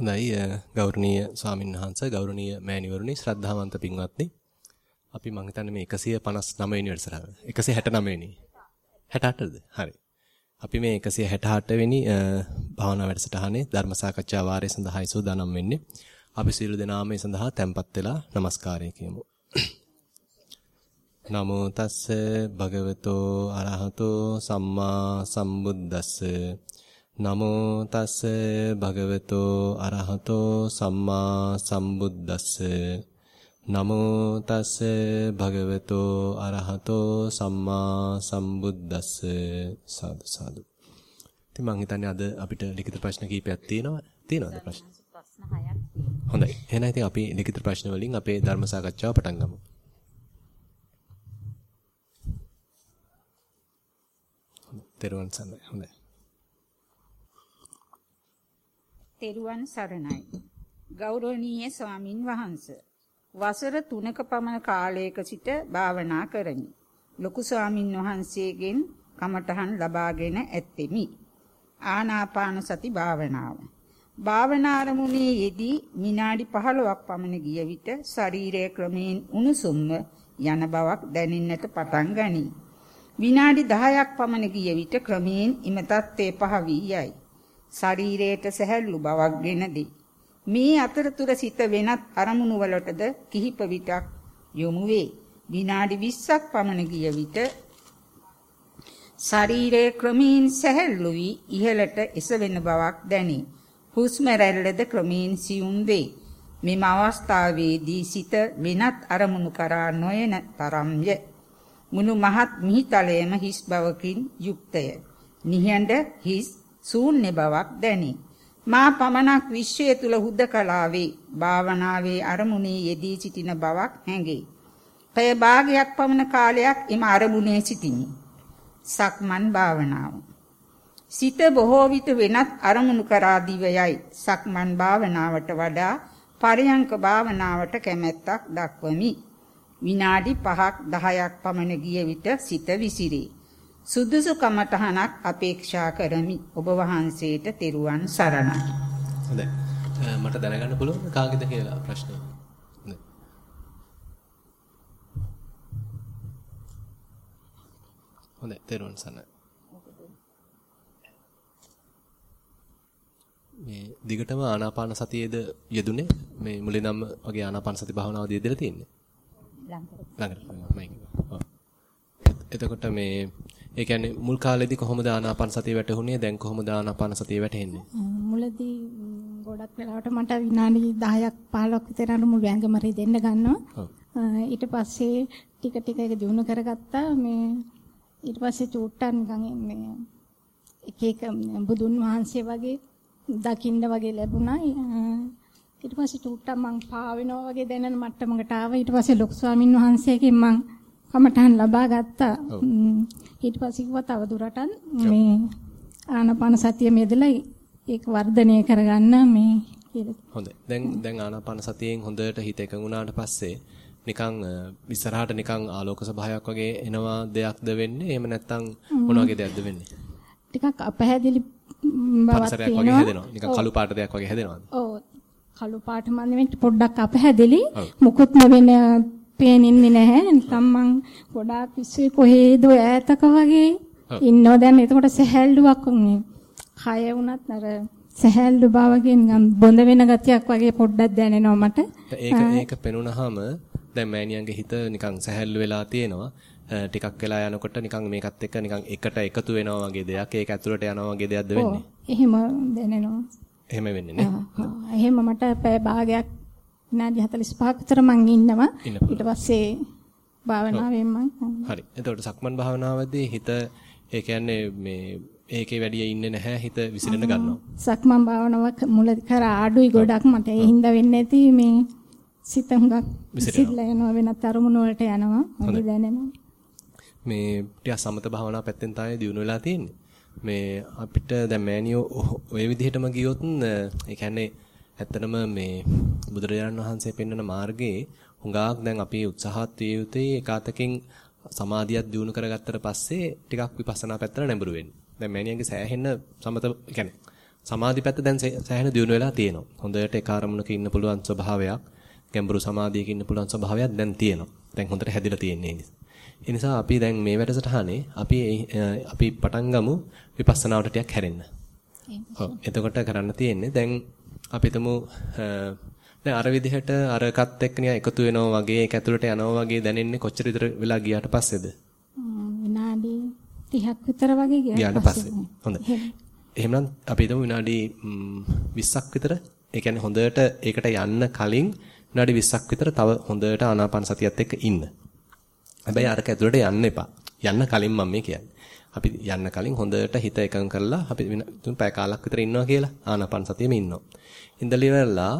හොඳයි ගෞරවනීය ස්වාමීන් වහන්සේ ගෞරවනීය මෑණිවරුනි ශ්‍රද්ධාවන්ත පින්වත්නි. අපි මං හිතන්නේ මේ 159 වෙනි වැඩසටහන. 169 වෙනි 68ද හරි. අපි මේ 168 වෙනි භාවනා වැඩසටහනේ ධර්ම සාකච්ඡා වාරය සඳහායි සූදානම් වෙන්නේ. අපි සියලු දෙනාම මේ සඳහා tempත් වෙලා নমස්කාරය කියමු. නමෝ තස්ස භගවතෝ අරහතෝ සම්මා සම්බුද්දස්ස. නමෝ තස්ස භගවතෝ අරහතෝ සම්මා සම්බුද්දස්ස නමෝ තස්ස භගවතෝ අරහතෝ සම්මා සම්බුද්දස්ස සාදු සාදු. ඉතින් මම හිතන්නේ අද අපිට ලිඛිත ප්‍රශ්න කීපයක් තියෙනවා. තියෙනවද ප්‍රශ්න? ප්‍රශ්න 6ක් තියෙනවා. හොඳයි. එහෙනම් ඉතින් අපි ලිඛිත ප්‍රශ්න වලින් අපේ ධර්ම සාකච්ඡාව පටන් ගමු. තෙරුවන් සරණයි. හොඳයි. තෙරුවන් සරණයි. ගෞරවනීය ස්වාමින් වහන්සේ. වසර 3ක පමණ කාලයක සිට භාවනා කරමි. ලොකු ස්වාමින් වහන්සේගෙන් කමඨහන් ලබාගෙන ඇත්තෙමි. ආනාපාන සති භාවනාව. භාවනාරමුණේ යෙදී විනාඩි 15ක් පමණ ගිය විට ශරීරය ක්‍රමයෙන් උණුසුම්ව යන බවක් දැනෙන්නට පටන් ගනී. විනාඩි 10ක් පමණ ගිය විට ක්‍රමයෙන් ඉම තත්ත්වයේ පහ වී යයි. ශරීරයට සැහැල්ලු බවක් ගෙන දෙයි. මේ අතරතුර සිත වෙනත් අරමුණු වලටද කිහිප විටක් යොමු වේ. විනාඩි 20ක් පමණ ගිය විට ශරීරයේ ක්‍රමයෙන් සැහැල්ලු වී ඉහළට එසවෙන බවක් දැනේ. හුස්ම රැල්ලද ක්‍රමයෙන් සියුම් වේ. මෙම අවස්ථාවේදී සිත වෙනත් අරමුණු කරා නොයන තරම්ය. මුළු මහත් මිහිතලයේම හිස් බවකින් යුක්තය. නිහඬ හිස් ශූන්‍ය බවක් දැනේ. මා පමණක් විශ්වය තුල හුදකලාවේ භාවනාවේ අරමුණේ යෙදී සිටින බවක් හැඟේ. පය භාගයක් පමණ කාලයක් එම අරමුණේ සිටිමි. සක්මන් භාවනාව. සිත බොහෝ විට වෙනත් අරමුණු කරා දිවයයි. සක්මන් භාවනාවට වඩා පරයන්ක භාවනාවට කැමැත්තක් දක්වමි. විනාඩි 5ක් 10ක් පමණ ගිය විට සිත විසිරේ. සුදුසු කමඨහනක් අපේක්ෂා කරමි. ඔබ වහන්සේට තෙරුවන් සරණයි. හොඳයි. මට දැනගන්න පුළුවන් කාගේද කියලා ප්‍රශ්න. හොඳයි. තෙරුවන් සරණයි. මේ දිගටම ආනාපාන සතියේද යෙදුනේ මේ මුලින්ම වගේ ආනාපාන සති භාවනාවද යෙදලා තියෙන්නේ ළඟට ළඟට එතකොට මේ ඒ කියන්නේ මුල් කාලේදී කොහොමද ආනාපාන සතිය වැටහුනේ? දැන් කොහොමද ආනාපාන සතිය වැටෙන්නේ? මුලදී ගොඩක් වෙලාවට මට විනාඩි 10ක් 15ක් විතර අර මුළු ඇඟම දෙන්න ගන්නවා. ඊට පස්සේ ටික ටික ඒක දිනු කරගත්තා. මේ ඊට පස්සේ චූට්ටන් නිකන් මේ එක එක බුදුන් වහන්සේ වගේ දකින්න වගේ ලැබුණා. ඊට පස්සේ චූට්ටන් මං පාවෙනවා වගේ දැනෙන මට්ටමකට ආවා. ඊට පස්සේ ලොකු ස්වාමින් වහන්සේගෙන් මං කමටහන් ලබා ගත්තා. ඊට පස්සේ කිව්වා තව දුරටත් මේ ආනාපාන සතිය මෙදලා ඒක වර්ධනය කරගන්න මේ කියලා. හොඳයි. දැන් දැන් ආනාපාන සතියෙන් හොඳට හිත එකඟුණාට පස්සේ නිකන් ඉස්සරහට නිකන් ආලෝක සභාවක් වගේ එනවා දෙයක්ද වෙන්නේ? එහෙම නැත්නම් මොන වගේ දෙයක්ද වෙන්නේ? ටිකක් අපහැදිලි බවක් තියෙනවා. නිකන් කළු පාට දෙයක් වගේ හැදෙනවද? ඔව්. කළු පාට මන්නෙ පොඩ්ඩක් අපහැදිලි. මුකුත්ම වෙන පේනින්නේ නැහැ. නිකම් මං ගොඩාක් ඉස්සේ කොහෙද ඈතක වගේ ඉන්නව දැන් එතකොට සැහැල්ලුවක් මේ කය වුණත් අර සැහැල්ලු බවකින් නිකම් බොඳ වෙන ගතියක් වගේ පොඩ්ඩක් දැනෙනවා මට. ඒක ඒක පෙනුනහම දැන් මෑණියන්ගේ හිත නිකන් සැහැල්ලු වෙලා තියෙනවා. ටිකක් වෙලා යනකොට නිකන් මේකත් එක්ක නිකන් එකට එකතු වෙනවා වගේ දෙයක් ඒක ඇතුළට යනවා වගේ දෙයක්ද වෙන්නේ? එහෙම දැනෙනවා. එහෙම වෙන්නේ නේ. එහෙම මට පැය භාගයක් විනාඩි 45ක විතර මං ඉන්නවා. ඊට පස්සේ භාවනාවෙන් මං හරි. එතකොට සක්මන් භාවනාවේදී හිත ඒ කියන්නේ මේ ඒකේ වැඩි ඉන්නේ නැහැ හිත විසිරෙන්න ගන්නවා. සක්මන් භාවනාව මුලදී කර ආඩුයි ගොඩක් මට ඒ හින්දා වෙන්නේ නැති මේ සිත හුඟක් විසිරලා යනවා වෙනත් අරමුණු වලට යනවා. හොඳ දැනෙනවා. මේ ටික සමත භාවනාව පැත්තෙන් තමයි දියුණු වෙලා තියෙන්නේ. මේ අපිට දැන් මෑනියෝ ওই විදිහටම ගියොත් ඒ කියන්නේ ඇත්තටම මේ බුදුරජාණන් වහන්සේ පෙන්වන මාර්ගයේ හුඟක් දැන් අපි උත්සාහත් විය යුතුයි ඒකාතකින් සමාධියක් දියුණු කරගත්තට පස්සේ ටිකක් විපස්සනා පැත්තට නැඹුරු වෙන්න. දැන් මෑණියන්ගේ සෑහෙන්න සමත يعني සමාධි පැත්ත දැන් සෑහෙන දියුණු වෙලා තියෙනවා. හොඳට ඒ කාර්මුණක ඉන්න පුළුවන් ස්වභාවයක්, ගැඹුරු සමාධියක ඉන්න පුළුවන් ස්වභාවයක් දැන් තියෙනවා. දැන් හොඳට හැදිලා තියෙන්නේ ඒ නිසා අපි දැන් මේ වැඩසටහනේ අපි අපි පටන් ගමු විපස්සනාවට ටිකක් හැරෙන්න. ඔව්. එතකොට කරන්න තියෙන්නේ දැන් අපි තමු දැන් අර විදිහට අරකත් එක්ක නිකන් එකතු වෙනවා වගේ ඒක ඇතුළට යනවා වගේ දැනෙන්නේ කොච්චර විතර වෙලා ගියාට පස්සේද? විනාඩි 30ක් විතර වගේ ගියාට පස්සේ. හොඳයි. එහෙනම් අපි හිතමු විනාඩි 20ක් විතර ඒ කියන්නේ හොඳට ඒකට යන්න කලින් විනාඩි 20ක් විතර තව හොඳට ආනාපාන සතියත් එක්ක ඉන්න. හැබැයි අරක ඇතුළට යන්න එපා. යන්න කලින් මම මේ කියන්නේ. අපි යන්න කලින් හොඳට හිත එකඟ කරලා අපි තුන් පැය කාලක් විතර ඉන්නවා කියලා ආනාපාන සතියෙම ඉන්නවා. ඉඳලිවලා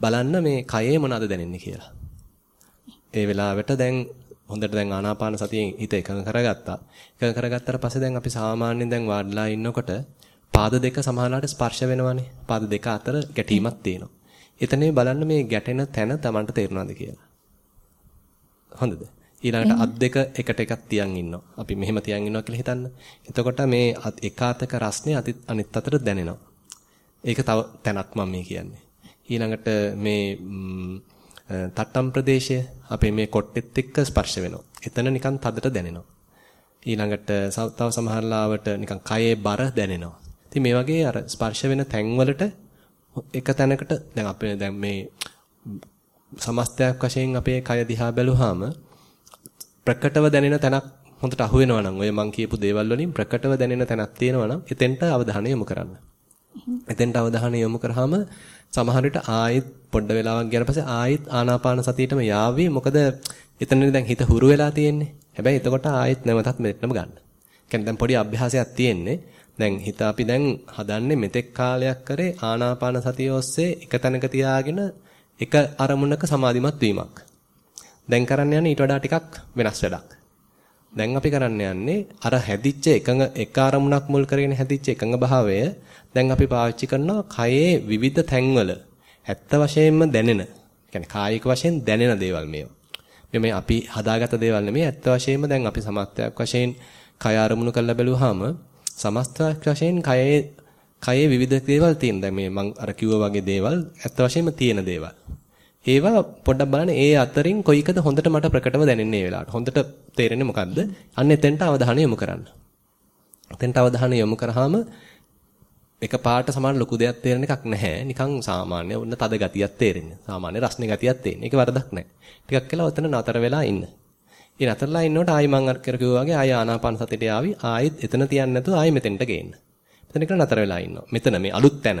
බලන්න මේ කයේ මොනවද දැනෙන්නේ කියලා. ඒ වෙලාවට දැන් හොඳට දැන් ආනාපාන සතියෙන් හිත එකඟ කරගත්තා. එකඟ කරගත්තාට පස්සේ දැන් අපි සාමාන්‍යයෙන් දැන් වාඩිලා ඉන්නකොට පාද දෙක සමානලාට ස්පර්ශ වෙනවනේ. පාද දෙක අතර ගැටීමක් තියෙනවා. එතනේ බලන්න මේ ගැටෙන තැන Tamanට තේරෙනවද කියලා. හොඳද? ඊළඟට අත් දෙක එකට එකක් තියන් ඉන්නවා. අපි මෙහෙම තියන් ඉන්නවා කියලා හිතන්න. එතකොට මේ එක අතක රස්නේ අනිත් අතට දැනෙනවා. ඒක තව තැනක් මම මේ කියන්නේ. ඊළඟට මේ තට්ටම් ප්‍රදේශය අපේ මේ කොට්ටෙත් එක්ක ස්පර්ශ වෙනවා. එතන නිකන් තදට දැනෙනවා. ඊළඟට තව සමහර ලාවට නිකන් කයේ බර දැනෙනවා. ඉතින් මේ වගේ අර ස්පර්ශ වෙන තැන්වලට එක තැනකට දැන් අපේ දැන් මේ සමස්තයක් වශයෙන් අපේ කය දිහා බැලුවාම ප්‍රකටව දැනෙන තැනක් හොඳට අහු වෙනවා නම් ඔය මං කියපු දේවල් වලින් ප්‍රකටව දැනෙන තැනක් තියෙනවා නම් එතෙන්ට අවධානය යොමු කරන්න. එතෙන්ට අවධානය යොමු කරාම සමහර විට ආයෙත් පොඩ්ඩ වෙලාවක් ගියාට පස්සේ ආයෙත් ආනාපාන සතියේටම යාවි මොකද එතනනේ දැන් හිත හුරු වෙලා තියෙන්නේ. හැබැයි එතකොට ආයෙත් නැවතත් මෙතනම ගන්න. කියන්නේ දැන් පොඩි අභ්‍යාසයක් තියෙන්නේ. දැන් හිත අපි දැන් හදන්නේ මෙතෙක් කාලයක් කරේ ආනාපාන සතිය ඔස්සේ එක තැනක තියාගෙන එක අරමුණක සමාධිමත් වීමක්. දැන් කරන්න යන්නේ ඊට වඩා ටිකක් වෙනස් වැඩක්. දැන් අපි කරන්න යන්නේ අර හැදිච්ච එකඟ එක අරමුණක් මුල් කරගෙන හැදිච්ච එකඟ භාවය දැන් අපි පාවිච්චි කරනවා කයේ විවිධ තැන්වල ඇත්ත වශයෙන්ම දැනෙන. يعني කායික වශයෙන් දැනෙන දේවල් මේවා. මේ අපි හදාගත්ත දේවල් නෙමෙයි ඇත්ත වශයෙන්ම දැන් අපි සමස්තයක් වශයෙන් කය අරමුණු කරලා බැලුවාම සමස්තයක් වශයෙන් කයේ කයේ විවිධ දේවල් තියෙන. දැන් මේ මම අර කිව්වා වගේ දේවල් ඇත්ත වශයෙන්ම තියෙන දේවල්. ඒවා පොඩ්ඩක් බලන්න ඒ අතරින් කොයි එකද හොඳට මට ප්‍රකටව දැනෙන්නේ මේ වෙලාවට. හොඳට තේරෙන්නේ මොකද්ද? අන්න එතෙන්ට අවධානය යොමු කරන්න. එතෙන්ට අවධානය යොමු කරාම එක පාට සමාන ලොකු දෙයක් තේරෙන එකක් නැහැ. නිකන් සාමාන්‍ය වුණ තද ගතියක් තේරෙන්නේ. සාමාන්‍ය රස්නේ ගතියක් තේරෙන්නේ. ඒක වරදක් නැහැ. ටිකක් වෙලා ඔතන නතර වෙලා ඉන්න. ඒ නතරලා ඉන්නකොට ආයි මං අර කිව්වා වගේ ආයි ආනාපාන සතියට ආවි. ආයිත් එතන තියන්නේ නැතුව ආයි මෙතෙන්ට ගේන්න. මෙතන කියලා නතර වෙලා ඉන්නවා. මෙතන මේ අලුත් තැන.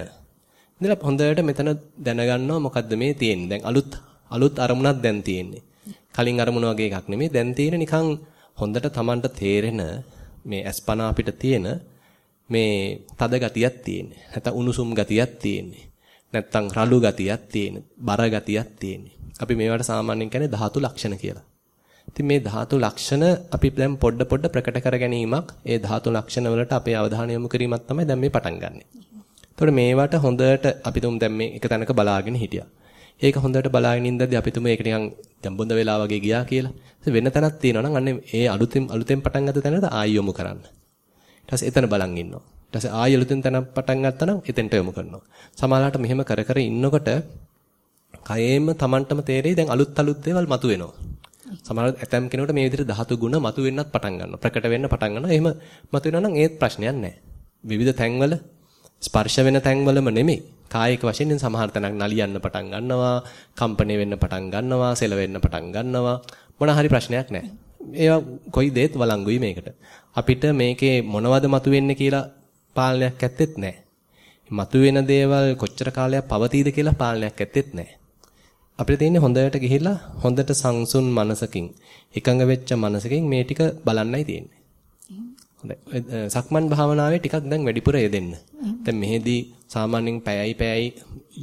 ඉතින් හොඳට මෙතන දැනගන්නවා මොකද්ද මේ තියෙන්නේ. දැන් අලුත් අලුත් අරමුණක් දැන් තියෙන්නේ. කලින් අරමුණ වගේ එකක් නෙමෙයි. දැන් තියෙන නිකන් හොඳට Tamanට තේරෙන මේ අස්පනා අපිට තියෙන මේ තද ගතියක් තියෙන්නේ. නැත්නම් උණුසුම් ගතියක් තියෙන්නේ. නැත්නම් රළු ගතියක් තියෙන්නේ. බර ගතියක් තියෙන්නේ. අපි මේවට සාමාන්‍යයෙන් කියන්නේ ධාතු ලක්ෂණ කියලා. ඉතින් මේ ධාතු ලක්ෂණ අපි දැන් පොඩ පොඩ ප්‍රකට කර ගැනීමක් ඒ ධාතු ලක්ෂණ වලට අපේ අවධානය යොමු කිරීමක් තමයි දැන් මේ පටන් ගන්නෙ. එතකොට මේවට හොඳට අපි තුම් දැන් මේ එක තැනක බලාගෙන හිටියා. ඒක හොඳට බලාගෙන ඉඳද්දි අපි තුම ඒක නිකන් දැන් බොඳ වෙලා වගේ ගියා කියලා. වෙන තැනක් තියෙනවා නම් අන්න ඒ අලුතෙන් අලුතෙන් පටන් ගත්ත තැනට ආයෙ යොමු කරන්න. ඊට පස්සේ එතන බලන් ඉන්නවා. ඊට පස්සේ ආයෙ අලුතෙන් තැනක් පටන් ගත්තා නම් එතෙන්ට යොමු කරනවා. සමහරවිට මෙහෙම කර කර ඉන්නකොට කයෙම Tamanටම තේරෙයි දැන් අලුත් අලුත් දේවල් මතුවෙනවා. සමහර ඇතම් කෙනෙකුට මේ විදිහට ධාතු ගුණ මතුවෙන්නත් පටන් ගන්නවා. ප්‍රකට වෙන්න පටන් ගන්නවා. එහෙම මතුවෙනවා නම් ඒත් ප්‍රශ්නයක් නැහැ. විවිධ තැන්වල ස්පර්ශ වෙන තැන්වලම නෙමෙයි. කායික වශයෙන් සමහර තැනක් නලියන්න පටන් ගන්නවා, කම්පණය වෙන්න පටන් ගන්නවා, සෙල වෙන්න පටන් ගන්නවා. මොන හරි ප්‍රශ්නයක් නැහැ. ඒවා කොයි දෙයක් වළංගුයි මේකට. අපිට මේකේ මොනවද මතුවෙන්නේ කියලා පාලනයක් ඇත්තෙත් නැහැ. මතුවෙන දේවල් කොච්චර කාලයක් පවතීද කියලා පාලනයක් ඇත්තෙත් නැහැ. අපිට තියෙන්නේ හොඳට ගිහිල්ලා හොඳට සංසුන් මනසකින් එකඟ වෙච්ච මනසකින් මේ ටික බලන්නයි තියෙන්නේ. හොඳයි. සක්මන් භාවනාවේ ටිකක් දැන් වැඩිපුර යෙදෙන්න. දැන් මෙහෙදී සාමාන්‍යයෙන් පැයයි පැයයි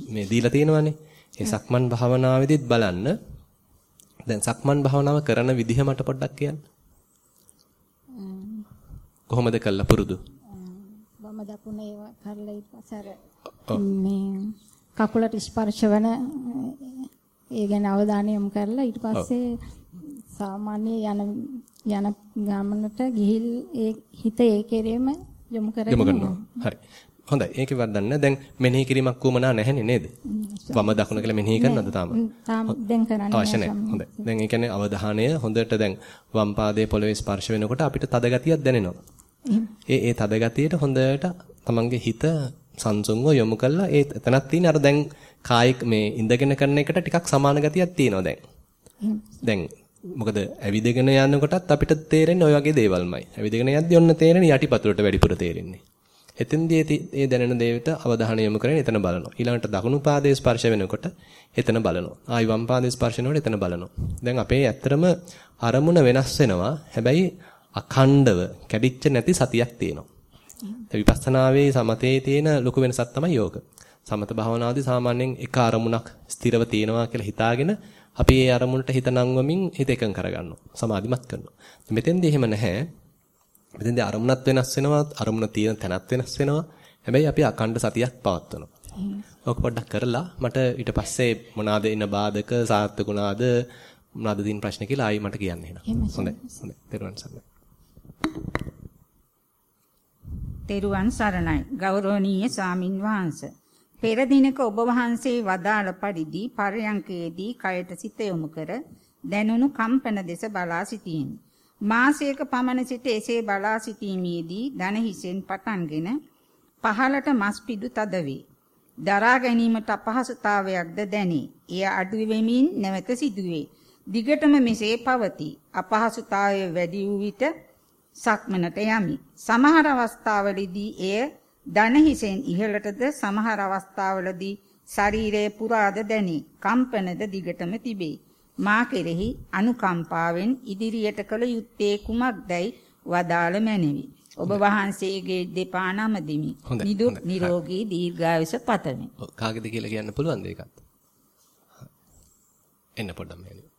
මේ දීලා තියෙනවානේ. ඒ සක්මන් භාවනාවේදීත් බලන්න. දැන් සක්මන් භාවනාව කරන විදිහ මට පොඩ්ඩක් කියන්න. කොහොමද කළා පුරුදු? වම දකුණ ඒවා කරලා පස්සේ මේ කකුලට ස්පර්ශ වෙන ඒ ගැන අවධානය යොමු කරලා ඊට පස්සේ සාමාන්‍ය යන යන ගමනට ගිහිල් ඒ හිත ඒ කෙරෙම යොමු කරගෙන යොමු කරනවා. හරි. හොඳයි. ඒකේ වරදන්න. දැන් මෙනෙහි කිරීමක් වුමනා නැහැනේ නේද? වම දකුණ කියලා මෙනෙහි කරනවද තාම? තාම දැන් කරන්නේ අවශ්‍ය නැහැ. හොඳයි. දැන් ඒ කියන්නේ අවධානය හොඳට දැන් වම් පාදයේ පොළවේ ස්පර්ශ වෙනකොට අපිට තද ගතියක් දැනෙනවා. ඒ ඒ තද ගතියට හොඳට තමන්ගේ හිත සංසුන්ව යොමු කළා ඒ එතනක් තියෙන අර දැන් කායික මේ ඉඳගෙන කරන එකට ටිකක් සමාන ගතියක් තියෙනවා දැන්. දැන් මොකද ඇවිදගෙන යනකොටත් අපිට තේරෙන්නේ ওই වගේ දේවල්මයි. ඇවිදගෙන යද්දි ඔන්න තේරෙන්නේ යටිපතුලට වැඩිපුර තේරෙන්නේ. එතෙන්දී ඒ දැනෙන දේවට අවධානය යොමු කරගෙන එතන බලනවා. ඊළඟට දකුණු පාදයේ ස්පර්ශ වෙනකොට එතන බලනවා. ආයි වම් පාදයේ ස්පර්ශ වෙනකොට එතන බලනවා. දැන් අපේ ඇත්තරම අරමුණ වෙනස් වෙනවා. හැබැයි අඛණ්ඩව කැඩිච්ච නැති සතියක් තියෙනවා. විපස්සනාවේ සමතේ තියෙන ලොකු වෙනසක් තමයි යෝග. සමත භාවනාවේදී සාමාන්‍යයෙන් එක අරමුණක් ස්ථිරව තියෙනවා කියලා හිතාගෙන අපි ඒ අරමුණට හිත නංවමින් හිත එකඟ කරගන්නවා. සමාධිමත් කරනවා. මෙතෙන්දී එහෙම නැහැ. මෙතෙන්දී අරමුණත් වෙනස් වෙනවා, අරමුණ තියෙන තැනත් වෙනස් වෙනවා. හැබැයි අපි අකණ්ඩ සතියක් පවත්වනවා. ඔක පොඩ්ඩක් කරලා මට ඊට පස්සේ මොනවාද ඉන්න බාධක සාර්ථකුණාද මොනවාද දින ප්‍රශ්න කියලා ආයි මට කියන්න එහෙනම්. හොඳයි. හොඳයි. තෙරුවන් සරණයි. තෙරුවන් සරණයි. ගෞරවනීය සාමින් වහන්සේ පෙර දිනක ඔබ වහන්සේ වදාළ පරිදි පරයන්කේදී කයට සිත යොමු කර දැනුණු කම්පන දෙස බලා සිටියෙමි. මාසයක පමණ සිට එසේ බලා සිටීමේදී දන හිසෙන් පටන්ගෙන පහළට මස් පිඩු තද වේ. දරා ගැනීමට අපහසුතාවයක්ද දැනේ. එය අඩු වෙමින් නැවත සිදුවේ. දිගටම මෙසේ පවතී. අපහසුතාවය වැඩි වූ විට සක්මනට යමි. සමහර අවස්ථාවලදී එය දන හිසෙන් ඉහළටද සමහර අවස්ථාවලදී ශරීරයේ පුරාද දැනි කම්පනද දිගටම තිබේ. මා කෙරෙහි අනුකම්පාවෙන් ඉදිරියට කළ යුත්තේ කුමක්දයි වදාළ මැනවි. ඔබ වහන්සේගේ දෙපා නමදිමි. නිදුක් නිරෝගී දීර්ඝායුෂ පතමි. කාගේද කියලා කියන්න පුළුවන්ද ඒකත්? එන්න පොඩ්ඩක් මෙහෙම.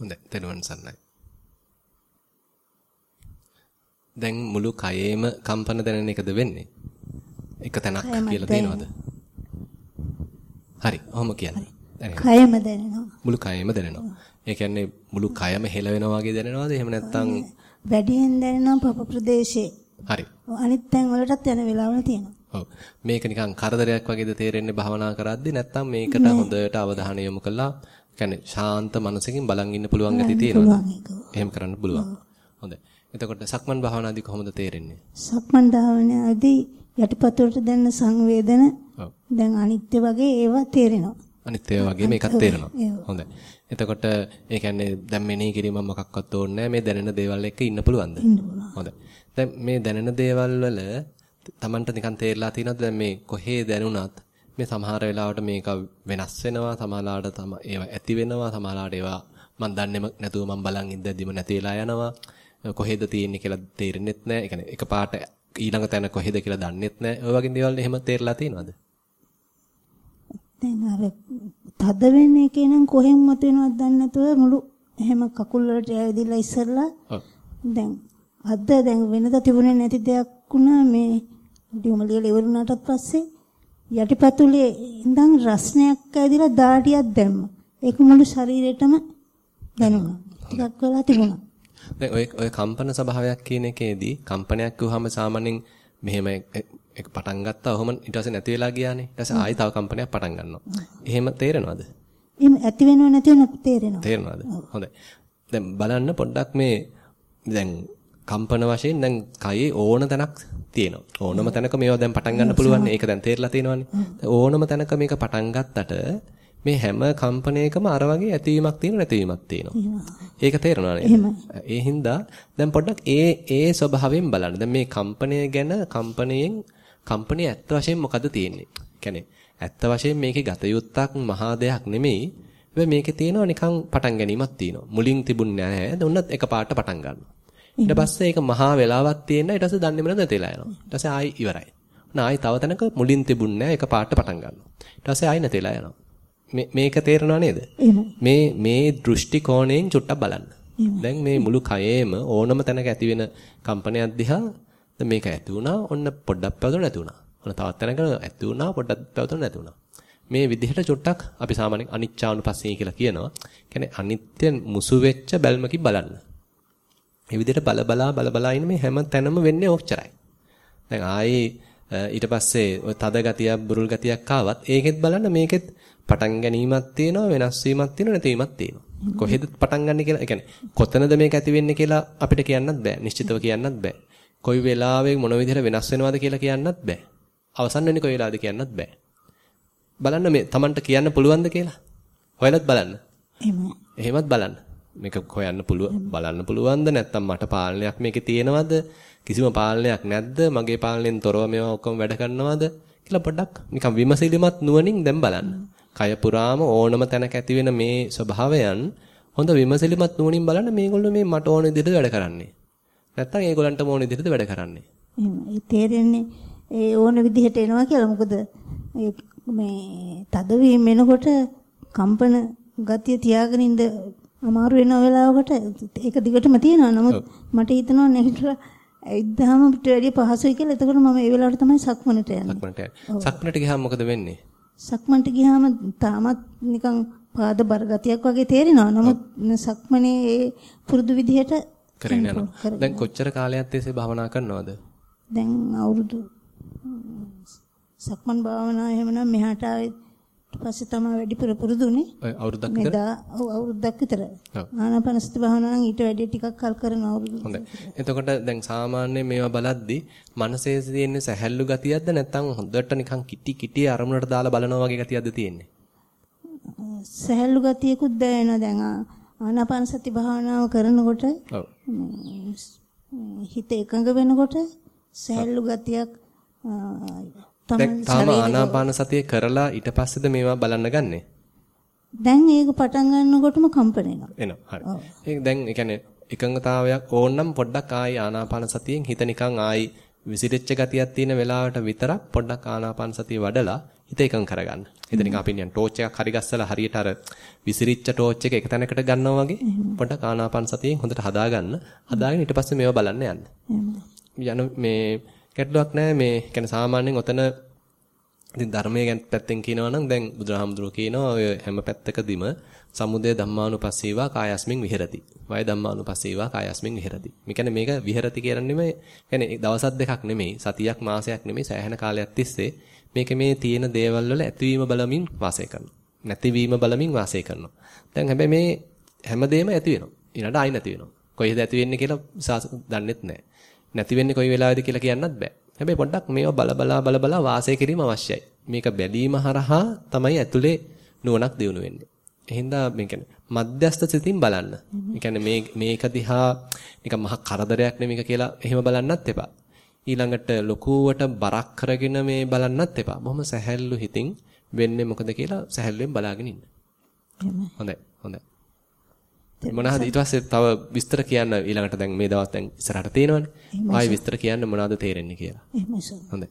හොඳයි. තෙරුවන් සරණයි. දැන් මුළු කයේම කම්පන දැනෙන එකද වෙන්නේ? එක තැනක් කියලා තියෙනවද? හරි. ඔහොම කියන්නේ. කයම දැනෙනවා. මුළු කයම දැනෙනවා. ඒ කියන්නේ මුළු කයම හෙලවෙනවා වගේ දැනෙනවද? එහෙම නැත්නම් වැඩියෙන් දැනෙනවා පප ප්‍රදේශයේ. හරි. අනිත් තැන් වලටත් යන වෙලාවල තියෙනවා. ඔව්. මේක නිකන් කරදරයක් වගේද තේරෙන්නේ භවනා කරද්දී නැත්නම් මේකට හොඳට අවධානය යොමු කළා කියන්නේ ශාන්ත මනසකින් බලන් ඉන්න පුළුවන් ගැති තියෙනවා. එහෙම කරන්න පුළුවන්. හොඳයි. එතකොට සක්මන් භාවනාදී කොහොමද තේරෙන්නේ? සක්මන් භාවනාදී යටිපතුලට දැනෙන සංවේදන දැන් අනිත්‍ය වගේ ඒවා තේරෙනවා. අනිත්‍ය වගේ මේකත් තේරෙනවා. හොඳයි. එතකොට ඒ කියන්නේ දැන් මෙනෙහි කිරීම මොකක්වත් ඕනේ නැහැ. මේ දැනෙන දේවල් එක්ක ඉන්න පුළුවන්ද? හොඳයි. දැන් මේ දැනෙන දේවල් වල Tamanට නිකන් තේරලා තියෙනවද දැන් මේ කොහේ දැනුණත් මේ සමහර වෙලාවට මේක වෙනස් වෙනවා සමහරලාට තම ඒවා ඇති වෙනවා සමහරලාට ඒවා මම දන්නේම නැතුව මම බලන් ඉඳද්දිම නැති වෙලා යනවා කොහෙද තියෙන්නේ කියලා තේරෙන්නෙත් නැහැ. ඒ කියන්නේ එකපාරට ඊළඟ තැන කොහෙද කියලා දන්නෙත් නැහැ. ඔය වගේ දේවල් එහෙම තේරලා තියෙනවද? දැන් අර තද වෙන එකේ නම් කොහෙන් මත වෙනවද දන්නේ නැතුව මුළු එහෙම කකුල් වලට ඇවිදලා ඉස්සරලා දැන් අද දැන් වෙනද තිබුණේ නැති දෙයක් වුණා මේ ඩියුමලියල ඉවරුණාට පස්සේ යටිපතුලේ ඉඳන් රස්නයක් ඇදිලා දාඩියක් දැම්මා. ඒක මුළු ශරීරෙටම දැනුණා. ටිකක් වෙලා තිබුණා. දැන් ඔය ඔය කම්පන ස්වභාවයක් කියන එකේදී කම්පනයක් කිව්වහම සාමාන්‍යයෙන් මෙහෙම එක පටන් ගත්තා. ඔහොම ඊට පස්සේ නැති වෙලා ගියානේ. ඊට පස්සේ ආයෙ තව කම්පනයක් පටන් ගන්නවා. එහෙම තේරෙනවද? එහෙම ඇති වෙනව නැති වෙනව තේරෙනවා. තේරෙනවද? හොඳයි. දැන් බලන්න පොඩ්ඩක් මේ දැන් කම්පන වශයෙන් දැන් කයේ ඕන තැනක් තියෙනවා. ඕනම තැනක මේවා දැන් පටන් ගන්න පුළුවන්. ඒක දැන් තේරලා තියෙනවනේ. ඕනම තැනක මේක පටන් ගත්තට මේ හැම කම්පනයකම අර වගේ ඇතිවීමක් තියෙන නැතිවීමක් තියෙනවා. ඒක තේරෙනවා නේද? ඒ හින්දා දැන් පොඩ්ඩක් ඒ ඒ ස්වභාවයෙන් බලන්න. දැන් මේ කම්පනය ගැන කම්පනයෙන් කම්පනය ඇත්ත වශයෙන් මොකද තියෙන්නේ? කියන්නේ ඇත්ත වශයෙන් මේකේ ගත යුත්තක් මහා දෙයක් නෙමෙයි. හැබැයි මේකේ තියෙනවා නිකන් පටන් ගැනීමක් තියෙනවා. මුලින් තිබුණේ නැහැ. දුන්නත් එකපාරට පටන් ගන්නවා. ඊට පස්සේ ඒක මහා වෙලාවක් තියෙනවා. ඊට පස්සේ දන්නේම නැතිලා යනවා. ඊට පස්සේ ආයි ඉවරයි. ආයි තව තැනක මුලින් තිබුණේ. ඒක පාට පටන් ගන්නවා. ඊට පස්සේ ආයි නැතිලා යනවා. මේක තේරෙනව නේද? මේ මේ දෘෂ්ටි කෝණයෙන් චුට්ටක් බලන්න. දැන් මේ මුළු කයේම ඕනම තැනක ඇති වෙන කම්පනයක් දිහා දැන් මේක ඇති වුණා ඔන්න පොඩ්ඩක් පැවතුන නැති වුණා. ඔන්න තවත් තැනක ඇති වුණා පොඩ්ඩක් පැවතුන නැති වුණා. මේ විදිහට චුට්ටක් අපි සාමාන්‍යයෙන් අනිච්චානුපස්සී කියලා කියනවා. කියන්නේ අනිත්‍ය මුසු වෙච්ච බැල්මකින් බලන්න. මේ විදිහට බල බලා බල බලා ඉන්න මේ හැම තැනම වෙන්නේ ඔච්චරයි. දැන් ආයේ ඊට පස්සේ ඔය තද ගතියක් බුරුල් ගතියක් ආවත් ඒකෙත් බලන්න මේකෙත් පටන් ගැනීමක් තියෙනවා වෙනස් වීමක් තියෙනවා නැතිවීමක් තියෙනවා. කොහෙද පටන් ගන්න කියලා, කියන්නේ කොතනද මේක ඇති වෙන්නේ කියලා අපිට කියන්නත් බෑ. නිශ්චිතව කියන්නත් බෑ. කොයි වෙලාවෙ මොන විදිහට වෙනස් වෙනවද කියලා කියන්නත් බෑ. අවසන් වෙන්නේ කොයි වෙලාවද කියන්නත් බෑ. බලන්න මේ Tamanට කියන්න පුළුවන්ද කියලා. හොයලත් බලන්න. එහෙමත් බලන්න. මේක හොයන්න පුළුවන් බලන්න පුළුවන්ද නැත්නම් මට පාලනයක් මේකේ තියෙනවද කිසිම පාලනයක් නැද්ද මගේ පාලනයෙන් තොරව මේවා ඔක්කොම වැඩ කරනවද කියලා පොඩ්ඩක් නිකන් විමසිලිමත් නුවණින් දැන් බලන්න. කය පුරාම ඕනම තැනක ඇති වෙන මේ ස්වභාවයන් හොඳ විමසිලිමත් නුවණින් බලන්න මේගොල්ලෝ මේ මට ඕන විදිහට වැඩ කරන්නේ. නැත්තම් ඒගොල්ලන්ට ඕන විදිහට වැඩ කරන්නේ. එහෙම ඒ තේරෙන්නේ ඒ ඕන විදිහට එනවා කියලා. මොකද මේ තදවීම එනකොට කම්පන ගතිය තියාගෙන ඉඳ අමාරු වෙන වෙලාවකට ඒක දිගටම තියෙනවා. නමුත් මට හිතෙනවා නැගිටලා ඉද්දාම පිට වැඩි පහසුයි කියලා. එතකොට මම ඒ වෙලාවට තමයි සක්මනට යන්නේ. සක්මනට යන්නේ. සක්මනට ගියාම මොකද වෙන්නේ? සක්මන්ට ගියාම තාමත් නිකන් පාද බර ගතියක් වගේ තේරෙනවා. නමුත් සක්මනේ ඒ පුරුදු විදිහට කරගෙන යනවා. දැන් කොච්චර කාලයක් තිස්සේ භාවනා කරනවද? දැන් අවුරුදු සක්මන් භාවනා එහෙමනම් මෙහාට ආවෙත් පස්සේ තමයි වැඩිපුර පුරුදුනේ. ඔය අවුරුද්දක් විතර? මෙදා අවුරුද්දක් විතර. ආනාපානසති භාවනාව නම් ඊට වැඩි ටිකක් කල් කරන අවුරුදු. හොඳයි. එතකොට දැන් සාමාන්‍යයෙන් මේවා බලද්දි මනසේ තියෙන සැහැල්ලු ගතියක්ද නැත්නම් හොඳට නිකන් කිටි කිටි අරමුණට දාලා බලනවා වගේ ගතියක්ද තියෙන්නේ? සැහැල්ලු ගතියකුත් දැනෙනවා දැන් ආනාපානසති භාවනාව කරනකොට. ඔව්. හිත එකඟ වෙනකොට සැහැල්ලු ගතියක් දැන් තාම ආනාපාන සතිය කරලා ඊට පස්සේද මේවා බලන්න ගන්නෙ? දැන් ඒක පටන් ගන්නකොටම කම්පන එනවා. එනවා. හරි. ඒක දැන් ඒ කියන්නේ එකඟතාවයක් ඕනනම් පොඩ්ඩක් ආයි ආනාපාන සතියෙන් හිත නිකන් ආයි විසිරෙච්ච ගතියක් තියෙන වෙලාවට විතරක් පොඩ්ඩක් ආනාපාන සතිය වඩලා හිත එකඟ කරගන්න. හිත නිකන් අපි නිකන් ටෝච් එකක් හරි ගස්සලා හරියට අර විසිරිච්ච ටෝච් එක එක තැනකට ගන්නවා වගේ පොඩ්ඩක් ආනාපාන සතියෙන් හොඳට හදාගන්න. හදාගෙන ඊට පස්සේ මේවා බලන්න යන්න. යන මේ ගැටලුවක් නැහැ මේ කියන්නේ සාමාන්‍යයෙන් ඔතන ඉතින් ධර්මයේ ගැන පැත්තෙන් කියනවා නම් දැන් බුදුරහමඳුරෝ කියනවා ඔය හැම පැත්තකදීම සමුදය ධම්මානුපස්සීවා කායස්මින් විහෙරති. වය ධම්මානුපස්සීවා කායස්මින් විහෙරති. මේ කියන්නේ මේක විහෙරති කියනන්නේ මේ කියන්නේ දවසක් දෙකක් නෙමෙයි සතියක් මාසයක් නෙමෙයි සෑහෙන කාලයක් තිස්සේ මේක මේ තියෙන දේවල් වල ඇතිවීම බලමින් වාසය කරනවා. නැතිවීම බලමින් වාසය කරනවා. දැන් හැබැයි මේ හැමදේම ඇති වෙනවා. ඊළඟට ආයි නැති වෙනවා. කොයිද ඇති වෙන්නේ කියලා දන්නෙත් නැහැ. නැති වෙන්නේ කොයි වෙලාවෙද කියලා කියන්නත් බෑ. හැබැයි පොඩ්ඩක් මේවා බල බලා බල බලා වාසය කිරීම අවශ්‍යයි. මේක බැලීම හරහා තමයි ඇතුලේ නුවණක් දියුණු වෙන්නේ. එහෙනම් මේ කියන්නේ මධ්‍යස්ථ සිතින් බලන්න. ඒ කියන්නේ මේ මේක දිහා නිකන් මහ කරදරයක් නෙමෙයික කියලා එහෙම බලන්නත් එපා. ඊළඟට ලොකුවට බරක් කරගෙන මේ බලන්නත් එපා. බොහොම සැහැල්ලු හිතින් වෙන්නේ මොකද කියලා සැහැල්ලුවෙන් බලාගෙන ඉන්න. හොඳයි. හොඳයි. මොනවාද ඊට පස්සේ තව විස්තර කියන්න ඊළඟට දැන් මේ දවස් දැන් ඉස්සරහට තියෙනවනේ. ආයි විස්තර කියන්න මොනවද තේරෙන්නේ කියලා. එහෙමයි සර්. හොඳයි.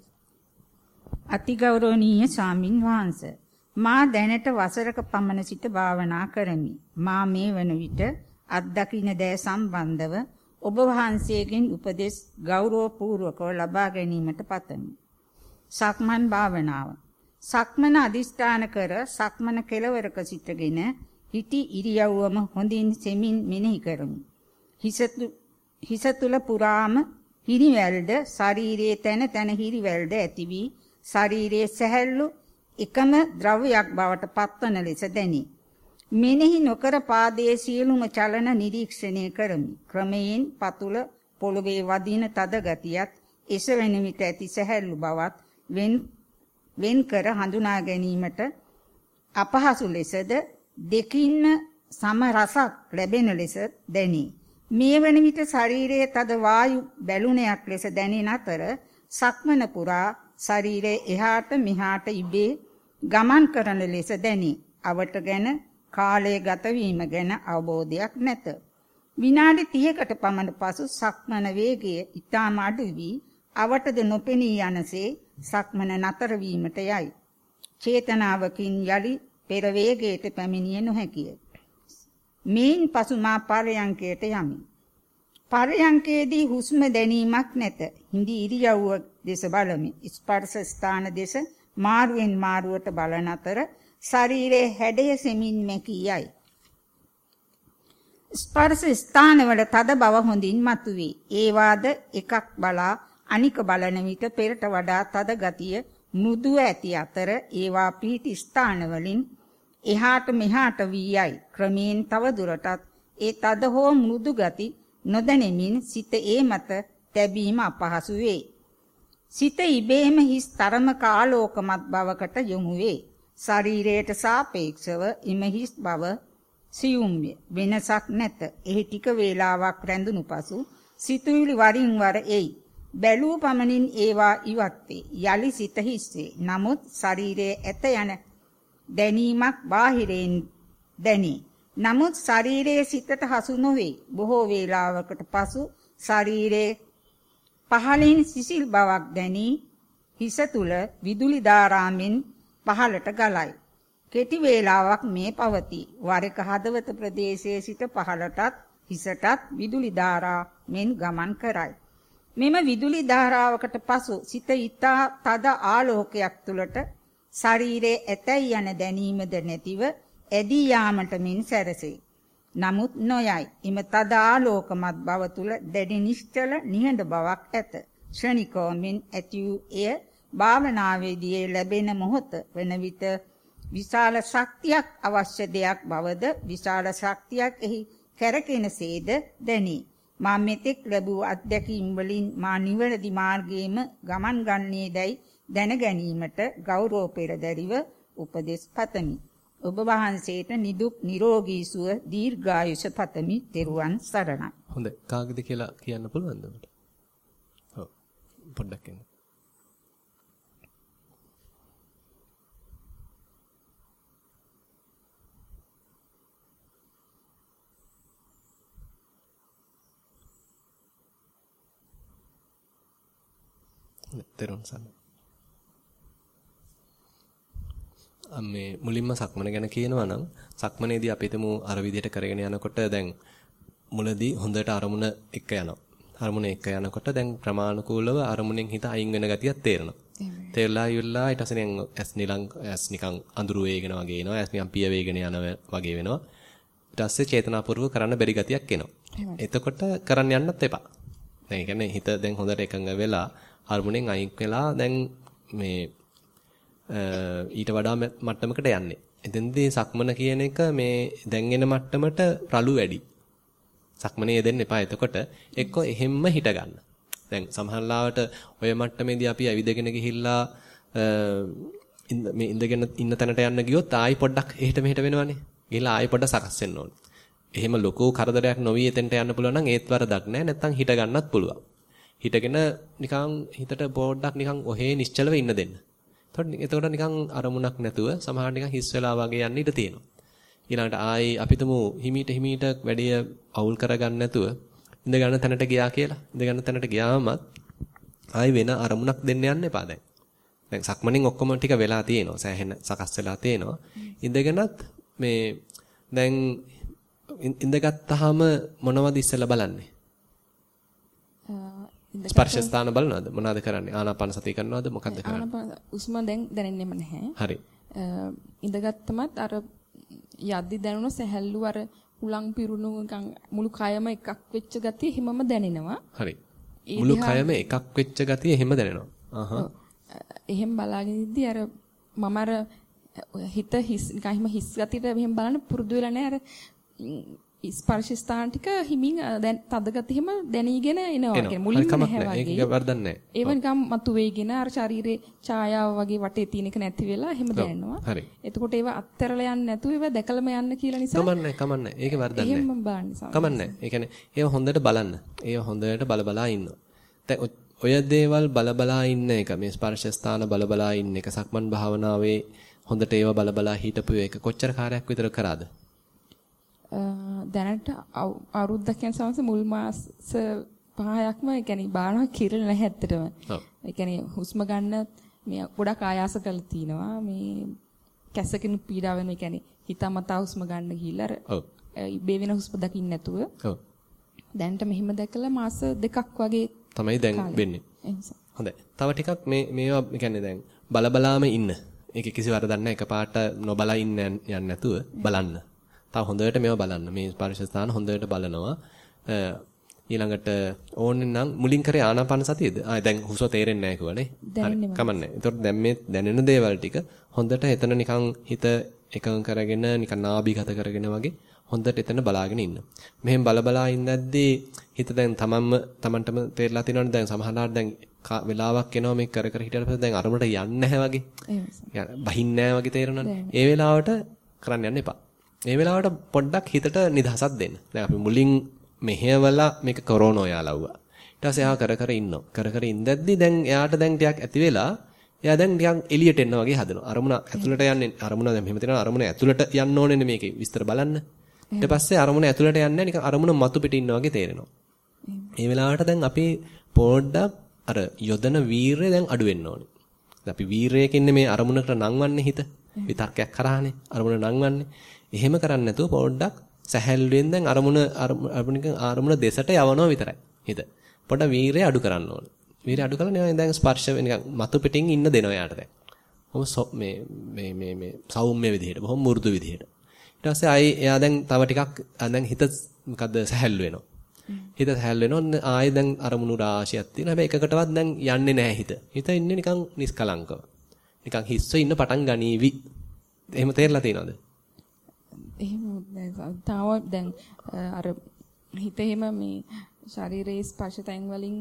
අතිගෞරවනීය ස්වාමින් වහන්සේ මා දැනට වසරක පමණ සිට භාවනා කරමි. මා මේ වන විට අත්දකින්න දෑ සම්බන්ධව ඔබ වහන්සේගෙන් උපදෙස් ගෞරවපූර්වකව ලබා ගැනීමට පතමි. සක්මන් භාවනාව. සක්මන අදිස්ථාන කර සක්මන කෙලවරක සිටගෙන හිටි ඉරියව්වම හොඳින් සෙමින් මෙනෙහි කරමි. හිස තුල පුරාම හිරිවැල්ද ශරීරයේ තන තන හිරිවැල්ද ඇති වී ශරීරයේ සැහැල්ලු එකම ද්‍රව්‍යයක් බවට පත්වන ලෙස දැනේ. මෙනෙහි නොකර පාදයේ සියලුම චලන නිරීක්ෂණය කරමි. ක්‍රමයෙන් පතුල පොළවේ වදින තද ගතියත් එසවෙන විට ඇති සැහැල්ලු බවත් වෙන් වෙන් කර හඳුනා ගැනීමට අපහසු ලෙසද දෙකින්ම සම රසක් ලැබෙන ලෙස දැනේ. මේ වන විට ශරීරයේ තද වායු බැලුණයක් ලෙස දැනෙන අතර සක්මන පුරා ශරීරයේ එහාට මෙහාට ඉබේ ගමන් කරන ලෙස දැනේ. අවට ගැන කාලය ගත වීම ගැන අවබෝධයක් නැත. විනාඩි 30කට පමණ පසු සක්මන වේගය ඉතාම අඩු වී අවටද නොපෙනී යනසේ සක්මන නතර වීමට යයි. චේතනාවකින් යලි පෙර වේගයට පැමිණිය නොහැකිය. මේන් පසු මා පරයන්කයට යමි. පරයන්කේදී හුස්ම දැනීමක් නැත. හිඳි ඉරියව්ව දෙස බලමි. ස්පර්ශ ස්ථාන දෙස මාරුවෙන් මාරුවට බලන අතර ශරීරයේ හැඩය සෙමින් මැකී යයි. ස්පර්ශ ස්ථානවල තද බව හොඳින් මතුවේ. ඒවාද එකක් බලා අනික බලන විට පෙරට වඩා තද ගතිය මෘදුව ඇති අතර ඒවා පීති ස්ථාන වලින් එහාට මෙහාට වී යයි. ක්‍රමයෙන් තව දුරටත් ඒ තද හෝ මෘදු ගති නොදැනෙමින් සිත ඒ මත තැබීම අපහසු වේ. සිත ඉබේම හිස් තරමක ආලෝකමත් බවකට යොමු වේ. ශරීරයට සාපේක්ෂව ඉම හිස් බව සියුම්ය. වෙනසක් නැත. එහි ටික වේලාවක් රැඳුණු පසු සිතුවිලි වරින් වර එයි. බැලූ පමණින් ඒවා ඉවත් වේ. යලි සිත හිස්සේ. නමුත් ශරීරයේ ඇත යන දැනීමක් බාහිරෙන් දැනේ. නමුත් ශරීරයේ සිතට හසු නොවේ. බොහෝ වේලාවකට පසු ශරීරයේ පහළින් සිසිල් බවක් දැනී හිස තුල විදුලි ධාරාවෙන් පහළට ගලයි. කෙටි වේලාවක් මේ පවතී. වර එක හදවත ප්‍රදේශයේ සිට පහළටත් හිසටත් විදුලි ධාරාවෙන් ගමන් කරයි. මෙම විදුලි ධාරාවකට පසු සිත ඊතා තද ආලෝකයක් තුලට ශරීරයේ ඇතැයි යන දැනීමද නැතිව ඇදී යාමට මින් සැරසේ. නමුත් නොයයි. ඉම තද ආලෝකමත් බව තුල දැඩි නිශ්චල නිහඬ බවක් ඇත. ශ්‍රණිකෝමින් ඇති වූ එය භාවනාවේදී ලැබෙන මොහොත වෙන විට විශාල ශක්තියක් අවශ්‍ය දෙයක් බවද විශාල ශක්තියක් එහි කැරකෙනසේද දැනේ. මා මෙතෙක් ලැබූ අත්දැකීම් වලින් මා නිවැරදි මාර්ගයේම ගමන් ගන්නේදයි දැන ගැනීමට ගෞරව පෙරදරිව උපදෙස් පතමි. ඔබ වහන්සේට නිදුක් නිරෝගී සුව දීර්ඝායුෂ පතමි. ත්වන් සරණයි. හොඳයි. කාගෙද කියලා කියන්න පුළුවන්ද ඔබට? ඔව්. පොඩ්ඩක් එන්න. තෙරුවන් සරණයි. මේ මුලින්ම සක්මන ගැන කියනවා නම් සක්මනේදී අපි හිතමු අර විදිහට කරගෙන යනකොට දැන් මුලදී හොඳට අරමුණ එක යනවා. අරමුණ එක යනකොට දැන් ප්‍රමාණිකූලව අරමුණෙන් හිත අයින් වෙන ගතියක් තේරෙනවා. තේරලා ඉවරලා ඊට පස්සේ දැන් ඇස් නිලං ඇස් නිකන් අඳුරු වේගෙන වගේ එනවා. ඇස් නිකන් පිය වේගෙන යන වගේ වෙනවා. ඊට පස්සේ චේතනාපූර්වක කරන්න බැරි ගතියක් එනවා. එතකොට කරන්න යන්නත් එපා. දැන් හිත දැන් හොඳට එකඟ වෙලා අරමුණෙන් අයින් වෙලා දැන් මේ ඊට වඩා මට්ටමකට යන්නේ. එතෙන්දී සක්මන කියන එක මේ දැන් එන මට්ටමට රළු වැඩි. සක්මනේ යෙදෙන්න එපා. එතකොට එක්ක එහෙම්ම හිට ගන්න. දැන් සමහරලාවට ඔය මට්ටමේදී අපි ඇවිදගෙන ගිහිල්ලා මේ ඉඳගෙන ඉන්න තැනට යන්න ගියොත් ආයි පොඩ්ඩක් එහෙට මෙහෙට වෙනවනේ. ගිහිල්ලා ආයි පොඩ්ඩක් සකස් වෙන්න ඕනේ. එහෙම ලොකු කරදරයක් නොවි එතෙන්ට යන්න පුළුවන් නම් ඒත් වරදක් නැහැ. නැත්තම් හිට ගන්නත් පුළුවන්. හිටගෙන නිකන් හිතට පොඩ්ඩක් නිකන් ඔහේ නිශ්චලව ඉන්න දෙන්න. එතකොට නිකන් අරමුණක් නැතුව සමහර නිකන් හිස් වෙලා වගේ යන්න ඉඩ තියෙනවා. ඊළඟට ආයි අපිටම හිමීට හිමීට වැඩිය අවුල් කරගන්න නැතුව ඉඳ ගන්න තැනට ගියා කියලා. ඉඳ ගන්න තැනට ගියාමත් ආයි වෙන අරමුණක් දෙන්න යන්න එපා දැන්. දැන් සක්මණෙන් ඔක්කොම ටික වෙලා තියෙනවා. සෑහෙන සකස් වෙලා තියෙනවා. ඉඳගෙනත් මේ දැන් ඉඳගත්තාම මොනවද ඉස්සෙල්ලා බලන්නේ? ස්පර්ශ ස්ථාන බලනවද? මොනවද කරන්නේ? ආනාපාන සතිය කරනවද? මොකද්ද කරන්නේ? ආනාපාන උස්ම දැන් දැනෙන්නෙම නැහැ. හරි. ඉඳගත්තමත් අර යද්දි දැනුණ සැහැල්ලු අර උලන් පිරුණු මුළු කයම එකක් වෙච්ච ගතිය හිමම දැනෙනවා. හරි. මුළු කයම එකක් වෙච්ච ගතිය එහෙම දැනෙනවා. අහහ. එහෙම බලාගෙන ඉද්දි අර මම අර හිත හිස් නිකන් හිම හිස් ගතියට මෙහෙම බලන්න පුරුදු වෙලා නැහැ අර ස්පර්ශ ස්ථාන ටික හිමින් දැන් තදගති හිම දැනීගෙන එනවා කියන්නේ මුලින්ම නැහැ වගේ. ඒක වර්ධන්නේ නැහැ. ඒව නිකම් මතු වේගෙන අර ශරීරේ ඡායාව වගේ වටේ තියෙන එක නැති වෙලා එහෙම දැනෙනවා. හරි. එතකොට ඒව අත්තරලා යන්නේ නැතුව ඒව දැකලම යන්න කියලා නිසා කමන්නේ කමන්නේ. ඒක වර්ධන්නේ නැහැ. එහෙම බලන්න කමන්නේ. ඒ කියන්නේ ඒව හොඳට බලන්න. ඒව හොඳට බල බලා ඉන්නවා. දැන් ඔය දේවල් බල බලා ඉන්න එක මේ ස්පර්ශ ස්ථාන බල බලා ඉන්න එක සක්මන් භාවනාවේ හොඳට ඒව බල බලා හිටපු එක කොච්චර කාර්යයක් විතර කරාද? දැනට අවුරුද්දක් යන සමස මුල් මාස පහයක්ම ඒ කියන්නේ බානවා කිරල නැහැ ඇත්තටම. ඔව්. ඒ කියන්නේ හුස්ම ගන්න මේ ගොඩක් ආයාස කරලා තිනවා. මේ කැසකින් පීඩා වෙන ඒ කියන්නේ හිතමතා හුස්ම ගන්න ගිහිල්ලා ඔව්. ඉබේ වෙන හුස්ම දකින්න නැතුව. ඔව්. දැනට මෙහිම දැකලා මාස දෙකක් වගේ තමයි දැන් වෙන්නේ. හොඳයි. තව ටිකක් මේ මේවා කියන්නේ දැන් බලබලාම ඉන්න. ඒකේ කිසි වරදක් නැහැ. එකපාරට නොබලා ඉන්න යන්නේ නැතුව බලන්න. තව හොඳට මේව බලන්න. මේ ස්පර්ශ ස්ථාන හොඳට බලනවා. ඊළඟට ඕන්නේ නම් මුලින් කරේ ආනාපාන සතියද? ආ දැන් හුස්ම තේරෙන්නේ නැහැ කිව්වනේ. හරි. කමන්නේ. ඒතකොට දැන් මේ දැනෙන දේවල් ටික හොඳට එතන නිකන් හිත එකඟ කරගෙන නිකන් නාභිගත කරගෙන වගේ හොඳට එතන බලාගෙන ඉන්න. මෙහෙම බල බලා ඉඳද්දී හිත දැන් තමන්ම තමන්ටම තේරලා තියෙනවනේ දැන් සමහරවිට දැන් වෙලාවක් එනවා මේ කර කර හිටියට පස්සේ දැන් අරමුණට යන්නේ නැහැ වගේ. එහෙමයි. බහින්නේ නැහැ වගේ තේරෙනවනේ. ඒ වෙලාවට කරන්න යන්න එපා. මේ වෙලාවට පොඩ්ඩක් හිතට නිදහසක් දෙන්න. දැන් අපි මුලින් මෙහෙवला මේක කොරෝනා යාලව්වා. ඊට පස්සේ එයා කර කර ඉන්නවා. කර කර ඉඳද්දි දැන් එයාට දැන් ටිකක් ඇති වෙලා එයා දැන් ටිකක් එළියට එන්න වගේ හදනවා. අරමුණ ඇතුළට යන්නේ අරමුණ දැන් මෙහෙම තියෙනවා අරමුණ ඇතුළට යන්න ඕනේ මේකේ විස්තර බලන්න. ඊට පස්සේ අරමුණ ඇතුළට යන්නේ නිකන් අරමුණ මතු පිට ඉන්න වගේ තේරෙනවා. මේ වෙලාවට දැන් අපි පොඩ්ඩක් අර යොදන වීරය දැන් අඩු වෙන්න ඕනේ. අපි වීරයකින් මේ අරමුණකට නංවන්නේ හිත. විතර්කයක් කරානේ අරමුණ නංවන්නේ. එහෙම කරන්නේ නැතුව පොඩ්ඩක් සැහැල්ලුවෙන් දැන් අරමුණ අරමුණක අරමුණ දෙසට යවනවා විතරයි. හිත. පොඩ්ඩක් වීරය අඩු කරන්න ඕනේ. වීරය අඩු කරලා නිකන් දැන් ස්පර්ශ නිකන් මතු පිටින් ඉන්න දෙනවා යාට දැන්. කොහොම මේ මේ මේ මේ සෞම්‍ය විදිහට බොහොම මෘදු විදිහට. ඊට පස්සේ ආයේ එයා දැන් තව ටිකක් දැන් හිත මොකද්ද සැහැල්ලු වෙනවා. හිත සැහැල් වෙනවා. ආයෙ දැන් අරමුණු රාශියක් තියෙනවා. හැබැයි එකකටවත් දැන් යන්නේ නැහැ හිත. හිත ඉන්නේ නිකන් නිස්කලංකව. නිකන් හිස්ව ඉන්න පටන් ගනීවි. එහෙම තේරලා තියෙනවද? තාම දැන් අර හිත එහෙම මේ ශරීරයේ ස්පර්ශ තැන් වලින්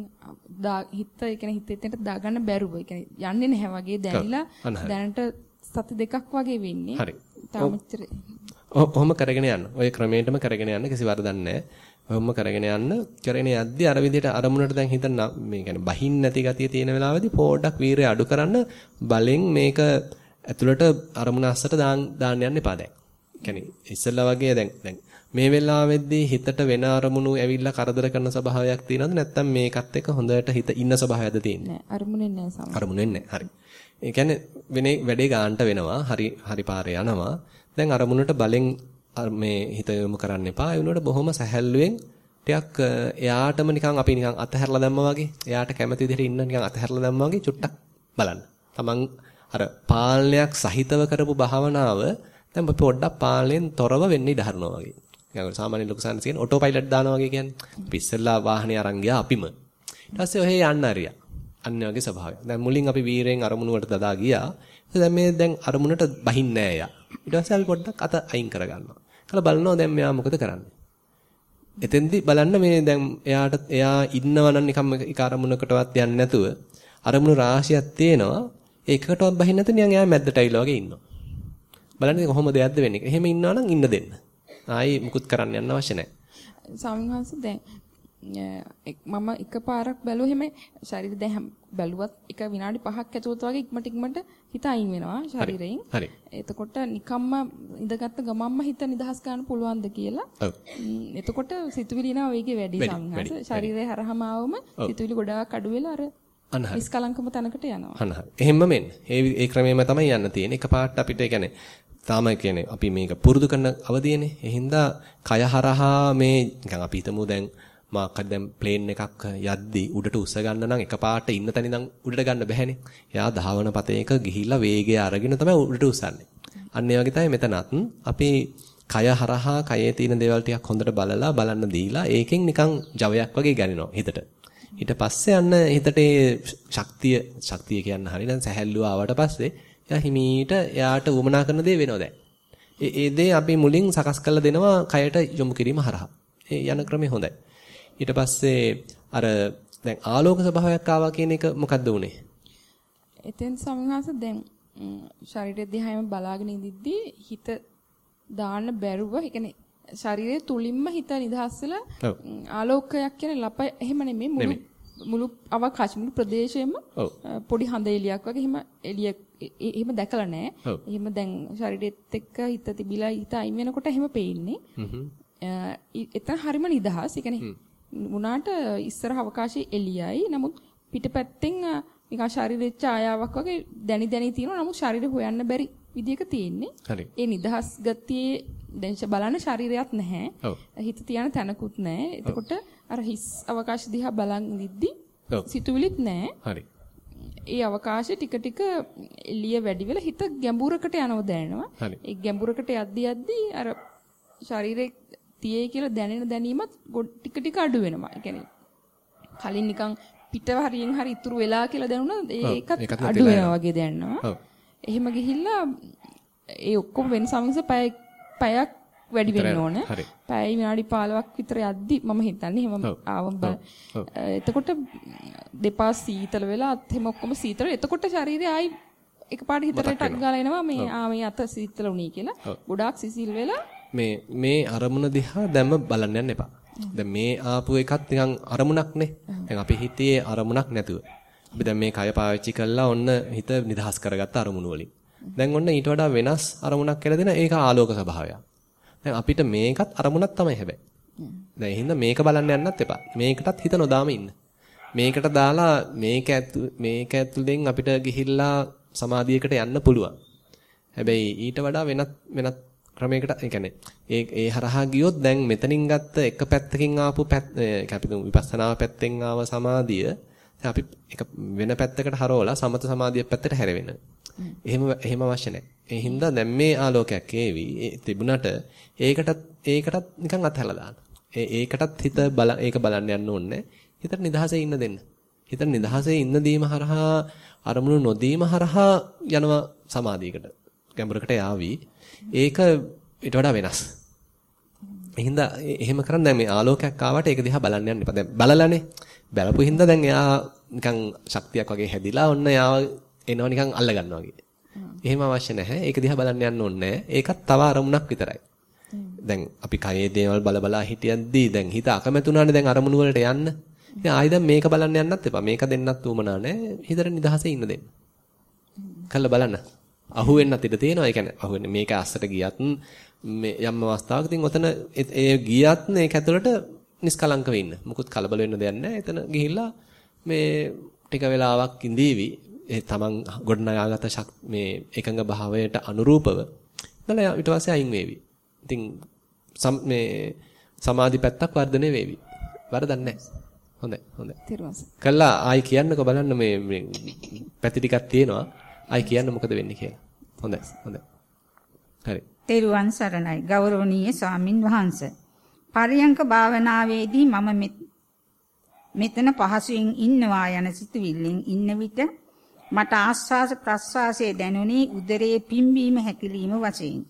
හිත ඒ කියන්නේ හිත එතනට දාගන්න බැරුව. ඒ කියන්නේ යන්නේ නැහැ වගේ දැනිලා දැනට සති දෙකක් වගේ වෙන්නේ. හරි. තාමච්චර ඔහොම කරගෙන යන්න. ඔය ක්‍රමයටම කරගෙන යන්න කිසි වරදක් නැහැ. ඔහොම කරගෙන යන්න කරගෙන යද්දි අර විදිහට අරමුණට දැන් හිත මේ කියන්නේ බහින් නැති ගතිය තියෙන වෙලාවෙදී පොඩ්ඩක් වීරය අඩු කරන්න බලෙන් මේක ඇතුළට අරමුණ අස්සට දාන්න යන්න එපා දැන්. කියන්නේ ඉස්සෙල්ලා වගේ දැන් දැන් මේ වෙලාවෙද්දී හිතට වෙන අරමුණු ඇවිල්ලා කරදර කරන ස්වභාවයක් තියෙනවද නැත්නම් මේකත් එක්ක හොඳට හිත ඉන්න ස්වභාවයක්ද තියෙන්නේ? නෑ අරමුණෙන් නෑ සම. අරමුණෙන් නෑ. හරි. ඒ කියන්නේ වෙනේ වැඩේ ගන්නට වෙනවා. හරි හරි පාරේ යනවා. දැන් අරමුණට බලෙන් මේ හිත යොමු කරන්න එපා. ඒ වුණාට බොහොම සැහැල්ලුවෙන් ටිකක් එයාටම නිකන් අපි නිකන් අතහැරලා දැම්මා වගේ එයාට කැමති විදිහට ඉන්න නිකන් අතහැරලා දැම්මා වගේ චුට්ටක් බලන්න. තමන් අර පාලනයක් සහිතව කරපු භාවනාව දැන් අපි පොඩ්ඩක් පාලනයෙන් තොරව වෙන්න ඉඩ හරිනවා වගේ. නිකන් සාමාන්‍ය ලොකු සානස් කියන්නේ ඔටෝ පයිලට් දානවා වගේ කියන්නේ. අපි ඉස්සෙල්ලා වාහනේ අරන් ගියා අපිම. ඊට පස්සේ ඔහේ යන්න හරියා. අන්න වගේ ස්වභාවයක්. දැන් මුලින් අපි වීරයෙන් අරමුණු වලට දදා ගියා. දැන් මේ දැන් අරමුණට බහින්නේ නෑ යා. ඊට පස්සේ අපි පොඩ්ඩක් අත අයින් කරගන්නවා. කල බලනවා දැන් මෙයා මොකද කරන්නේ. එතෙන්දි බලන්න මේ දැන් එයාට එයා ඉන්නවා නම් නිකම් එක අරමුණකටවත් යන්නේ නැතුව අරමුණු රාශියක් තියෙනවා ඒකකටවත් බහින්න නැතුව නිකන් එයා මැද්දට ඇවිල්ලා වගේ ඉන්නවා. බලන්න කොහොමද යද්ද වෙන්නේ. එහෙම ඉන්නවා නම් ඉන්න දෙන්න. ආයි මුකුත් කරන්න යන්න අවශ්‍ය නැහැ. ස්වාමීන් වහන්සේ දැන් මම එකපාරක් බැලුවා එහෙම ශරීරය දැන් බැලුවත් එක විනාඩි 5ක් ඇතුළත වගේ ඉක්මට ඉක්මට හිත අයින් වෙනවා ශරීරයෙන්. හරි. එතකොට නිකම්ම ඉඳගත්ත ගමම්ම හිත නිදහස් ගන්න පුළුවන්ද කියලා. ඔව්. එතකොට සිතුවිලි නා වේගේ වැඩි සම්හස. ශරීරය හරහාම ආවම සිතුවිලි ගොඩාක් අඩු වෙලා අර අනහරි. නිස්කලංකම තැනකට යනවා. අනහරි. එහෙම්ම මෙන්න. ඒ ඒ ක්‍රමෙම තමයි යන්න තියෙන්නේ. එකපාරට අපිට ඒ කියන්නේ තාම කියන්නේ අපි මේක පුරුදු කරන අවදීනේ. ඒ හින්දා කය හරහා මේ නිකන් අපි හිතමු දැන් මාකද දැන් ප්ලේන් එකක් යද්දි උඩට උස්ස ගන්න නම් එකපාරට ඉන්න තැන ඉඳන් උඩට ගන්න බැහැනේ. එයා ධාවන පතේක ගිහිල්ලා වේගය අරගෙන තමයි උඩට උස්සන්නේ. අන්න ඒ වගේ තමයි මෙතනත් අපි කය හරහා කයේ තියෙන දේවල් ටිකක් හොඳට බලලා බලන්න දීලා ඒකෙන් නිකන් ජවයක් වගේ ගනිනවා හිතට. ඊට පස්සේ අන්න හිතට ශක්තිය ශක්තිය කියන්න හරිය දැන් සැහැල්ලුව ආවට පස්සේ එයා හිමීට එයාට උවමනා කරන දේ වෙනවා දැන්. ඒ ඒ දේ අපි මුලින් සකස් කරලා දෙනවා කයට යොමු කිරීම හරහා. ඒ යන ක්‍රමය හොඳයි. ඊට පස්සේ අර දැන් ආලෝක ස්වභාවයක් ආවා කියන එක මොකද්ද උනේ? එතෙන් සමහරවිට දැන් ශරීරය දිහාම බලාගෙන ඉඳිද්දී හිත දාන්න බැරුව, ඒ කියන්නේ ශරීරය තුලින්ම හිත නිදහස් වෙලා ආලෝකයක් කියන ලප එහෙම නෙමෙයි මුළු මුළු අවකාශ මුළු ප්‍රදේශයේම පොඩි හඳ එලියක් වගේ එහෙම එලිය එහෙම දැකලා නැහැ. එහෙම දැන් ශරීරෙත් එක්ක හිත තිබිලා හිත අයින් වෙනකොට එහෙම පේන්නේ. එතන හරිම නිදහස්. ඒ කියන්නේ වුණාට ඉස්සර අවකාශයේ එළියයි. නමුත් පිටපැත්තෙන් නිකන් ශරීරයේ ඡායාවක් වගේ දැනි දැනි තියෙනවා. නමුත් ශරීරය හොයන්න බැරි විදියක තියෙන්නේ. ඒ නිදහස් ගතියේ දැන් බලන්න ශරීරයක් නැහැ. හිත තියන තැනකුත් නැහැ. එතකොට අර හිස් අවකාශ දිහා බලන් ඉඳිද්දි සිතුවිලිත් නැහැ. හරි. ඒ අවකාශය ටික ටික එළිය වැඩි වෙලා හිත ගැඹුරකට යනවා දැනෙනවා. ඒ ගැඹුරකට යද්දි යද්දි අර ශරීරේ තියේ කියලා දැනෙන දැනීමත් ටික ටික අඩු වෙනවා. ඒ කියන්නේ කලින් නිකන් පිට හරියෙන් හරි ඉතුරු වෙලා කියලා දැනුණා ඒකත් අඩු වෙනවා වගේ දැනෙනවා. එහෙම ගිහිල්ලා ඒ ඔක්කොම වෙන සමගස පැය පැයක් වැඩි වෙන්න ඕන. පැය විනාඩි 15ක් විතර යද්දි මම හිතන්නේ එහෙම. ආවම. එතකොට දෙපා සීතල වෙලා අත් එහෙම ඔක්කොම සීතල. එතකොට ශරීරය ආයි එකපාරට හිතට ටක් ගාලා එනවා මේ ආ මේ අත සීතල වුණී කියලා. ගොඩාක් සිසිල් වෙලා මේ මේ අරමුණ දිහා දැම්ම බලන්න යන්න එපා. දැන් මේ ආපු එකත් නිකන් අරමුණක්නේ. දැන් අපි හිතේ අරමුණක් නැතුව. අපි දැන් මේ කය පාවිච්චි කළා ඔන්න හිත නිදහස් කරගත්ත අරමුණු වලින්. දැන් ඔන්න ඊට වඩා වෙනස් අරමුණක් කියලා දෙන ඒක ආලෝක ස්වභාවයක්. දැන් අපිට මේකත් අරමුණක් තමයි හැබැයි. දැන් එහෙනම් මේක බලන්න යන්නත් එපා. මේකටත් හිත නොදාම ඉන්න. මේකට දාලා මේක ඇතු මේක ඇතුලෙන් අපිට ගිහිල්ලා සමාධියකට යන්න පුළුවන්. හැබැයි ඊට වඩා වෙනත් වෙනත් ක්‍රමයකට ඒ කියන්නේ ඒ ඒ හරහා ගියොත් දැන් මෙතනින් ගත්ත එක පැත්තකින් ආපු පැත්ත ඒ අපි දුමු විපස්සනා පැත්තෙන් ආව සමාධිය දැන් අපි එක වෙන පැත්තකට හරවලා සමත සමාධිය පැත්තට හැරෙවෙන. එහෙම එහෙම අවශ්‍ය නැහැ. ඒ හින්දා දැන් මේ ආලෝකයක් ඒවි ඒ තිබුණට ඒකටත් ඒකටත් නිකන් අතහැලා දාන්න. ඒ ඒකටත් හිත බල ඒක බලන්න යන්න ඕනේ. හිතට නිදහසේ ඉන්න දෙන්න. හිතට නිදහසේ ඉන්න දීම හරහා අරමුණු නොදීම හරහා යනවා සමාධියකට. ගැඹුරකට යාවි. ඒක ඊට වඩා වෙනස්. එහෙනම් එහෙම කරන් දැන් මේ ආලෝකයක් ආවට ඒක දිහා බලන්න යන්න එපා. දැන් බලලානේ. බලපු හින්දා දැන් එයා නිකන් ශක්තියක් වගේ හැදිලා ඔන්න එයාව එනවා නිකන් අල්ල ගන්නවා වගේ. එහෙම අවශ්‍ය නැහැ. ඒක දිහා බලන්න යන්න ඕනේ ඒකත් තව අරමුණක් විතරයි. දැන් අපි කයේ දේවල් බල බලා හිටියද්දී දැන් හිත අකමැතුණානේ දැන් අරමුණු වලට යන්න. ඉතින් ආයි දැන් මේක බලන්න යන්නත් එපා. මේක දෙන්නත් උවමනා නැහැ. හිතට නිදහසේ ඉන්න දෙන්න. කල්ලා බලන්න. අහු වෙන්නත් ඉඩ තියෙනවා. ඒ කියන්නේ අහු වෙන්නේ මේක අස්සට ගියත් මේ යම් අවස්ථාවක ඉතින් ඔතන ඒ ගියත් මේක ඇතුළට නිස්කලංක වෙන්න. මුකුත් කලබල වෙන්න දෙයක් නැහැ. එතන ගිහිල්ලා මේ ටික වෙලාවක් ඉඳීවි. ඒ තමන් ගොඩනගාගත මේ එකඟ භාවයට අනුරූපව ඉතලා ඊට පස්සේ අයින් වේවි. ඉතින් මේ සමාධි පැත්තක් වර්ධනය වේවි. වරදක් නැහැ. හොඳයි හොඳයි. කළා ආයි කියන්නකෝ බලන්න මේ මේ පැති ටිකක් තියෙනවා. ආයි කියන්න මොකද වෙන්නේ කියලා. හොඳයි හොඳයි. හරි. තෙරුවන් සරණයි ගෞරවනීය ස්වාමින් වහන්සේ. පරියංක භාවනාවේදී මම මෙතන පහසුවෙන් ඉන්නවා යන සිතුවිල්ලෙන් ඉන්න විට මට ආස්වාස ප්‍රස්වාසයේ දැනුනේ උදරයේ පිම්බීම හැකිලිම වශයෙන්.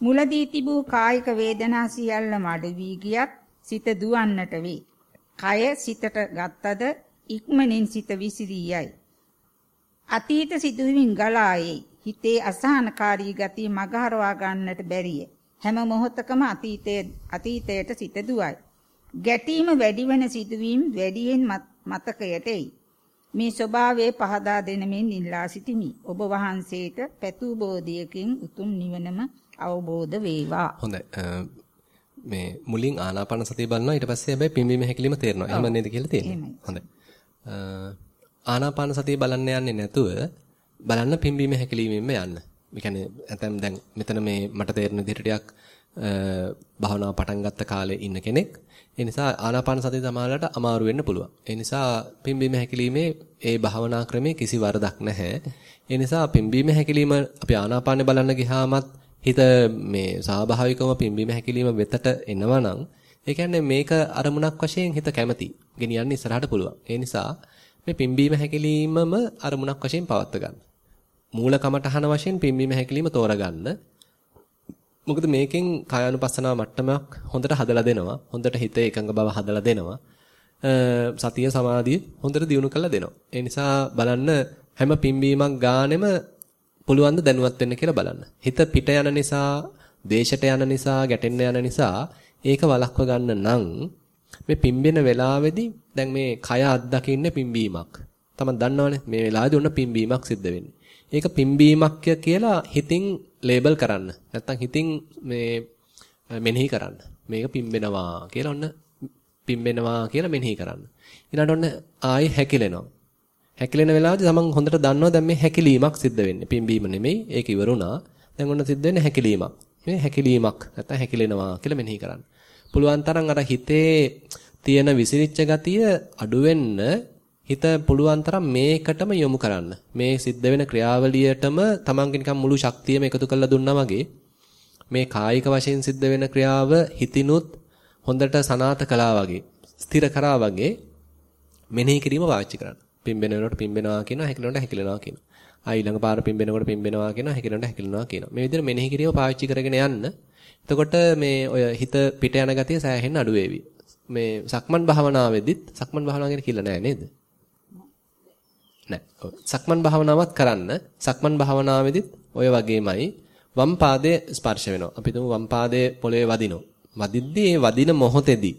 මුලදී තිබූ කායික වේදනා සියල්ලම අඩු වී ගියත් සිත දුවන්නට වේ. කය සිතට ගත්තද ඉක්මනින් සිත විසිරී යයි. අතීත සිදුවීම් ගලායේ හිතේ අසහනකාරී ගතිය මගහරවා ගන්නට බැරිය. හැම මොහොතකම අතීතයේ අතීතයට සිත දුවයි. ගැටීම වැඩිවන සිදුවීම් වැඩියෙන් මතකයට එයි. මේ ස්වභාවයේ පහදා දෙනමින් ඉල්ලා සිටිමි. ඔබ වහන්සේට පැතු බෝධියකින් උතුම් නිවනම අවබෝධ වේවා. හොඳයි. මේ මුලින් ආනාපාන සතිය බලනවා ඊට පස්සේ හැබැයි පිම්බීම හැකිලිම තේරෙනවා. එහෙම නේද කියලා තියෙන්නේ. හොඳයි. ආනාපාන සතිය බලන්න යන්නේ නැතුව බලන්න පිම්බීම හැකිලිමෙන්ම යන්න. ඒ කියන්නේ ඇතම් දැන් මෙතන මේ මට තේරෙන විදිහට ටිකක් භාවනාව පටන් ගත්ත කාලේ ඉන්න කෙනෙක්. ඒ නිසා ආනාපාන සතිය සමාලලට අමාරු වෙන්න පුළුවන්. ඒ නිසා පිම්බීම හැකිලිමේ ඒ භාවනා ක්‍රමේ කිසි වරදක් නැහැ. ඒ නිසා පිම්බීම හැකිලිම අපි ආනාපානේ බලන්න ගියාමත් හිත මේ ස්වාභාවිකවම පිම්බීම හැකිලිම වෙතට එනවා නම් ඒ කියන්නේ මේක අරමුණක් වශයෙන් හිත කැමති. ගෙනියන්න ඉස්සරහට පුළුවන්. ඒ නිසා මේ පිම්බීම හැකිලිමම අරමුණක් වශයෙන් පවත්ව ගන්න. මූල කමටහන වශයෙන් පිම්බීම හැකිලිම තෝරගන්න. මොකද මේකෙන් කායानुපස්සනාව මට්ටමක් හොඳට හදලා දෙනවා. හොඳට හිත එකඟ බව හදලා දෙනවා. සතිය සමාධිය හොඳට දියුණු කරලා දෙනවා. ඒ නිසා බලන්න හැම පිම්බීමක් ගානෙම පුළුවන් ද දැනුවත් වෙන්න කියලා බලන්න. හිත පිට යන නිසා, දේශයට යන නිසා, ගැටෙන්න යන නිසා ඒක වළක්ව ගන්න නම් මේ පිම්බෙන වෙලාවේදී දැන් මේ කය අත්දකින්නේ පිම්බීමක්. තමයි දන්නවනේ මේ වෙලාවේදී ඔන්න පිම්බීමක් සිද්ධ වෙන්නේ. ඒක පිම්බීමක් කියලා හිතින් ලේබල් කරන්න. නැත්තම් හිතින් මේ මෙනෙහි කරන්න. මේක පිම්බෙනවා කියලා ඔන්න පිම්බෙනවා කියලා මෙනෙහි කරන්න. ඊළඟට ඔන්න ආයි හැකිලෙනවා. හැකිලෙන වෙලාවදී තමන් හොඳට දන්නවා දැන් මේ හැකිලීමක් සිද්ධ වෙන්නේ. පිම්බීම නෙමෙයි. ඒක ඉවරුණා. දැන් ඔන්න සිද්ධ වෙන්නේ හැකිලීමක්. මේ හැකිලීමක් නැත්තම් හැකිලෙනවා කියලා මෙනෙහි කරන්න. පුළුවන් තරම් අර හිතේ තියෙන විසිරිච්ච ගතිය අඩු වෙන්න හිත පුළුවන් තරම් මේකටම යොමු කරන්න. මේ සිද්ධ වෙන ක්‍රියාවලියටම තමන්ගේ නිකන් මුළු ශක්තියම එකතු කරලා දුන්නා වගේ මේ කායික වශයෙන් සිද්ධ වෙන ක්‍රියාව හිතිනුත් හොඳට සනාත කළා වගේ ස්ථිර කරා වගේ මෙනෙහි කිරීම පාවිච්චි කරන්න. පිම්බෙන වෙනකොට පිම්බෙනවා කියනවා හැකිලෙනකොට හැකිලෙනවා කියනවා. ආ ඊළඟ පාර පිම්බෙනකොට පිම්බෙනවා කියනවා හැකිලෙනකොට හැකිලෙනවා කියනවා. මේ විදිහට මෙනෙහි කිරීම පාවිච්චි කරගෙන යන්න. එතකොට මේ ඔය හිත පිට යන ගතිය සෑහෙන්න අඩු වේවි. මේ සක්මන් භාවනාවේදීත් සක්මන් භාවනාව ගැන කියලා නෑ නේද? නෑ. සක්මන් භාවනාවත් කරන්න. සක්මන් භාවනාවේදීත් ඔය වගේමයි වම් පාදයේ ස්පර්ශ වෙනවා. අපි තුමු වම් පාදයේ පොළවේ වදිනවා. වදිද්දී ඒ වදින මොහොතේදී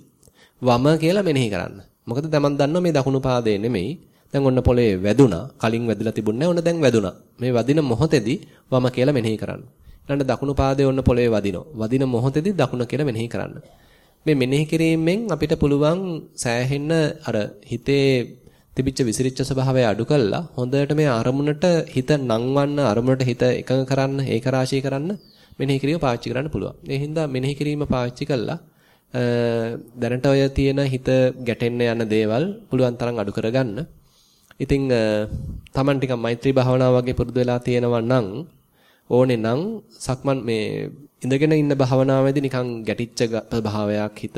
වම කියලා මෙනෙහි කරන්න. මොකද දැන් දන්නවා මේ දකුණු පාදයේ නෙමෙයි. දැන් ඔන්න පොළවේ වැදුනා. කලින් වැදිලා තිබුණේ ඔන්න දැන් වැදුනා. මේ වදින මොහොතේදී වම කියලා මෙනෙහි කරන්න. ඊළඟ දකුණු පාදයේ ඔන්න පොළවේ වදිනවා. වදින මොහොතේදී දකුණ කියලා මෙනෙහි කරන්න. මේ මෙනෙහි කිරීමෙන් අපිට පුළුවන් සෑහෙන්න අර හිතේ තිබිච්ච විසිරිච්ච ස්වභාවය අඩු කළා හොඳට මේ අරමුණට හිත නංවන්න අරමුණට හිත එකඟ කරන්න ඒක රාශී කරන්න මෙනෙහි කිරීම පාවිච්චි කරන්න පුළුවන්. ඒ හින්දා මෙනෙහි කිරීම පාවිච්චි කළා දැනට ඔය තියෙන හිත ගැටෙන්න යන දේවල් පුළුවන් තරම් අඩු කරගන්න. ඉතින් Taman ටිකක් මෛත්‍රී භාවනාව වගේ පුරුදු වෙලා තියෙනවා නම් ඕනේ නම් සක්මන් මේ ඉඳගෙන ඉන්න භාවනාවේදී නිකන් ගැටිච්ච භාවයක් හිත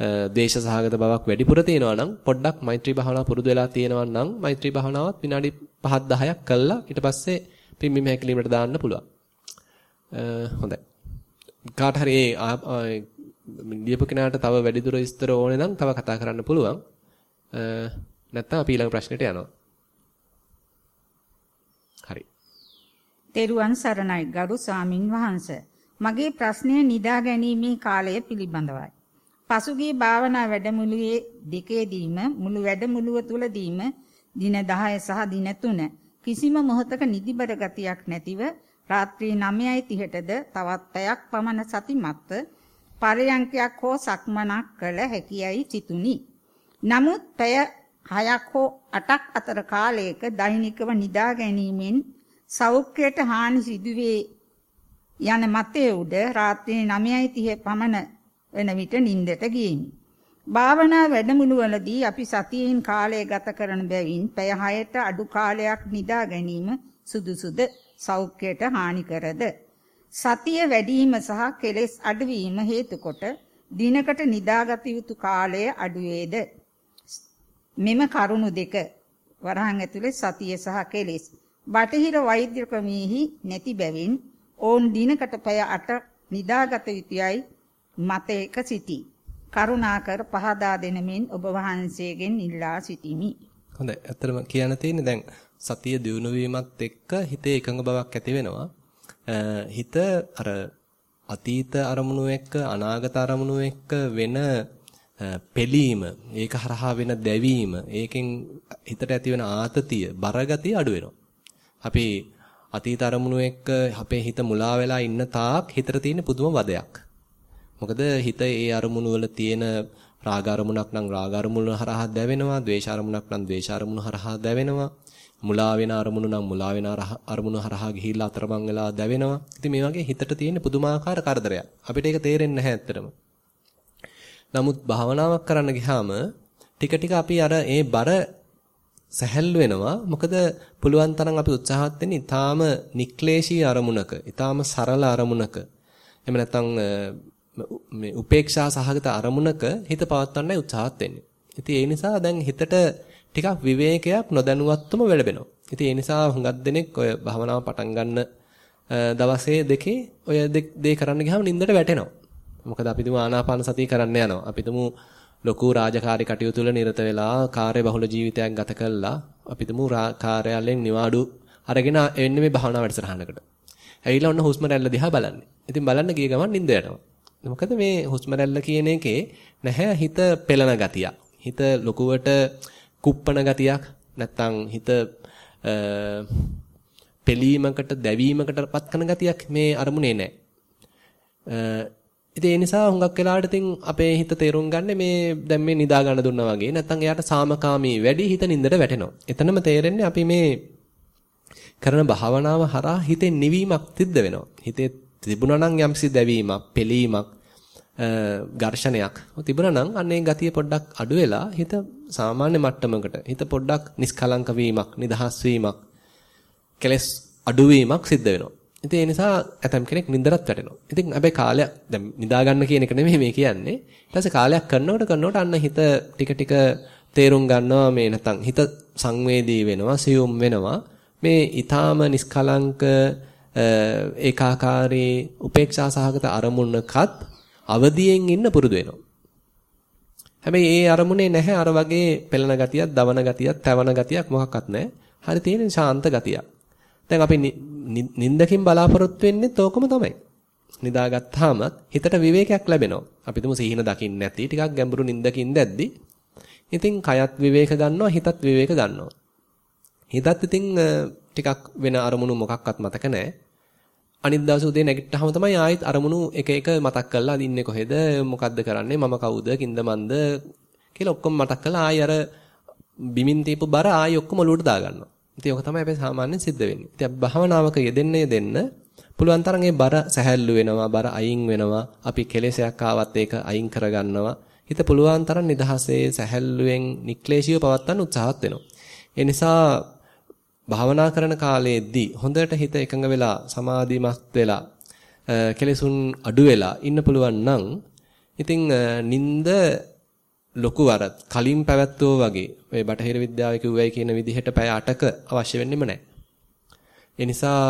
ද්වේෂ සහගත බවක් වැඩිපුර තියෙනවා නම් පොඩ්ඩක් මෛත්‍රී භාවනාව පුරුදු වෙලා තියෙනවා නම් මෛත්‍රී භාවනාවත් විනාඩි 5 10ක් කළා ඊට පස්සේ පිම්බීම හැකිලීමට දාන්න පුළුවන්. හොඳයි. කාට හරි ඒ ලියපු කෙනාට තව වැඩිදුර විස්තර ඕනේ නම් තව කතා කරන්න පුළුවන්. නැත්නම් අපි ඊළඟ ප්‍රශ්නෙට යනවා. හරි. තෙරුවන් සරණයි ගරු සාමින් වහන්සේ. මගේ ප්‍රශ්නය නිදා ගැනීමේ කාලය පිළිබඳවයි. පසුගිය භාවනා වැඩමුළුවේ දෙකේදීම මුළු වැඩමුළුව තුලදීම දින 10 සහ දින 3 කිසිම මොහතක නිදිබර ගතියක් නැතිව රාත්‍රී 9:30ටද තවත් පැයක් පමණ සතිමත්ව පරයන්කයක් හෝ සක්මනක් කළ හැකියයි සිතුනි. නමුත් පැය 6ක් හෝ 8ක් අතර කාලයක දෛනිකව නිදා ගැනීමෙන් සෞඛ්‍යයට හානි සිදුවේ යන මතයේ උඩ රාත්‍රී 9:30 පමණ වෙන විට නිින්දට ගියෙමි. භාවනා වැඩමුළුවලදී අපි සතියෙන් කාලය ගත කරන බැවින් පැය 6ට අඩු කාලයක් නිදා ගැනීම සුදුසුද සෞඛ්‍යයට හානි කරද? සතිය වැඩිම සහ කෙලෙස් අඩුවීම හේතු කොට දිනකට නිදාගත යුතු කාලය අඩු වේද මෙම කරුණු දෙක වරහන් ඇතුලේ සතිය සහ කෙලෙස්. බටහිර වෛද්‍ය ක්‍රමෙහි නැති බැවින් ඕන් දිනකට පැය 8 නිදාගත යුතුයයි මතයක සිටී. කරුණාකර පහදා දෙනමින් ඔබ වහන්සේගෙන් ඉල්ලා සිටිමි. හොඳයි. ඇත්තටම කියන්න තියෙන්නේ දැන් සතිය දියුණු වීමත් එක්ක හිතේ එකඟ බවක් ඇති වෙනවා. හිත අර අතීත අරමුණු එක්ක අනාගත අරමුණු එක්ක වෙන පෙලීම ඒක හරහා වෙන දැවීම ඒකෙන් හිතට ඇති වෙන ආතතිය බරගතිය අඩු වෙනවා. අපි අතීත අරමුණු එක්ක අපේ හිත මුලා වෙලා ඉන්න තාක් හිතට තියෙන පුදුම වදයක්. මොකද හිත ඒ අරමුණු වල තියෙන රාග අරමුණක් නම් රාග අරමුණු හරහා දැවෙනවා, ද්වේෂ අරමුණක් නම් ද්වේෂ අරමුණු හරහා දැවෙනවා. මුලා වෙන අරමුණු නම් මුලා වෙන අරමුණු හරහා ගිහිල්ලා අතරමං වෙලා දැවෙනවා. ඉතින් මේ වගේ හිතට තියෙන පුදුමාකාර කරදරයක්. අපිට ඒක තේරෙන්නේ නැහැ ඇත්තටම. නමුත් භාවනාවක් කරන්න ගියාම ටික ටික අපි අර ඒ බර සැහැල්ලු වෙනවා. මොකද පුළුවන් තරම් අපි උත්සාහත් වෙන්නේ ඊටාම නික්ලේශී අරමුණක, ඊටාම සරල අරමුණක. එහෙම නැත්නම් මේ උපේක්ෂා සහගත අරමුණක හිත පවත්වන්නයි උත්සාහත් වෙන්නේ. ඉතින් ඒ නිසා දැන් හිතට ටිකක් විවේකයක් නොදැනුවත්වම වෙලබෙනවා. ඉතින් ඒ නිසා හුඟක් දෙනෙක් ඔය භවනාව පටන් ගන්න දවසේ දෙකේ ඔය දේ කරන්න ගියාම නින්දට වැටෙනවා. මොකද අපි තුමු ආනාපාන සතිය කරන්න යනවා. අපි තුමු ලොකු රාජකාරී කටයුතු වල නිරත වෙලා කාර්ය බහුල ජීවිතයක් ගත කළා. අපි තුමු කාර්යාලයෙන් නිවාඩු අරගෙන එන්නේ මේ භවනා වැඩසටහනකට. ඇවිල්ලා ඔන්න හුස්ම රැල්ල දිහා බලන්නේ. ඉතින් බලන්න ගිය ගමන් නිින්ද යනවා. මොකද මේ හුස්ම රැල්ල කියන එකේ නැහැ හිත පෙළන ගතියක්. හිත ලොකුවට කුප්පන ගතියක් නැත්තම් හිත පෙලීමකට දැවීමකට පත් කරන ගතියක් මේ අරමුණේ නැහැ. ඉතින් ඒ නිසා හුඟක් වෙලාවට ඉතින් අපේ හිත තේරුම් ගන්න මේ දැන් මේ නිදා ගන්න දුන්නා වගේ නැත්තම් එයාට සාමකාමී වැඩි හිත නින්දට වැටෙනවා. එතනම තේරෙන්නේ අපි මේ කරන භාවනාව හරහා හිතේ නිවීමක් සිද්ධ වෙනවා. හිතේ තිබුණා නම් යම්සි දැවීමක්, පෙලීමක්, ඝර්ෂණයක් තිබුණා නම් අන්න ඒ ගතිය පොඩ්ඩක් අඩු වෙලා හිත සාමාන්‍ය මට්ටමකට හිත පොඩ්ඩක් නිස්කලංක වීමක් නිදහස් වීමක් කෙලස් අඩු වීමක් සිද්ධ වෙනවා. ඉතින් ඒ නිසා ඇතම් කෙනෙක් නින්දරත් වැටෙනවා. ඉතින් හැබැයි කාලයක් දැන් නිදා ගන්න කියන එක නෙමෙයි මේ කියන්නේ. ඊට පස්සේ කාලයක් කරනකොට කරනකොට අන්න හිත ටික ටික තේරුම් ගන්නවා මේ නැතනම් හිත සංවේදී වෙනවා, සියුම් වෙනවා. මේ ඊ타ම නිස්කලංක ඒකාකාරී උපේක්ෂා සහගත අරමුණකත් අවදියෙන් ඉන්න පුරුදු වෙනවා. හැබැයි ඒ අරමුණේ නැහැ අර වගේ පෙළන ගතියක්, දවන ගතියක්, තැවන ගතියක් මොකක්වත් නැහැ. හරි තියෙන ශාන්ත ගතියක්. දැන් අපි නින්දකින් බලාපොරොත්තු වෙන්නේ තෝකම තමයි. නිදාගත්තාම හිතට විවේකයක් ලැබෙනවා. අපි තුමු සිහින දකින්න නැති ටිකක් ගැඹුරු නින්දකින් දැද්දි. ඉතින් කයත් විවේක ගන්නවා හිතත් විවේක ගන්නවා. හිතත් ඉතින් ටිකක් වෙන අරමුණු මොකක්වත් මතක නැහැ. අනිත් දවසේ උදේ නැගිට්ටාම තමයි ආයෙත් අරමුණු එක එක මතක් කරලා ඉන්නේ කොහෙද මොකද්ද කරන්නේ මම කවුද කින්ද මන්ද කියලා ඔක්කොම මතක් කරලා ආයෙ අර බිමින් තියපු බර ආයෙ ඔක්කොම ඔලුවට දා ගන්නවා. ඉතින් ඔක තමයි අපි සාමාන්‍යයෙන් සිද්ධ වෙන්නේ. ඉතින් අපි භාවනාවක යෙදෙන්න යෙදෙන්න පුළුවන් තරම් ඒ බර සැහැල්ලු වෙනවා, බර අයින් වෙනවා. අපි කෙලෙසයක් ආවත් ඒක අයින් කරගන්නවා. හිත පුළුවන් තරම් නිදහසේ සැහැල්ලුවෙන් නික්ලේශීව පවත්වන්න උත්සාහත් වෙනවා. ඒ නිසා භාවනා කරන කාලයේදී හොඳට හිත එකඟ වෙලා සමාධිමත් වෙලා කෙලෙසුන් අඩු වෙලා ඉන්න පුළුවන් නම් ඉතින් නිନ୍ଦ ලොකු අර කලින් පැවැත්වෝ වගේ ඔය බටහිර විද්‍යාවේ කිව්වයි කියන විදිහට පැය 8ක අවශ්‍ය වෙන්නෙම නැහැ. ඒ නිසා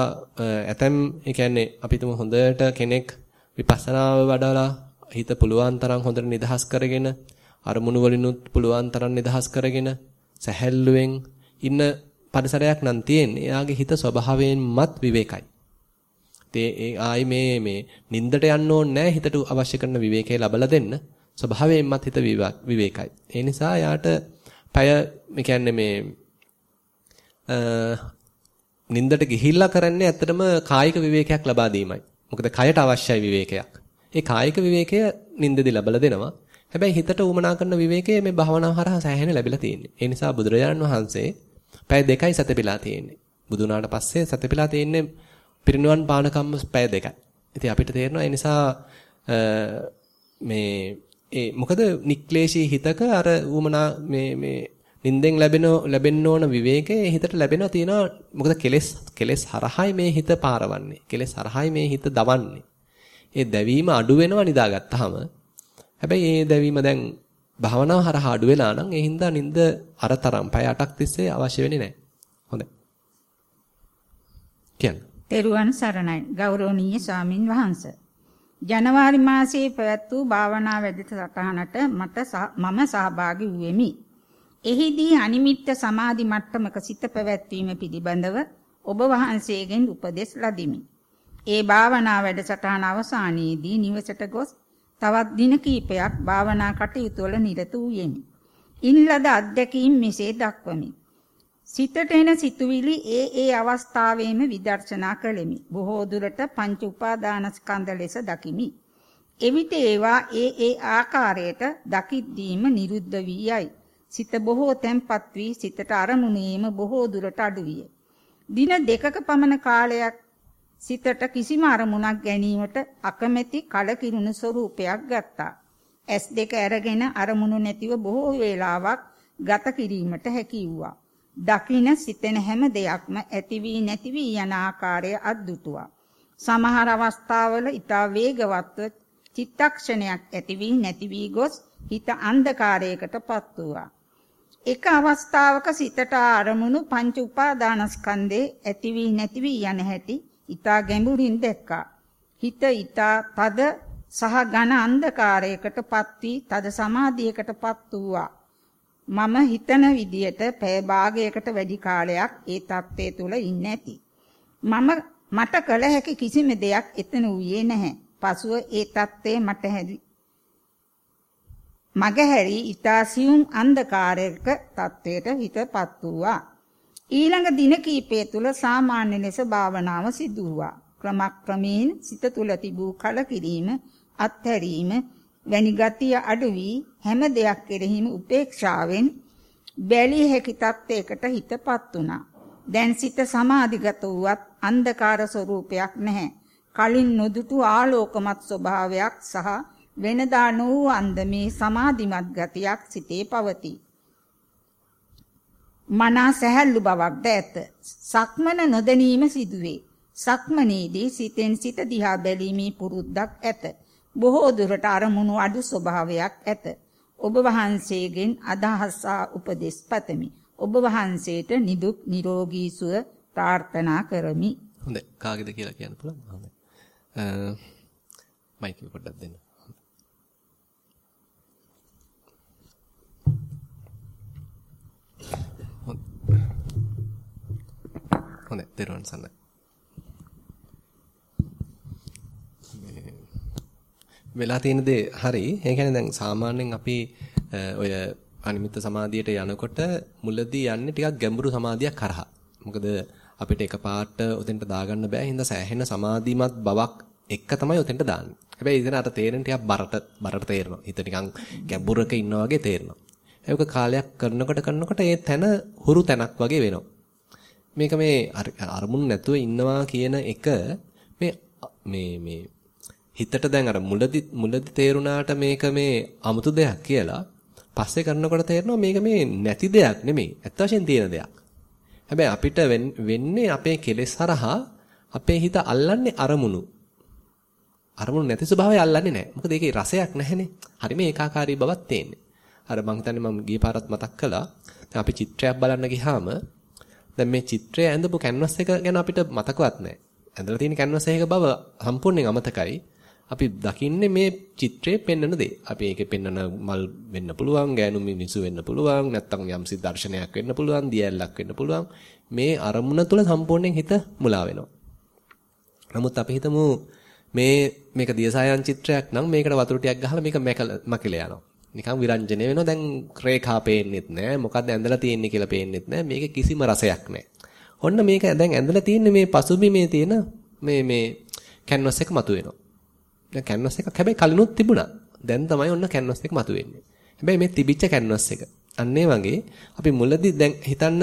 ඇතැම් ඒ කියන්නේ අපි තුමු හොඳට කෙනෙක් විපස්සනාව වඩලා හිත පුළුවන් තරම් හොඳට නිදහස් කරගෙන අරමුණු වලිනුත් පුළුවන් තරම් නිදහස් කරගෙන සැහැල්ලුවෙන් ඉන්න පරිසරයක් නම් තියෙන්නේ. එයාගේ හිත ස්වභාවයෙන්මත් විවේකයි. ඒ ආයි මේ මේ නින්දට යන්න ඕනේ නැහැ හිතට අවශ්‍ය කරන විවේකය ලබලා දෙන්න. ස්වභාවයෙන්මත් හිත විවේකයි. ඒ නිසා යාට පැය මේ කියන්නේ මේ නින්දට ගිහිල්ලා කරන්නේ ඇත්තටම කායික විවේකයක් ලබා දීමයි. මොකද කයට අවශ්‍යයි විවේකයක්. ඒ කායික විවේකය නින්දදී ලබලා දෙනවා. හැබැයි හිතට උමනා කරන විවේකය මේ භවනාව හරහා සෑහෙන ලැබිලා තියෙන්නේ. ඒ නිසා බුදුරජාණන් වහන්සේ පැය දෙකයි සතපිලා තියෙන්නේ. බුදු වුණාට පස්සේ සතපිලා තියෙන්නේ පිරිනුවන් පානකම්ම පැය දෙකයි. ඉතින් අපිට තේරෙනවා ඒ නිසා මේ ඒ මොකද නික්ලේශී හිතක අර උමනා මේ මේ නින්දෙන් ලැබෙන ලැබෙන්න ඕන විවේකයේ හිතට ලැබෙනවා තියෙනවා මොකද කෙලෙස් කෙලෙස් හරහායි මේ හිත පාරවන්නේ කෙලෙස් හරහායි මේ හිත දවන්නේ ඒ දැවීම අඩු වෙනවා නිදාගත්තාම හැබැයි ඒ දැවීම දැන් භාවනාව හරහා අඩු වෙලා නම් ඒ හින්දා නිින්ද අරතරම් පැය 8ක් තිස්සේ අවශ්‍ය වෙන්නේ නැහැ. හොඳයි. කියන්න. තෙරුවන් සරණයි. ගෞරවනීය ස්වාමින් වහන්සේ. ජනවාරි මාසයේ පැවැත් වූ භාවනා වැඩසටහනට මට මම සහභාගී වූෙමි. එහිදී අනිමිත්ත සමාධි මට්ටමක සිත පැවැත්වීම පිළිබඳව ඔබ වහන්සේගෙන් උපදෙස් ලදිමි. ඒ භාවනා වැඩසටහන අවසානයේදී නිවසට ගොස් තවත් දින කිහිපයක් භාවනා කටයුතු වල නිරත වූයෙමි. ඉන්ලද අධ්‍යක්ීම් මෙසේ දක්වමි. සිතට එන සිතුවිලි ඒ ඒ අවස්ථාවේම විදර්ශනා කළෙමි. බොහෝ දුරට පංච උපාදානස්කන්ධ ලෙස දකිමි. එවිට ඒවා ඒ ඒ ආකාරයට දකිද්දීම නිරුද්ධ වී යයි. සිත බොහෝ තැම්පත් වී සිතට අරමුණේම බොහෝ දුරට අඩු විය. දින දෙකක පමණ කාලයක් සිතට කිසිම අරමුණක් ගැනීමට අකමැති කලකිරුණු ස්වરૂපයක් ගත්තා. S2 අරගෙන අරමුණු නැතිව බොහෝ වේලාවක් ගත කිරීමට හැකි වුණා. දකින සිතෙන හැම දෙයක්ම ඇති වී නැති වී යන ආකාරය අද්දුටුවා. සමහර අවස්ථාවල ඊටා වේගවත්ව චිත්තක්ෂණයක් ඇති වී නැති වී ගොස් හිත අන්ධකාරයකටපත් වූවා. එක අවස්ථාවක සිතට අරමුණු පංච උපාදානස්කන්ධේ ඇති වී නැති වී යන හැටි ඊතා ගැඹුරින් දැක්කා. හිත ඊතා තද සහ ඝන අන්ධකාරයකට පත් වී තද සමාධියකට පත් වූවා. මම හිතන විදියට පැය භාගයකට වැඩි කාලයක් ඒ தත්ත්වයේ තුල ඉන්නේ නැති. මම මට කළ හැකි කිසිම දෙයක් එතන ඌයේ නැහැ. පසුව ඒ தත්ත්වයේ මට හැදි. මගහැරි ඊතාසියුම් අන්ධකාරයක தත්ත්වයට හිතපත් වූවා. ඊළඟ දින කීපය තුල සාමාන්‍ය ලෙස භාවනාව සිදු වුණා. ක්‍රමක්‍රමයෙන් සිත තුල තිබූ කලකිරීම, අත්හැරීම, වැනි ගතිය අඩු වී හැම දෙයක් කෙරෙහිම උපේක්ෂාවෙන් බැලිය හැකි තත්යකට හිතපත් වුණා. දැන් සිත සමාධිගත වුවත් අන්ධකාර ස්වરૂපයක් නැහැ. කලින් නොදුටු ආලෝකමත් ස්වභාවයක් සහ වෙනදා නොවූ අන්දමේ සමාධිමත් ගතියක් සිතේ පවතී. මනා සැහැල්ලු බවක්ද ඇත. සක්මන නොදැනීම සිදුවේ. සක්මනේදී සිතෙන් සිත දිහා බැලීමේ පුරුද්දක් ඇත. බොහෝ දුරට අරමුණු අඩු ස්වභාවයක් ඇත. ඔබ වහන්සේගෙන් අදහස් උපදෙස් පතමි. ඔබ වහන්සේට නිදුක් නිරෝගී සුව ප්‍රාර්ථනා කරමි. හොඳයි. කාගේද කියලා කියන්න පුළුවන්. හොඳයි. මයික් එක පොඩ්ඩක් දෙන්න. හොඳයි. දරුවන් සන්නයි. වෙලා තියෙන දේ හරි. ඒ කියන්නේ දැන් සාමාන්‍යයෙන් අපි ඔය අනිමිත්ත සමාධියට යනකොට මුලදී යන්නේ ටිකක් ගැඹුරු සමාධියක් කරහා. මොකද අපිට එකපාරට උතෙන්ට දාගන්න බෑ. හින්දා සෑහෙන සමාධිමත් බවක් එක තමයි උතෙන්ට දාන්නේ. හැබැයි ඉතින් අර තේරෙන ටිකක් බරට බරට තේරෙනවා. හිත නිකන් ගැඹුරක ඉන්නා වගේ තේරෙනවා. ඒක කාලයක් කරනකොට කරනකොට ඒ තැන හුරු තැනක් වගේ වෙනවා. මේක මේ අරමුණු නැතුව ඉන්නවා කියන එක මේ මේ මේ හිතට දැන් අර මුලදි මුලදි තේරුණාට මේක මේ 아무තු දෙයක් කියලා පස්සේ කරනකොට තේරෙනවා මේක මේ නැති දෙයක් නෙමෙයි. ඇත්ත වශයෙන් තියෙන දෙයක්. හැබැයි අපිට වෙන්නේ අපේ කෙලෙස් හරහා අපේ හිත අල්ලන්නේ අරමුණු. අරමුණු නැති ස්වභාවය අල්ලන්නේ නැහැ. මොකද ඒකේ රසයක් නැහැනේ. හරිම ඒකාකාරී බවක් තියෙන්නේ. අර මං හිතන්නේ මම ගිය පාරත් මතක් කළා. දැන් අපි චිත්‍රයක් බලන්න ගියාම දැන් මේ චිත්‍රය ඇඳපු කැන්වස් එක ගැන අපිට මතකවත් නැහැ. ඇඳලා තියෙන කැන්වස් එකක බව සම්පූර්ණයෙන් අමතකයි. අපි දකින්නේ මේ චිත්‍රයේ පෙන්වන දේ. අපි ඒකේ පෙන්වන මල් වෙන්න පුළුවන්, ගෑනු මිනිසු වෙන්න පුළුවන්, නැත්නම් යම්සි දර්ශනයක් වෙන්න පුළුවන්, දියැලක් වෙන්න පුළුවන්. මේ අරමුණ තුළ සම්පූර්ණයෙන් හිත මුලා වෙනවා. නමුත් අපි හිතමු මේ මේක දියසායන් චිත්‍රයක් නම් මේකට වතුර ටිකක් ගහලා මේක මැකල යනවා. නිකන් විරංජනේ වෙනවා. දැන් රේඛා පේන්නෙත් නැහැ. මොකද්ද ඇඳලා තියෙන්නේ කියලා පේන්නෙත් නැහැ. මේක කිසිම රසයක් නැහැ. ඔන්න මේක දැන් ඇඳලා තියෙන්නේ මේ පසුබිමේ තියෙන මේ මේ කැන්වස් එක මතුවෙනවා. දැන් කැන්වස් එකක් හැබැයි කලිනුත් තිබුණා. දැන් තමයි ඔන්න කැන්වස් එක මතුවෙන්නේ. හැබැයි මේ තිබිච්ච කැන්වස් එක. අන්න වගේ අපි මුලදී දැන් හිතන්න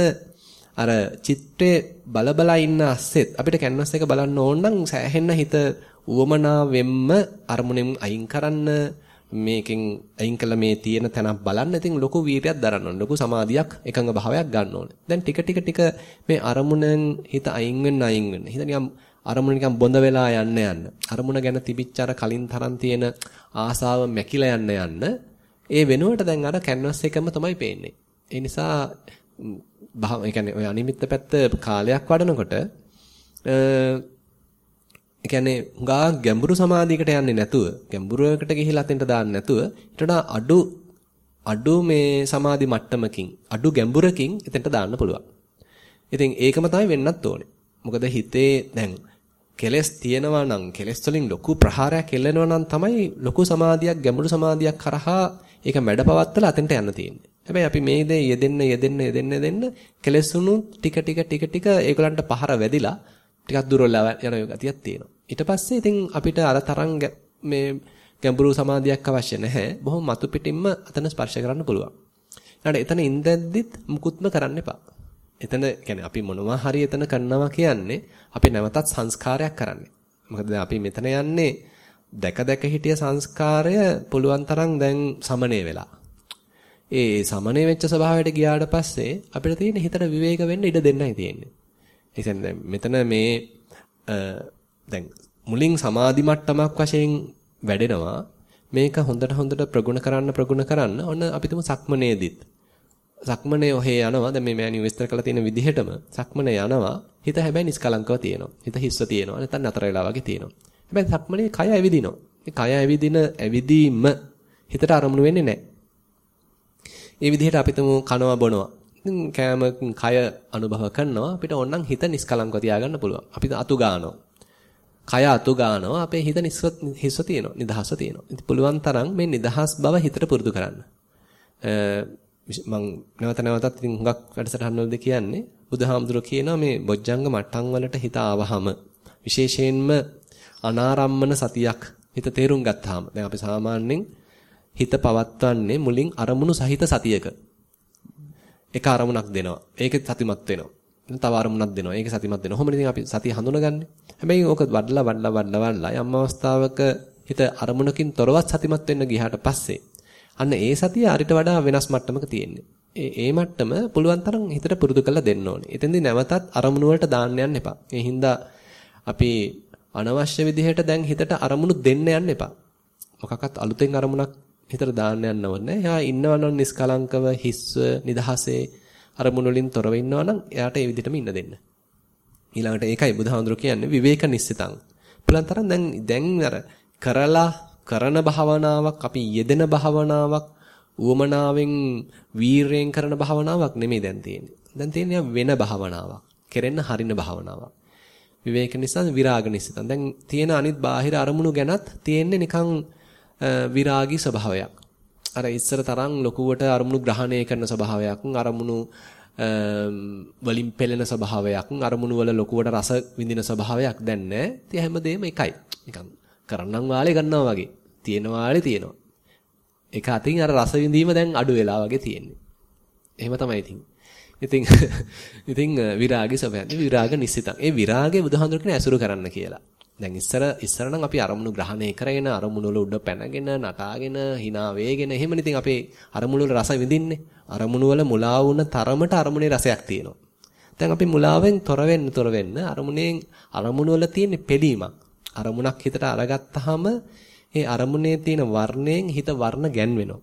අර චිත්‍රයේ බලබලා ඉන්න අස්සෙත් අපිට කැන්වස් එක බලන්න ඕන නම් සෑහෙන්න හිත උවමනා වෙම්ම අරමුණෙන් අයින් කරන්න මේකෙන් අයින් කළ මේ තියෙන තැනක් බලන්න ඉතින් ලොකු වීරියක් දරන්න ඕනේ. ලොකු සමාධියක් එකඟ භාවයක් ගන්න ඕනේ. දැන් ටික ටික ටික මේ අරමුණෙන් හිත අයින් වෙන්න අයින් වෙන්න. හිත නිකන් අරමුණ නිකන් බොඳ වෙලා යන්න යන්න. අරමුණ ගැන තිබිච්ච අර කලින් තරම් තියෙන ආසාව මැකිලා යන්න යන්න. ඒ වෙනුවට දැන් අර කැන්වස් එකම තමයි පේන්නේ. ඒ නිසා භාව ඒ කියන්නේ ඔය අනිමිත්ත පැත්ත කාලයක් වඩනකොට ඒ කියන්නේ හුඟා ගැඹුරු සමාධියකට යන්නේ නැතුව ගැඹුරකට ගිහිලා අතෙන්ට දාන්න නැතුව ඊට අඩු අඩු මේ සමාධි මට්ටමකින් අඩු ගැඹුරකින් එතෙන්ට දාන්න පුළුවන්. ඉතින් ඒකම තමයි වෙන්නත් ඕනේ. මොකද හිතේ දැන් කෙලස් තියෙනවා නම් කෙලස් වලින් ලොකු ප්‍රහාරයක් එල්ලෙනවා නම් තමයි ලොකු සමාධියක් ගැඹුරු සමාධියක් කරහා ඒක මැඩපවත්තලා අතෙන්ට යන්න තියෙන්නේ. හැබැයි අපි මේ දේ යෙදෙන්න යෙදෙන්න යෙදෙන්න යෙදෙන්න කෙලෙසුණු ටික ටික ටික ටික ඒගොල්ලන්ට පහර වැදිලා ටිකක් දුරලා යන ගතියක් තියෙනවා. ඊට පස්සේ ඉතින් අපිට අර තරම් මේ ගැඹුරු සමාධියක් අවශ්‍ය නැහැ. බොහොම මතු පිටින්ම අතන ස්පර්ශ කරන්න පුළුවන්. ඊට එතන ඉඳද්දිත් මුකුත්ම කරන්න එපා. එතන කියන්නේ අපි මොනවා හරි එතන කරනවා කියන්නේ අපි නැවතත් සංස්කාරයක් කරන්නේ. මොකද අපි මෙතන යන්නේ දැක දැක හිටිය සංස්කාරය පුළුවන් තරම් දැන් සමනය වෙලා. ඒ සමනය වෙච්ච ස්වභාවයට ගියාට පස්සේ අපිට තියෙන හිතට විවේක වෙන්න ඉඩ දෙන්නයි තියෙන්නේ. ඒ කියන්නේ මෙතන මේ දැන් මුලින් සමාධි මට්ටමක් වශයෙන් වැඩෙනවා. මේක හොඳට හොඳට ප්‍රගුණ කරන්න ප්‍රගුණ කරන්න ඔන්න අපි තුමු සක්මනේදිත් සක්මනේ ඔහේ යනවා. දැන් මේ මෑණියු විස්තර කරලා තියෙන විදිහටම සක්මනේ යනවා. හිත හැබැයි නිස්කලංකව තියෙනවා. හිත හිස්ව තියෙනවා. නැත්නම් නතර වෙලා වගේ තියෙනවා. හැබැයි සක්මනේ කය ඇවිදිනවා. මේ කය ඇවිදින ඇවිදීම හිතට අරමුණු වෙන්නේ නැහැ. ඒ විදිහට අපි තුමු කනවා බොනවා. ඉතින් කෑම කය අනුභව කරනවා අපිට ඕනනම් හිත නිස්කලංකව තියාගන්න පුළුවන්. අපි අතු ගන්නවා. කය අතු ගන්නවා අපේ හිත හිස්ව තියෙනවා. නිදහස්ව තියෙනවා. ඉතින් පුළුවන් තරම් මේ නිදහස් බව හිතට පුරුදු කරන්න. මම නැවත නැවතත් ඉතින් හුඟක් වැඩසටහන් වලදී කියන්නේ බුදුහාමුදුරුවෝ කියනවා මේ බොජ්ජංග මට්ටම් වලට හිත ආවහම විශේෂයෙන්ම අනාරම්මන සතියක් හිත තේරුම් ගත්තාම දැන් අපි සාමාන්‍යයෙන් හිත පවත්වන්නේ මුලින් අරමුණු සහිත සතියක එක අරමුණක් දෙනවා ඒක සතිමත් වෙනවා තව අරමුණක් දෙනවා ඒක සතිමත් වෙනවා කොහොමද ඉතින් අපි සතිය හඳුනගන්නේ හැබැයි ඕක වඩලා වඩලා වඩලා වඩලා යම් අවස්ථාවක හිත අරමුණකින් තොරවත් සතිමත් වෙන්න ගියාට පස්සේ අන්න ඒ සතිය අරිට වඩා වෙනස් මට්ටමක තියෙන්නේ. ඒ ඒ මට්ටම පුළුවන් තරම් හිතට පුරුදු කරලා දෙන්න ඕනේ. එතෙන්දී නැවතත් අරමුණු වලට දාන්න යන්න එපා. ඒ හින්දා අපි අනවශ්‍ය විදිහට දැන් හිතට අරමුණු දෙන්න යන්න එපා. මොකක්වත් අලුතෙන් අරමුණක් හිතට දාන්න යන්න ඕනේ. එයා ඉන්නවනම් නිස්කලංකව හිස්ව නිදහසේ අරමුණු වලින් තොරව ඉන්නවනම් එයාට ඒ විදිහටම ඉන්න දෙන්න. ඊළඟට ඒකයි බුදුහාඳුර කියන්නේ විවේක නිස්සිතං. පුළුවන් තරම් දැන් දැන් අර කරලා කරන භාවනාවක් අපි යෙදෙන භාවනාවක් උවමනාවෙන් වීරයෙන් කරන භාවනාවක් නෙමෙයි දැන් තියෙන්නේ. දැන් තියෙන්නේ වෙන භාවනාවක්. කෙරෙන්න හරින භාවනාවක්. විවේක නිසා විරාග නිසා. දැන් තියෙන අනිත් බාහිර අරමුණු ගැනත් තියෙන්නේ නිකන් විරාගී ස්වභාවයක්. අර ඉස්සර තරම් ලොකුවට අරමුණු ග්‍රහණය කරන ස්වභාවයක්, අරමුණු වලින් පෙළෙන ස්වභාවයක්, අරමුණු වල ලොකුවට රස විඳින ස්වභාවයක් දැන් නැහැ. ඉතින් හැමදේම එකයි. නිකන් කරන්නම් වාලේ ගන්නවා වගේ. තියෙන වාලේ තියෙනවා. ඒක අතින් අර රස විඳීම දැන් අඩු වෙලා වගේ තියෙන්නේ. එහෙම තමයි ඉතින්. ඉතින් ඉතින් විරාගී ස්වභාවය. විරාග නිසිතං. ඒ විරාගේ බුදුහාමුදුර කියන ඇසුරු කරන්න කියලා. දැන් ඉස්සර ඉස්සර නම් අපි අරමුණු ග්‍රහණය කරගෙන අරමුණු වල උඩ පැනගෙන නටාගෙන hina වේගෙන එහෙමනේ ඉතින් අපේ අරමුණු වල රස විඳින්නේ. අරමුණු වල මුලා වුණ තරමට අරමුණේ රසයක් තියෙනවා. දැන් අපි මුලාවෙන් තොර වෙන්න තොර වෙන්න අරමුණෙන් අරමුණු වල තියෙන පිළීමක්. අරමුණක් හිතට අරගත්තාම ඒ අරමුණේ තියෙන වර්ණයෙන් හිත වර්ණ ගැන්වෙනවා.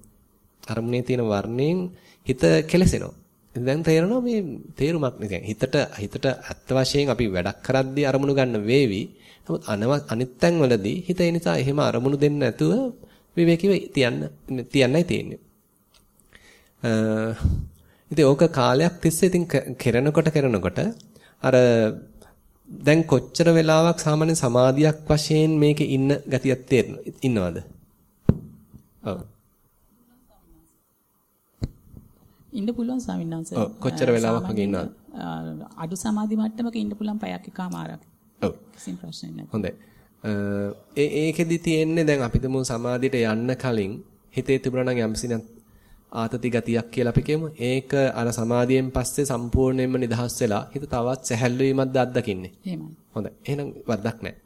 අරමුණේ තියෙන වර්ණයෙන් හිත කෙලසෙනවා. දැන් තේරෙනවා මේ තේරුමක් නේ. හිතට හිතට ඇත්ත වශයෙන් අපි වැඩක් කරද්දී අරමුණු ගන්න වේවි. නමුත් අනිත් තැන්වලදී හිත ඒ නිසා එහෙම අරමුණු දෙන්න නැතුව විවේකීව තියන්න තියන්නයි තියෙන්නේ. ඉතින් ඕක කාලයක් තිස්සේ ඉතින් කරනකොට කරනකොට අර දැන් කොච්චර වෙලාවක් සාමාන්‍ය සමාධියක් වශයෙන් මේකේ ඉන්න ගතියක් තේරෙන ඉන්නවද? ඔව්. ඉන්න පුළුවන් ස්වාමීන් වහන්සේ. ඔව් කොච්චර වෙලාවක් වගේ ඉන්නවද? අඩු සමාධි මට්ටමක ඉන්න පුළුවන් පැයක් එකමාරක්. ඔව්. කිසිම ප්‍රශ්නයක් නැහැ. හොඳයි. ඒ ඒකෙදි තියෙන්නේ දැන් අපි තුමු සමාධියට යන්න කලින් හිතේ තිබුණා නම් යම්සින ආතති ගතියක් කියලා අපි කියමු. ඒක අර සමාධියෙන් පස්සේ සම්පූර්ණයෙන්ම නිදහස් වෙලා හිත තවත් සැහැල්ලු වීමක්ද අත්දකින්නේ. එහෙමයි. හොඳයි. එහෙනම් වරදක් නැහැ.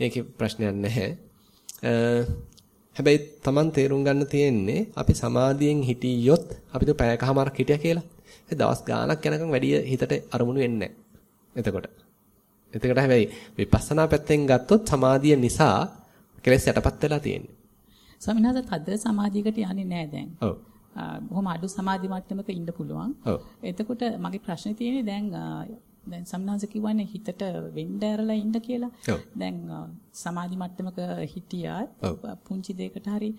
ඒකේ ප්‍රශ්නයක් නැහැ. හැබැයි Taman තේරුම් ගන්න තියෙන්නේ අපි සමාධියෙන් හිටියොත් අපිට පැයකමාරක් හිටියා කියලා. ඒ දවස් ගාණක් යනකම් වැඩි හිතට අරමුණු වෙන්නේ නැහැ. එතකොට. එතකොට හැබැයි විපස්සනා පැත්තෙන් ගත්තොත් සමාධිය නිසා කෙලෙස් යටපත් වෙලා තියෙන්නේ. ස්වාමීන් වහන්සේ තද සමාධියකට යන්නේ නැහැ දැන්. ඔව්. බොහොම අඩු සමාධි මට්ටමක ඉන්න පුළුවන්. ඔව්. එතකොට මගේ ප්‍රශ්නේ තියෙන්නේ දැන් දැන් සම්නාස කිව්වනේ හිතට වෙන්න ඇරලා ඉන්න කියලා. දැන් සමාධි මට්ටමක හිටියත් පුංචි දෙයකට හරි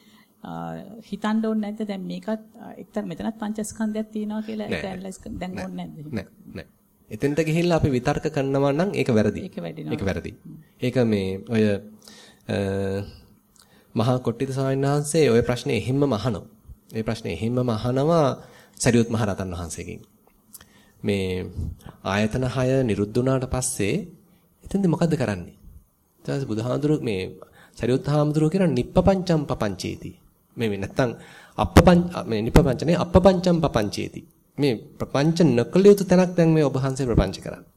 හිතන්න ඕනේ නැද්ද දැන් මේකත් එක්තර මෙතනත් පංචස්කන්ධයක් තියෙනවා කියලා ඒක ඇනලයිස් දැන් ඕනේ නැද්ද? නෑ නෑ. එතෙන්ට ගිහිල්ලා අපි විතර්ක කරනවා නම් ඒක වැරදි. ඒක වැරදි. ඒක මේ ඔය මහා කොට්ටිත ස්වාමීන් වහන්සේ ওই ප්‍රශ්නේ එහෙම්ම අහනවා. මේ ප්‍රශ්නේ එහෙම්ම අහනවා සරියුත් මහ රහතන් වහන්සේගෙන්. මේ ආයතන 6 නිරුද්ධ වුණාට පස්සේ එතෙන්ද මොකද්ද කරන්නේ? ඊට පස්සේ බුදුහාඳුරු මේ සරියුත් හාමුදුරුව කියන නිප්පපංචම් පපංචේති. මේ නැත්තම් අප්පපං මේ නිප්පපංචනේ අප්පපංචම් පපංචේති. මේ ප්‍රපංච නොකළ යුතු තැනක් දැන් මේ ඔබ වහන්සේ ප්‍රපංච කරන්නේ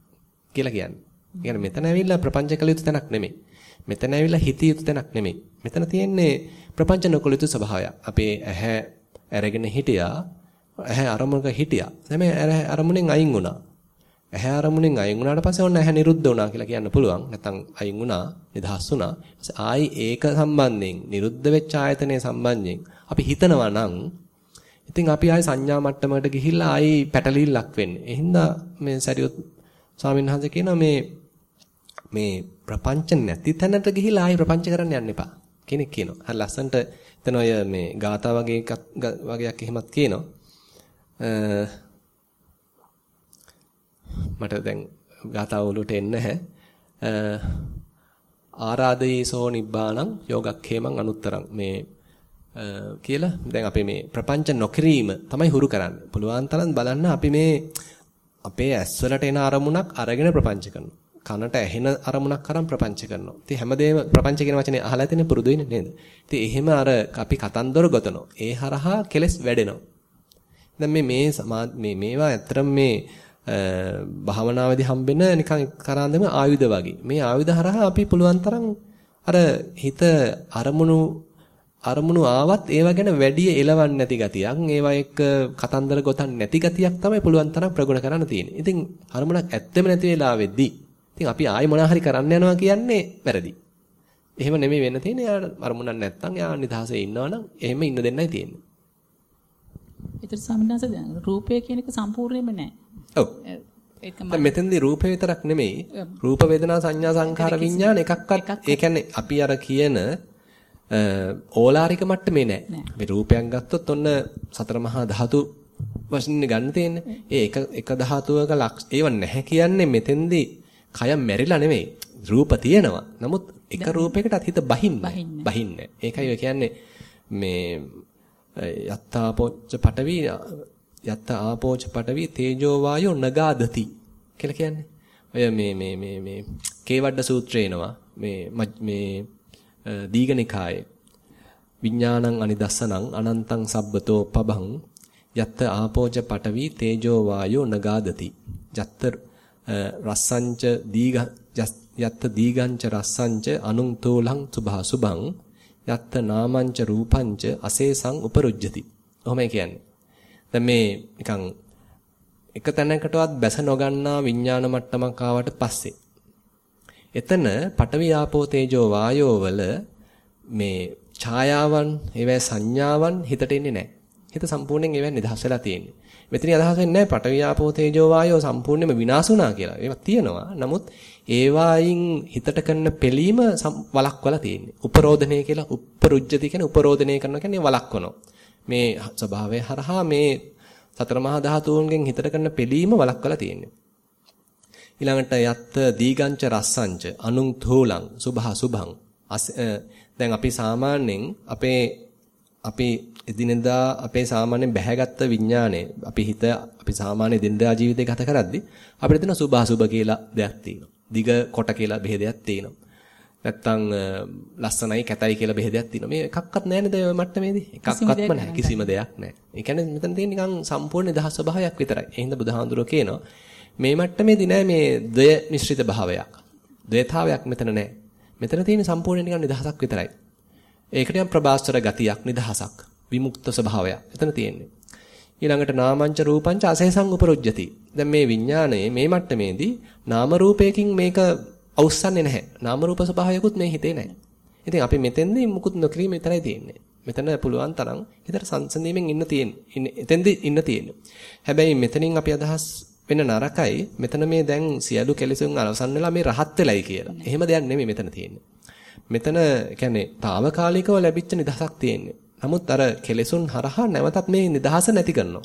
කියලා කියන්නේ. කියන්නේ මෙතන ඇවිල්ලා ප්‍රපංච කළ යුතු තැනක් නෙමෙයි. මෙතන ඇවිල්ලා හිතිය යුතු තැනක් නෙමෙයි. මෙතන තියෙන්නේ ප්‍රපංච නොකළ යුතු ස්වභාවයක්. අපේ ඇහැ අරගෙන හිටියා. ඇහැ අරමුණක හිටියා. හැබැයි ඇහැ අරමුණෙන් අයින් වුණා. ඇහැ අරමුණෙන් අයින් වුණාට පස්සේ ඔන්න ඇහැ නිරුද්ධ වුණා කියලා කියන්න පුළුවන්. නැත්නම් අයින් වුණා, නිදහස් වුණා. ඊපස්සේ ආයි ඒක සම්බන්ධයෙන් නිරුද්ධ වෙච්ච ආයතනයේ සම්බන්ධයෙන් අපි හිතනවා නම් ඉතින් අපි ආයි සංඥා මට්ටමකට ගිහිල්ලා ආයි පැටලිල්ලක් වෙන්නේ. ඒ හින්දා මේ සරියොත් ස්වාමීන් වහන්සේ කියනවා මේ මේ ප්‍රපංච නැති තැනට ගිහිල්ලා ආයි ප්‍රපංච කරන්න යන්න එපා. කෙනෙක් කියනවා. හරි ලස්සන්ට එතන ඔය මේ ગાතා වගේ එකක් වගේක් එහෙමත් කියනවා. මට දැන් ગાතාව වලට එන්නේ නැහැ. ආරාදයේසෝ නිබ්බාණං යෝගක්ඛේමං අනුත්තරං මේ කියලා දැන් අපි මේ ප්‍රපංච නොකිරීම තමයි හුරු කරන්නේ. පුළුවන් තරම් බලන්න අපි මේ අපේ ඇස්වලට එන අරමුණක් අරගෙන ප්‍රපංච කරනවා. කනට ඇහෙන අරමුණක් අරන් ප්‍රපංච කරනවා. ඉතින් හැමදේම ප්‍රපංච කියන වචනේ අහලා තියෙන පුරුදු වෙන්නේ නේද? ඉතින් එහෙම අර අපි කතන්දර ගොතනවා. ඒ හරහා කෙලස් වැඩෙනවා. දැන් මේ මේ මේ මේවා ඇත්තටම මේ භාවනාවේදී හම්බෙන නිකන් කරාන්දම ආයුධ වගේ. මේ ආයුධ හරහා අපි පුළුවන් තරම් අර හිත අරමුණු අරමුණු ආවත් ඒව ගැන වැඩි එලවන්නේ නැති ගතියක්, ඒවා එක්ක කතන්දර ගොතන්නේ නැති ගතියක් තමයි පුළුවන් තරම් ප්‍රගුණ කරන්න තියෙන්නේ. ඉතින් අරමුණක් ඇත්තෙම නැති වෙලාවෙද්දී ඉතින් අපි ආයෙ මොනවා හරි කරන්න යනවා කියන්නේ වැරදි. එහෙම නෙමෙයි වෙන්න තියෙන්නේ. යා අරමුණක් නැත්තම් යා නිදහසේ ඉන්නවනම් එහෙම ඉන්න දෙන්නයි තියෙන්නේ. ඒතර සම්මානස දැන් රූපය කියන එක සම්පූර්ණයෙන්ම නැහැ. ඔව්. දැන් මෙතෙන්දී රූපේ විතරක් නෙමෙයි රූප වේදනා සංඥා සංඛාර විඥාන එකක්වත් ඒ කියන්නේ අපි අර කියන ඕලාරික මට්ටමේ නෑ. මේ රූපයක් ගත්තොත් ඔන්න සතර මහා ධාතු වශයෙන් ගන්න තියෙන්නේ. ඒ එක එක ධාතුවක ලක්ෂ ඒව නැහැ කියන්නේ මෙතෙන්දී කය මැරිලා නෙමෙයි. රූප තියෙනවා. නමුත් එක රූපයකටත් හිත බහින්නේ. බහින්නේ. ඒකයි ඔය කියන්නේ මේ යත්තාපොච්ච පටවි යත්ත ආපෝච පටවි තේජෝ වායෝ නගාදති කියලා කියන්නේ. ඔය මේ මේ මේ මේ කේවඩ සූත්‍රේ එනවා. මේ මේ Eh, දීඝනිකායේ විඥානං අනිදස්සනං අනන්තං සබ්බතෝ පබං යත්ත ආපෝච පටවි තේජෝ වායෝ නගාදති. යත්ත eh, රස්සංච දීඝ යත්ත දීගංච රස්සංච අනුං තෝලං සුභා සුභං යත්ත නාමංච රූපංච අසේසං උපරුජ්ජති. ඔහොමයි කියන්නේ. දැන් මේ නිකන් එක තැනකටවත් බැස නොගන්නා විඥාන මට්ටමක් ආවට පස්සේ එතන පඨවි ආපෝ තේජෝ වායෝ වල මේ ඡායාවන් ඒවැ සංඥාවන් හිතට එන්නේ නැහැ. හිත සම්පූර්ණයෙන් ඒවෙන් නිදහස් වෙලා තියෙන්නේ. මෙතන අදහස් වෙන්නේ නැහැ පඨවි ආපෝ තේජෝ වායෝ සම්පූර්ණයෙන්ම විනාශ වුණා කියලා. ඒවා තියෙනවා. නමුත් ඒවායින් හිතට කරන පෙළීම වලක්වලා තියෙන්නේ. උපරෝධනය කියලා උපරුජ්ජති කියන්නේ උපරෝධනය කරනවා කියන්නේ වලක්වනවා. මේ ස්වභාවය හරහා මේ සතර මහා ධාතුන්ගෙන් හිතට කරන පෙළීම වළක්වලා තියෙන්නේ. ඊළඟට යත්ත දීගංච රස්සංච අනුං තෝලං සුභා සුභං දැන් අපි සාමාන්‍යයෙන් අපේ අපි එදිනෙදා අපේ සාමාන්‍යයෙන් බැහැගත්ත විඥානය අපි හිත අපි සාමාන්‍ය එදිනෙදා ජීවිතේ ගත කරද්දී අපිට දෙන සුභා සුභ කියලා දෙයක් තියෙනවා. දිග කොට කියලා බෙහෙදයක් තියෙනවා. නැත්තම් ලස්සනයි කැතයි කියලා බෙහෙදයක් තියෙනවා. මේ එකක්වත් නැහැ නේද ඔය මට්ටමේදී? එකක්වත්ම නැහැ. කිසිම දෙයක් නැහැ. ඒ කියන්නේ මෙතන තියෙන නිකන් සම්පූර්ණ නිදහස් ස්වභාවයක් විතරයි. ඒ හින්දා බුදුහාඳුරෝ කියනවා මේ මට්ටමේදී නෑ මේ ද්වය මිශ්‍රිත භාවයක්. ද්වේතාවයක් මෙතන නෑ. මෙතන තියෙන සම්පූර්ණ නිකන් නිදහසක් විතරයි. ඒකට යම් ප්‍රබාස්තර ගතියක් නිදහසක් විමුක්ත ස්වභාවයක් එතන තියෙන්නේ. ඊළඟට නාමංච රූපංච අසේසං උපරුජ්ජති. දැන් මේ විඥානයේ මේ මට්ටමේදී නාම රූපයකින් මේක අවුස්සන්නේ නැහැ. නාම රූප ස්වභාවයකුත් මේ හිතේ නැහැ. ඉතින් අපි මෙතෙන්දී මුකුත් නොකිරීම විතරයි තියෙන්නේ. මෙතන පුළුවන් තරම් හිතට සංසඳීමෙන් ඉන්න තියෙන්නේ. එතෙන්දී ඉන්න තියෙන්නේ. හැබැයි මෙතනින් අපි අදහස් වෙන නරකයි මෙතන මේ දැන් සියලු කෙලෙසුන් අවසන් වෙලා මේ රහත් වෙලයි කියලා. එහෙම දෙයක් නෙමෙයි මෙතන තියෙන්නේ. මෙතන කියන්නේ తాවකාලිකව ලැබිච්ච නිදහසක් තියෙන්නේ. නමුත් අර කෙලෙසුන් හරහා නැවතත් මේ නිදහස නැති කරනවා.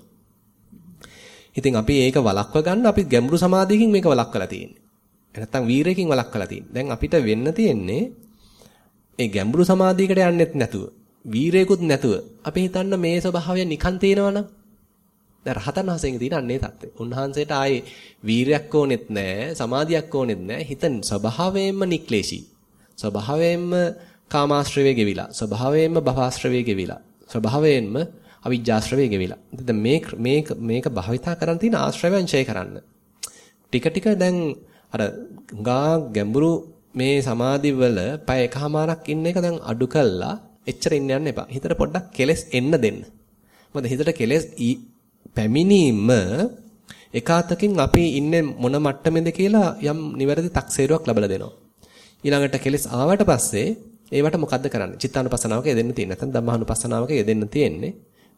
ඉතින් අපි ඒක වළක්ව ගන්න අපි ගැඹුරු සමාධියකින් මේක වළක්වලා තියෙන්නේ. නැත්තම් වීරයකින් වළක්වලා තියෙන්නේ. දැන් අපිට වෙන්න තියෙන්නේ ඒ ගැඹුරු සමාධියකට යන්නෙත් නැතුව, වීරයකුත් නැතුව අපි හිතන්න මේ ස්වභාවය නිකන් තේනවනම් දැන් රහතන් වහන්සේගේ තියෙන අන්නේ தත්ත්වය. උන්වහන්සේට ආයේ වීරයක් ඕනෙත් නැහැ, සමාධියක් ඕනෙත් නැහැ. හිත ස්වභාවයෙන්ම නික්ලේශී. ස්වභාවයෙන්ම කාමාශ්‍රවයේ ගෙවිලා, ස්වභාවයෙන්ම භවආශ්‍රවයේ ගෙවිලා, ස්වභාවයෙන්ම අවිජ්ජාශ්‍රවයේ ගෙවිලා. ඉතින් මේක මේක මේක භාවිතා කරන් තියෙන ආශ්‍රවයන් ඡය කරන්න. ටික ටික දැන් අර ගා ගැඹුරු මේ සමාධි වල පය එකමාරක් ඉන්න එක දැන් අඩු කළා එච්චර ඉන්න යන්න එපා. හිතට පොඩ්ඩක් කෙලස් එන්න දෙන්න. මොකද හිතට කෙලස් පැමිණීම එකාතකින් අපි ඉන්නේ මොන මට්ටමේද කියලා යම් නිවැරදි තක්සේරුවක් ලබලා දෙනවා. ඊළඟට කෙලස් ආවට පස්සේ ඒවට මොකද්ද කරන්නේ? චිත්තානුපස්සනාවක යෙදෙන්න තියෙන්නේ. නැත්නම් ධම්මානුපස්සනාවක යෙදෙන්න තියෙන්නේ.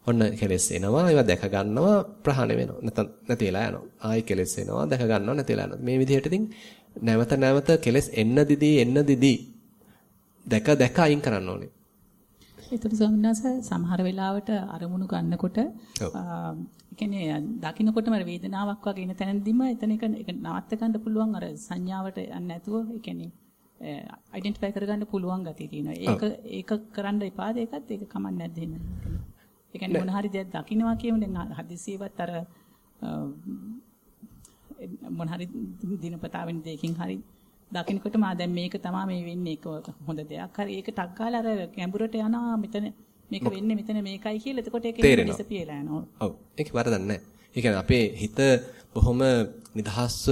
ඔන්න කෙලස් එනවා, ඒවා දැක ගන්නවා, ප්‍රහාණය වෙනවා. නැත්නම් නැති වෙලා යනවා. ආයි කෙලස් එනවා, දැක ගන්නවා, නැති වෙලා යනවා. මේ විදිහට ඉතින් නැවත නැවත කෙලස් එන්න දිදී එන්න දිදී දැක දැක අයින් කරන්න ඕනේ. ඒතර ස්වාමීන් වහන්සේ සමහර වෙලාවට අරමුණු ගන්නකොට කියන්නේ දකින්නකොටම වේදනාවක් වගේ ඉන තැනදීම එතන එක නවත්ත ගන්න පුළුවන් අර සංඥාවට යන්නේ නැතුව ඒ කියන්නේ අයිඩෙන්ටිෆයි කරගන්න පුළුවන් ගතිය තියෙනවා. ඒක ඒක කරන්න එපාද ඒකත් ඒක කමක් නැද්ද එහෙම. ඒ කියන්නේ මොන හරි දෙයක් දකින්නවා කියමු දැන් හදිසියෙවත් අර මොන හරි දිනපතාවෙන් දෙකකින් හරි දකින්නකොට මා දැන් මේක තමයි මේ වෙන්නේ ඒක හොඳ දෙයක්. හරි ඒක ටක් ගාලා අර ගැඹුරට යනවා මෙතන මේක වෙන්නේ මෙතන මේකයි කියලා. එතකොට ඒක ඩිසපියලා යනවා. ඔව්. ඒක වරදක් නැහැ. ඒ කියන්නේ අපේ හිත බොහොම නිදහස්ව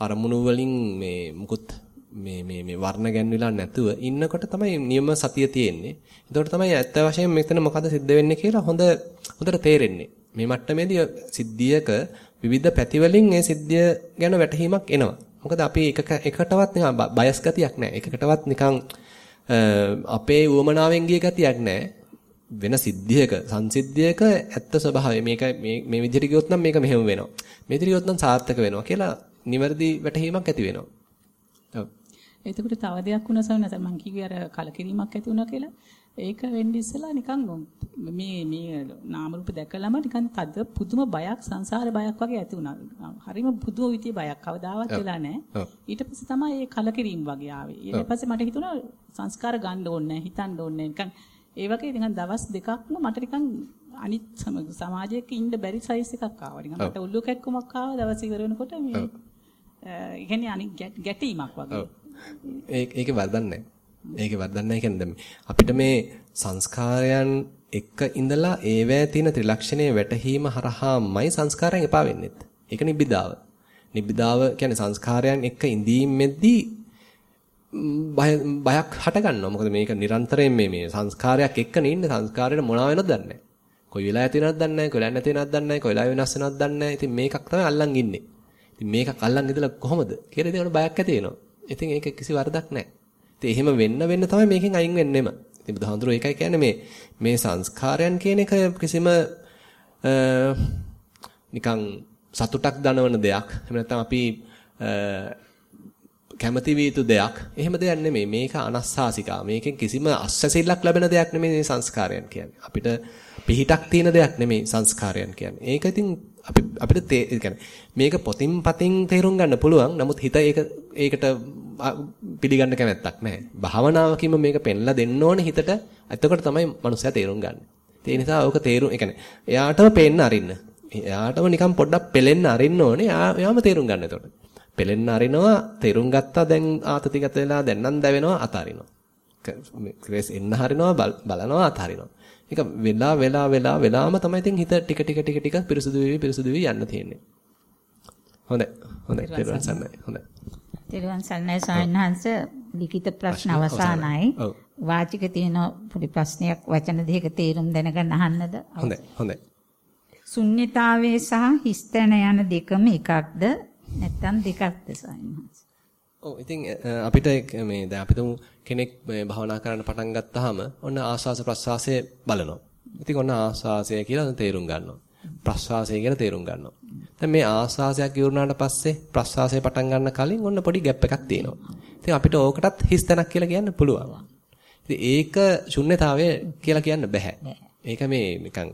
අරමුණු වලින් මේ මුකුත් මේ මේ මේ වර්ණ ගැන්විලා නැතුව ඉන්නකොට තමයි නියම සතිය තියෙන්නේ. එතකොට තමයි ඇත්ත වශයෙන්ම මෙතන මොකද සිද්ධ වෙන්නේ කියලා හොඳ හොඳට තේරෙන්නේ. මේ මට්ටමේදී සිද්ධියක විවිධ පැතිවලින් ඒ සිද්ධිය ගැන වැටහීමක් එනවා. මොකද අපි එක එකටවත් නිකන් බයස් ගතියක් නැහැ. එකකටවත් නිකන් අපේ උවමනාවෙන් ගිය ගතියක් නැහැ. වෙන සිද්ධියක සංසිද්ධියක ඇත්ත ස්වභාවය මේක මේ මේ විදිහට ගියොත් නම් මේක මෙහෙම වෙනවා. මේ විදිහට ගියොත් නම් සාර්ථක වෙනවා කියලා නිවැරදි වැටහීමක් ඇති වෙනවා. ඔව්. එතකොට තව දෙයක් වුණා සවනස මම කිව්වේ අර කලකිරීමක් ඇති වුණා කියලා. ඒක වෙන්නේ ඉස්සලා නිකන් මේ මේ නාම රූප දැකලාම නිකන් තද පුදුම බයක් සංසාර බයක් වගේ ඇති වුණා. හරිම පුදුම විදිහේ බයක් කවදාවත් වෙලා නැහැ. ඊට පස්සේ තමයි මේ කලකිරීම වගේ ආවේ. ඊට පස්සේ මට හිතුණා සංස්කාර ගන්න ඕනේ හිතන්න ඕනේ නිකන් ඒ වගේ නිකන් දවස් දෙකක්ම මට නිකන් අනිත් සමාජයක ඉන්න බැරි සයිස් එකක් ආවා. නිකන් මට උල්ලු කැක්කමක් ආවා දවස් ඉවර වෙනකොට මේ ඒ කියන්නේ අනිත් ගැටීමක් වගේ. ඒකේ වරදක් නැහැ. ඒකේ වරදක් නැහැ කියන්නේ අපිට මේ සංස්කාරයන් එක්ක ඉඳලා ඒවැය තියෙන ත්‍රිලක්ෂණයේ වැටහීම හරහාමයි සංස්කාරයන් එපා වෙන්නේ. ඒක නිබ්බිදාව. නිබ්බිදාව කියන්නේ සංස්කාරයන් එක්ක ඉඳීමේදී බය බයක් හට ගන්නවා. මොකද මේක නිරන්තරයෙන් මේ මේ සංස්කාරයක් එක්ක නෙින්න සංස්කාරයට මොනවා වෙනවද දන්නේ නැහැ. කොයි වෙලාවෙ ඇති වෙනවද දන්නේ නැහැ. කොයි වෙලාවෙ නැති වෙනවද දන්නේ නැහැ. කොයි වෙලාවෙ වෙනස් වෙනවද දන්නේ නැහැ. ඉතින් මේකක් තමයි අල්ලන් ඉන්නේ. ඉතින් මේකක් අල්ලන් ඉඳලා කොහොමද කියලා ඉතින් බයක් ඇති වෙනවා. ඉතින් ඒක කිසි වරදක් නැහැ. ඉතින් එහෙම වෙන්න වෙන්න තමයි මේකෙන් අයින් වෙන්නෙම. ඉතින් බුදුහාඳුරෝ ඒකයි කියන්නේ මේ මේ සංස්කාරයන් කියන එක කිසිම නිකන් සතුටක් දනවන දෙයක්. එහෙම නැත්නම් අපි කැමති විය යුතු දෙයක්. එහෙම දෙයක් නෙමෙයි. මේක අනස්සාසිකා. මේකෙන් කිසිම අස්සසිල්ලක් ලැබෙන දෙයක් නෙමෙයි මේ සංස්කාරයන් කියන්නේ. අපිට පිහිටක් තියෙන දෙයක් නෙමෙයි සංස්කාරයන් කියන්නේ. ඒක ඉතින් අපි අපිට ඒ මේක පොතින් පතින් තේරුම් ගන්න පුළුවන්. නමුත් හිත ඒක ඒකට පිළිගන්න කැමැත්තක් නැහැ. භාවනාවකින්ම මේක පෙන්ලා දෙන්න ඕනේ හිතට. එතකොට තමයි මනුස්සයා තේරුම් ගන්න. ඒ නිසා ඕක තේරුම්, ඒ කියන්නේ එයාටම පේන්න අරින්න. එයාටම නිකන් පොඩ්ඩක් පෙලෙන්න අරින්න ඕනේ. එයාම තේරුම් ගන්න එතකොට. පෙලෙන්න අරිනවා, තේරුම් ගත්තා දැන් ආතතිගත වෙලා දැන් නම් දැවෙනවා අතාරිනවා. ක්‍රේස් එන්න හරිනවා බලනවා අතාරිනවා. ඒක වෙලා වෙලා වෙලා වෙලාම තමයි ඉතින් හිත ටික ටික ටික ටික පිරිසුදු වෙවි පිරිසුදු වෙවි යන්න තියෙන්නේ. හොඳයි. හොඳයි. තෙරුවන් සරණයි. හොඳයි. තෙරුවන් සරණයි සායනහංශ ලිඛිත ප්‍රශ්න අවසానයි. වාචික තියෙන පොඩි ප්‍රශ්නයක් වචන දෙකක තේරුම් දැනගන්න අහන්නද? හොඳයි. හොඳයි. ශුන්්‍යතාවයේ සහ හිස්තැන යන දෙකම එකක්ද නැත්නම් දෙකක්ද සායනහංශ? ඔව් ඉතින් අපිට මේ දැන් අපිට කෙනෙක් මේ භවනා කරන්න පටන් ගත්තාම ඔන්න ආස්වාස ප්‍රස්වාසය බලනවා. ඉතින් ඔන්න ආස්වාසය කියලා තේරුම් ගන්නවා. ප්‍රස්වාසය කියලා තේරුම් ගන්නවා. දැන් මේ ආස්වාසයක් ඉවරනාට පස්සේ ප්‍රස්වාසය පටන් ගන්න කලින් ඔන්න පොඩි ગેප් එකක් තියෙනවා. ඉතින් අපිට ඕකටත් හිස් තැනක් කියලා කියන්න පුළුවන්. ඉතින් ඒක ශුන්්‍යතාවය කියලා කියන්න බෑ. ඒක මේ නිකන්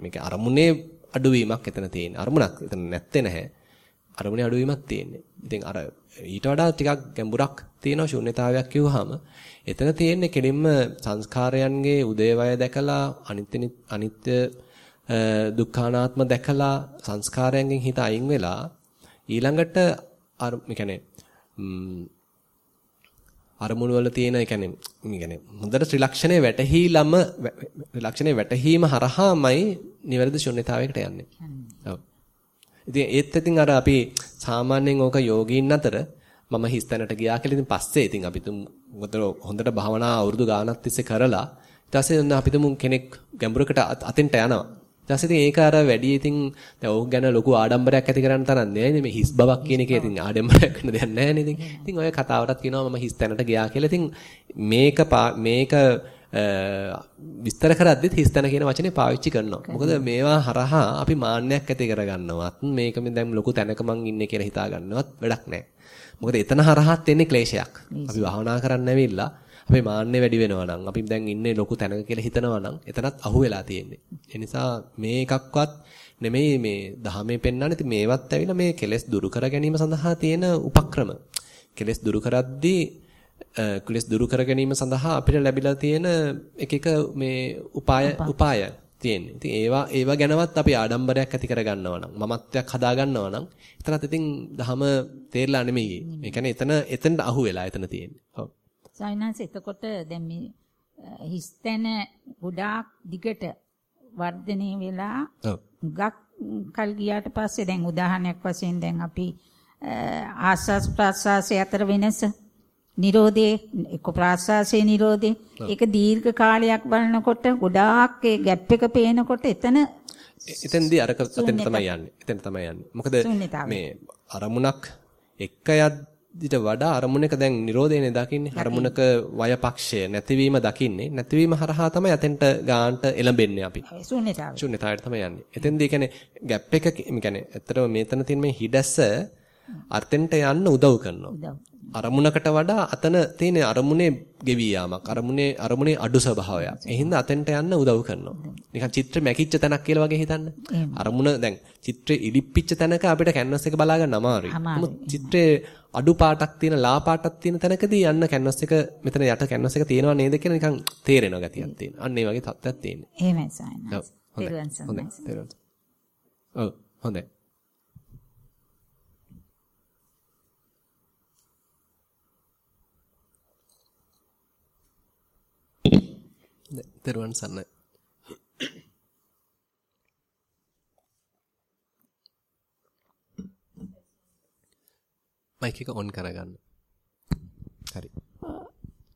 මේක අරමුණේ අඩුවීමක් එතන තියෙන. අරමුණක් එතන නැත්තේ නැහැ. අරමුණේ අඩුවීමක් තියෙන්නේ. ඉතින් අර ඊට වඩා ටිකක් ගැඹුරක් තියෙනවා ශූන්‍යතාවයක් කිව්වහම එතන තියෙන්නේ කෙලින්ම සංස්කාරයන්ගේ උදේවය දැකලා අනිත්‍ය අනිත්‍ය දුක්ඛානාත්ම දැකලා සංස්කාරයන්ගෙන් හිත අයින් වෙලා ඊළඟට අර කියන්නේ අරමුණු වල තියෙන ඒ කියන්නේ කියන්නේ හොඳට ත්‍රිලක්ෂණේ වැටහිලම ත්‍රිලක්ෂණේ වැටහීම හරහාමයි නිවැරදි ශුන්‍යතාවයකට යන්නේ. ඔව්. ඉතින් ඒත් ඉතින් අර අපි සාමාන්‍යයෙන් ඕක යෝගීන් අතර මම හිස් තැනට ගියා කියලා ඉතින් පස්සේ ඉතින් අපි තුන් හොඳට භාවනා අවුරුදු ගාණක් තිස්සේ කරලා ඊට පස්සේ අපි තුමු කෙනෙක් ගැඹුරකට අතෙන්ට යනවා. ඊට පස්සේ ඉතින් ඒක අර වැඩි ඉතින් දැන් ඕක ගැන ලොකු ආඩම්බරයක් ඇති කරන්න තරම් නෑ මේ හිස් බවක් කියන එකේ ඉතින් ආඩම්බරයක් වෙන දෙයක් නෑ නේද? ඉතින් ඔය කතාවටත් කියනවා මම හිස් තැනට ගියා කියලා. ඉතින් මේක මේක විස්තර කරද්දිත් හිස්තන කියන වචනේ පාවිච්චි කරනවා. මොකද මේවා හරහා අපි මාන්නයක් ඇති කරගන්නවත් මේක මේ දැන් ලොකු තැනක මං ඉන්නේ කියලා හිතා ගන්නවත් වැඩක් නැහැ. මොකද එතන හරහාත් එන්නේ ක්ලේශයක්. අපි භාවනා කරන්න ඇවිල්ලා අපේ මාන්නේ වැඩි වෙනවා නම් අපි දැන් ඉන්නේ ලොකු තැනක කියලා හිතනවා නම් එතනත් අහු වෙලා තියෙන්නේ. ඒ නිසා මේ එකක්වත් නෙමෙයි මේ දහමේ පෙන්වන්නේ. ඉතින් මේවත් ඇවිල්ලා මේ කෙලෙස් දුරු කර ගැනීම සඳහා තියෙන උපක්‍රම. කෙලෙස් දුරු කරද්දී කුලස් දුරු කර ගැනීම සඳහා අපිට ලැබිලා තියෙන එක එක මේ උපාය උපාය තියෙන්නේ. ඉතින් ඒවා ඒවා ගැනවත් අපි ආඩම්බරයක් ඇති කර ගන්නවා නම් මමත්වයක් හදා ගන්නවා නම් එතනත් ඉතින් දහම තේරලා නෙමෙයි. ඒ කියන්නේ එතන එතනට අහු වෙලා එතන තියෙන්නේ. ඔව්. සයින්ස් එතකොට දැන් මේ හිස්තැන ගොඩාක් දිගට වර්ධනය වෙලා ගක් කල් ගියාට පස්සේ දැන් උදාහරණයක් වශයෙන් දැන් අපි ආස්වාස් ප්‍රාස්වාසය අතර වෙනස නිරෝධේ එක්ක ප්‍රාශ්වාසයේ නිරෝධේ ඒක දීර්ඝ කාලයක් බලනකොට ගොඩාක් ඒ ગેප් එක පේනකොට එතන එතෙන්දී අරක එතෙන් තමයි යන්නේ. එතෙන් තමයි යන්නේ. මොකද. මේ අරමුණක් එක්ක යද්දිට වඩා අරමුණක දැන් Nirodheනේ දකින්නේ. අරමුණක වයපක්ෂය නැතිවීම දකින්නේ. නැතිවීම හරහා තමයි අතෙන්ට ගාන්ට එළඹෙන්නේ අපි. ශූන්‍යතාවය. ශුන්‍යතාවයට තමයි යන්නේ. එතෙන්දී කියන්නේ ગેප් එක කියන්නේ ඇත්තටම මෙතන තියෙන මේ හිඩැස්ස අර්ථෙන්ට යන්න උදව් කරනවා. අරමුණකට වඩා අතන තියෙන අරමුණේ ගෙවි යාමක් අරමුණේ අරමුණේ අඩු ස්වභාවයක්. ඒ හින්දා අතෙන්ට යන්න උදව් කරනවා. නිකන් චිත්‍ර මැකිච්ච තැනක් කියලා වගේ හිතන්න. අරමුණ දැන් චිත්‍රේ ඉලිප්පිච්ච තැනක අපිට කැන්වස් එක බලා ගන්න අමාරුයි. නමුත් චිත්‍රේ අඩු පාටක් තියෙන ලා පාටක් තියෙන තැනකදී යන්න කැන්වස් එක මෙතන යට කැන්වස් එක තියෙනවා නේද කියලා නිකන් තේරෙන ගතියක් තියෙනවා. අන්න ඒ වගේ තත්ත්වයක් තියෙනවා. එහෙමයි සයන්ස්. හොඳයි. හොඳයි. හොඳයි. තෙරුවන් සරණයි. මයික් එක ඔන් කරගන්න. හරි.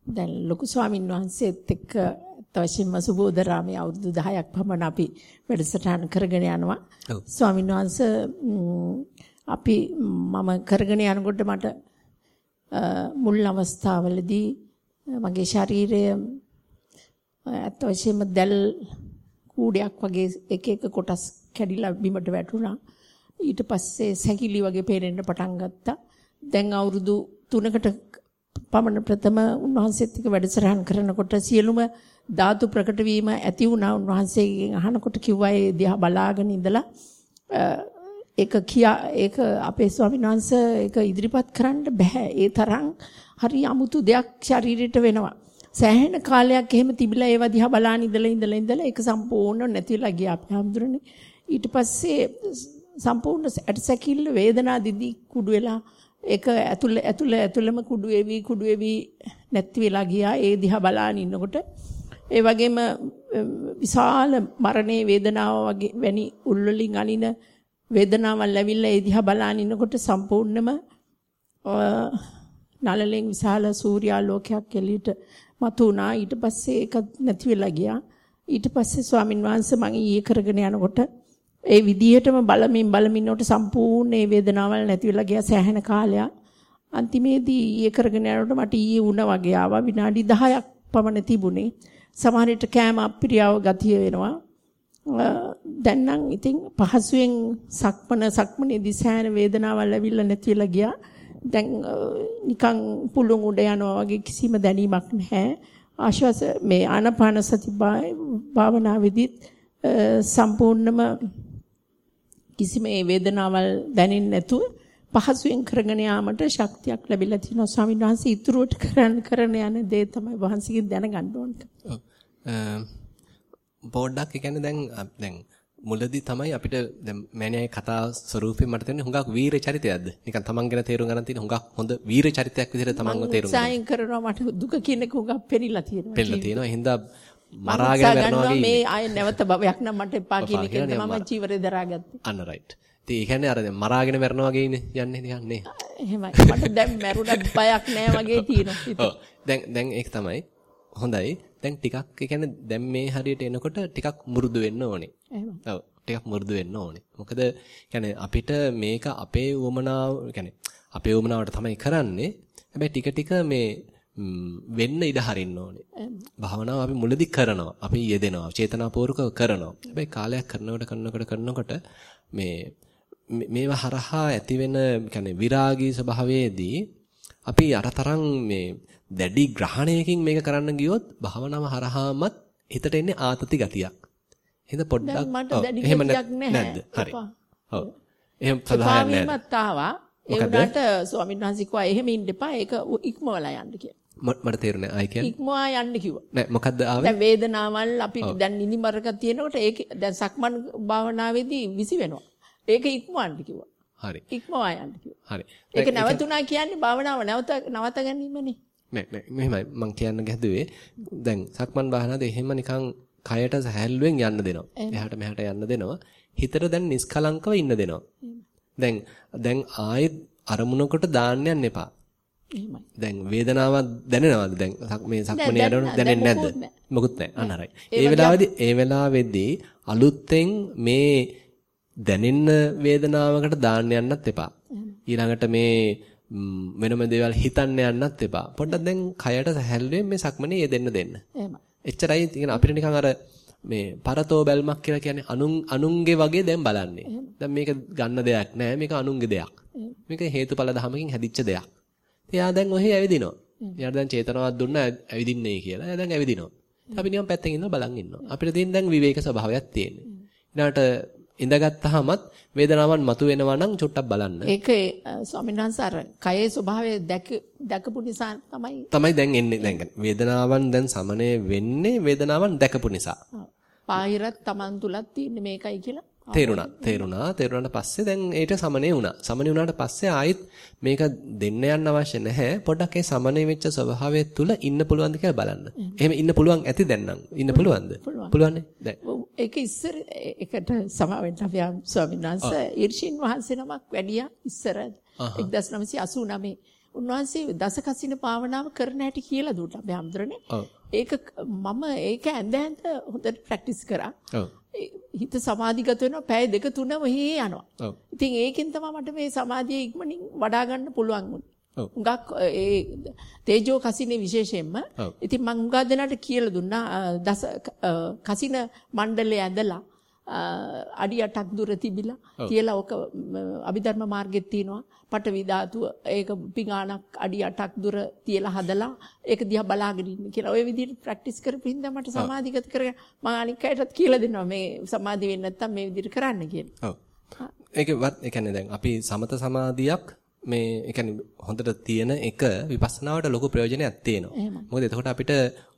දැන් ලොකු ස්වාමින් වහන්සේත් එක්ක තවශින්ම සුබෝධරාමයේ අවුරුදු 10ක් පමණ අපි වැඩසටහන කරගෙන යනවා. ස්වාමින් වහන්සේ අපි මම කරගෙන යනකොට මට මුල් අවස්ථාවලදී මගේ ශරීරය ඇත්ත වශයෙන්ම දැල් කූඩයක් වගේ එක එක කොටස් කැඩිලා බිමට වැටුණා. ඊට පස්සේ සැකිලි වගේ පේරෙන්න පටන් ගත්තා. දැන් අවුරුදු 3කට පමණ ප්‍රථම උන්වහන්සේත් එක්ක වැඩසටහන් කරනකොට සියලුම ධාතු ප්‍රකට වීම ඇති වුණා උන්වහන්සේගෙන් අහනකොට කිව්වා ඒ දිහා බලාගෙන ඉඳලා අ, ඒක කියා ඒක අපේ ස්වාමීන් වහන්සේ ඒක ඉදිරිපත් කරන්න බෑ ඒ තරම් හරි අමුතු දෙයක් ශරීරයට වෙනවා සෑහෙන කාලයක් එහෙම තිබිලා ඒව දිහා බලාන ඉඳලා ඉඳලා ඉඳලා ඒක සම්පූර්ණ නැතිලා ගියා. අපි හඳුරන්නේ ඊට පස්සේ සම්පූර්ණ ඇටසැකිල්ල වේදනා දිදි කුඩු වෙලා ඒක ඇතුළ ඇතුළ ඇතුළම කුඩු වෙවි කුඩු වෙවි නැති වෙලා ගියා. ඒ දිහා බලාන ඉන්නකොට ඒ වගේම අ, විශාල මරණේ වේදනාව වගේ වැනි උල්වලින් අනින වේදනාවල් ඇවිල්ලා ඒ දිහා බලාන ඉන්නකොට සම්පූර්ණම අ, නලලෙන් විශාල සූර්යාලෝකයක් එළියට මතුණා. ඊට පස්සේ ඒක නැති වෙලා ගියා. ඊට පස්සේ ස්වාමින් වහන්සේ මම ඊයේ කරගෙන යනකොට ඒ විදිහටම බලමින් බලමින් උට සම්පූර්ණ ඒ වේදනාවල් නැති වෙලා ගියා සෑහෙන කාලයක්. අන්තිමේදී ඊයේ කරගෙන යනකොට මට ඊයේ වුණ වගේ ආවා. විනාඩි 10ක් පමණ තිබුණේ. සමහර විට කෑම අප්‍රියව ගතිය වෙනවා. අ, දැන් නම් ඉතින් පහසුවෙන් සක්මන සක්මනේදී සෑහෙන වේදනාවල් ඇවිල්ලා නැති වෙලා ගියා. දැන් අ, නිකන් පුළුන් උඩ යනවා වගේ කිසිම දැනීමක් නැහැ. ආශ්වාස මේ ආනාපාන සති භා- භාවනාවේදීත් අ, සම්පූර්ණම කිසිම ඒ වේදනාවල් දැනෙන්නේ නැතුව පහසුවෙන් කරගෙන යාමට ශක්තියක් ලැබිලා තියෙනවා ස්වාමීන් වහන්සේ ඉතුරුවට කරන්න කරන යන දේ තමයි වහන්සේගෙන් දැනගන්න ඕනේ. ඔව්. අ, පොඩ්ඩක් ඒ කියන්නේ දැන් අ, දැන් මුලදී තමයි අපිට දැන් මෑණියගේ කතා ස්වරූපේ මට තේරෙන්නේ හුඟක් වීර චරිතයක්ද? නිකන් තමන් ගැන තේරුම් ගන්න තියෙන හුඟක් හොඳ වීර චරිතයක් විදිහට තමන්ව තේරුම් ගන්න. සායන් කරනවා මට දුක කියන එක උගක් පෙරිලා තියෙනවා. පෙළලා තියෙනවා. මම මරාගෙන ගන්නවා වගේ මේ. ආය නැවත භවයක් නම් මට එපා කියන එක මම චීවරේ දරාගත්තේ. අන්න රයිට්. ඉතින් ඒ කියන්නේ අර දැන් මරාගෙන මරනවා වගේ ඉන්නේ යන්නේ නිකන් නේ. එහෙමයි. මට දැන් මැරුණත් බයක් නෑ වගේ තියෙනවා. ඔව්. දැන් දැන් ඒක තමයි. හොඳයි. දැන් ටිකක් ඒ කියන්නේ දැන් මේ හරියට එනකොට ටිකක් මුරුදු වෙන්න ඕනේ. ඔව්. ටිකක් මුරුදු වෙන්න ඕනේ. මොකද කියන්නේ අපිට මේක අපේ උවමනාව කියන්නේ අපේ උවමනාවට තමයි කරන්නේ. හැබැයි ටික ටික මේ වෙන්න ඉඩ හරින්න ඕනේ. භාවනාව අපි මුලදී කරනවා. අපි යෙදෙනවා. චේතනාපූර්වකව කරනවා. හැබැයි කාලයක් කරනකොට කරනකොට කරනකොට මේ මේවා හරහා ඇතිවෙන කියන්නේ විරාගී ස්වභාවයේදී අපි අරතරන් මේ දැඩි ග්‍රහණයකින් මේක කරන්න ගියොත් භාවනාව හරහාමත් හිතට එන්නේ ආතති ගතියක්. හිත පොඩ්ඩක් එහෙම. නැද්ද? හරි. ඔව්. එහෙම සදාහයක් නැහැ. ඒ? වුණාට ස්වාමීන් වහන්සේ කිව්වා එහෙම ඉන්න එපා. ඒක ඉක්මවලා යන්න කියලා. මට තේරුණේ ආයි කියන්නේ. ඉක්මවා යන්න කිව්වා. නෑ මොකද්ද ආවේ? දැන් වේදනාවල් අපිට දැන් නිදිමරක තියෙනකොට ඒක දැන් සක්මන් භාවනාවේදී විසි වෙනවා. ඒක ඉක්මවන්න කිව්වා. හරි. ඉක්මවා යන්න කිව්වා. හරි. ඒක නැවතුණා කියන්නේ භාවනාව නැවත නවත ගැනීමනේ. නෑ නෑ මෙහෙමයි මම කියන්න ගැදුවේ දැන් සක්මන් භාවනාවේ එහෙම නිකන් කයට සැහැල්ලුවෙන් යන්න දෙනවා. එහාට මෙහාට යන්න දෙනවා. හිතට දැන් නිස්කලංකව ඉන්න දෙනවා. දැන් දැන් ආයෙත් අරමුණකට දාන්න යන්න එපා. එහෙමයි. දැන් වේදනාවක් දැනෙනවද දැන් මේ සක්මනේ යනකොට දැන් දැනෙන්නේ නැද්ද. මොකුත් නැහැ අන්න හරි ඒ වෙලාවේදී ඒ වෙලාවේදී අලුත්ෙන් මේ දැනෙන්න වේදනාවකට දාන්න යන්නත් එපා ඊළඟට ම්, වෙනම දේවල් හිතන්න යන්නත් එපා පොඩ්ඩක් දැන් කයට සැහැල්ලුවෙන් මේ සක්මනේ යෙදෙන්න දෙන්න එහෙමයි. එච්චරයි ඉතින් අපිට නිකන් අර මේ පරතෝ බැල්මක් කියලා කියන්නේ අනුන් අනුන්ගේ වගේ දැන් බලන්නේ. දැන් මේක ගන්න දෙයක් නෑ මේක අනුන්ගේ දෙයක්. මේක හේතුඵල ධමකින් හැදිච්ච දෙයක්. එයා දැන් ඔහි ඇවිදිනවා. එයාට දැන් චේතනාවක් දුන්නා ඇවිදින්නේ කියලා. එයා දැන් ඇවිදිනවා. අපි නිකන් පැත්තෙන් ඉඳලා බලන් ඉන්නවා. අපිට තියෙන දැන් විවේක ස්වභාවයක් තියෙන්නේ. ඊළාට ඉඳගත්tාමත් වේදනාවන් මතුවෙනවා නම් චුට්ටක් බලන්න. ඒක ස්වාමීන් වහන්සේ අර කයේ ස්වභාවය දැක දැකපු නිසා තමයි තමයි දැන් එන්නේ දැන් වේදනාවන් දැන් සමනය වෙන්නේ වේදනාවන් දැකපු නිසා. පාහිරත් Taman තුලත් තියෙන මේකයි කියලා? තේරුණා තේරුණා. තේරුණාට පස්සේ දැන් ඒට සමනේ වුණා. සමනේ වුණාට පස්සේ ආයෙත් මේක දෙන්න යන්න අවශ්‍ය නැහැ. පොඩ්ඩක් ඒ සමනේ වෙච්ච ස්වභාවය තුල ඉන්න පුළුවන්ද කියලා බලන්න. එහෙම ඉන්න පුළුවන් ඇති දැන් නම්. ඉන්න පුළුවන්ද? පුළුවන්. දැන් ඒක ඉස්සර ඒකට සමාවෙන්න අපි ස්වාමීන් වහන්සේ ඊර්ෂින් වහන්සේ නමක් වැඩියා ඉස්සර 1989 උන්වහන්සේ දස කසින භාවනාව කරන හැටි කියලා දුන්නා. අපි ඔව් ඒක මම ඒක ඇඳ ඇඳ හොඳට ප්‍රැක්ටිස් කරා. හිත සමාධිගත වෙනවා. පැය දෙක තුන මෙහි යනවා. ඉතින් ඒකෙන් තමයි මට මේ සමාධිය ඉක්මනින් වඩා ගන්න පුළුවන් වුනේ. හුඟක් ඒ තේජෝ කසිනේ විශේෂයෙන්ම. ඉතින් මම හුඟා දෙනාට කියලා දුන්නා දස කසින මණ්ඩලය ඇඳලා අඩි 8ක් දුර තිබිලා කියලා ඔක අභිධර්ම මාර්ගෙත් තියෙනවා. පටවි ධාතුව ඒක පිඟානක් අඩි 8ක් දුර තියලා හදලා ඒක දිහා බලාගෙන ඉන්න කියලා. ඔය විදිහට ප්‍රැක්ටිස් කරපු හින්දා මට සමාධිගත කරගෙන මම අනික් අයටත් කියලා දෙනවා මේ සමාධි වෙන්නේ නැත්තම් මේ විදිහට කරන්න කියලා. ඔව්. ඒකේ ඒ කියන්නේ දැන් අපි සමත සමාධියක් මේ කියන්නේ හොඳට තියෙන එක විපස්සනාවට ලොකු ප්‍රයෝජනයක් තියෙනවා. මොකද එතකොට අපිට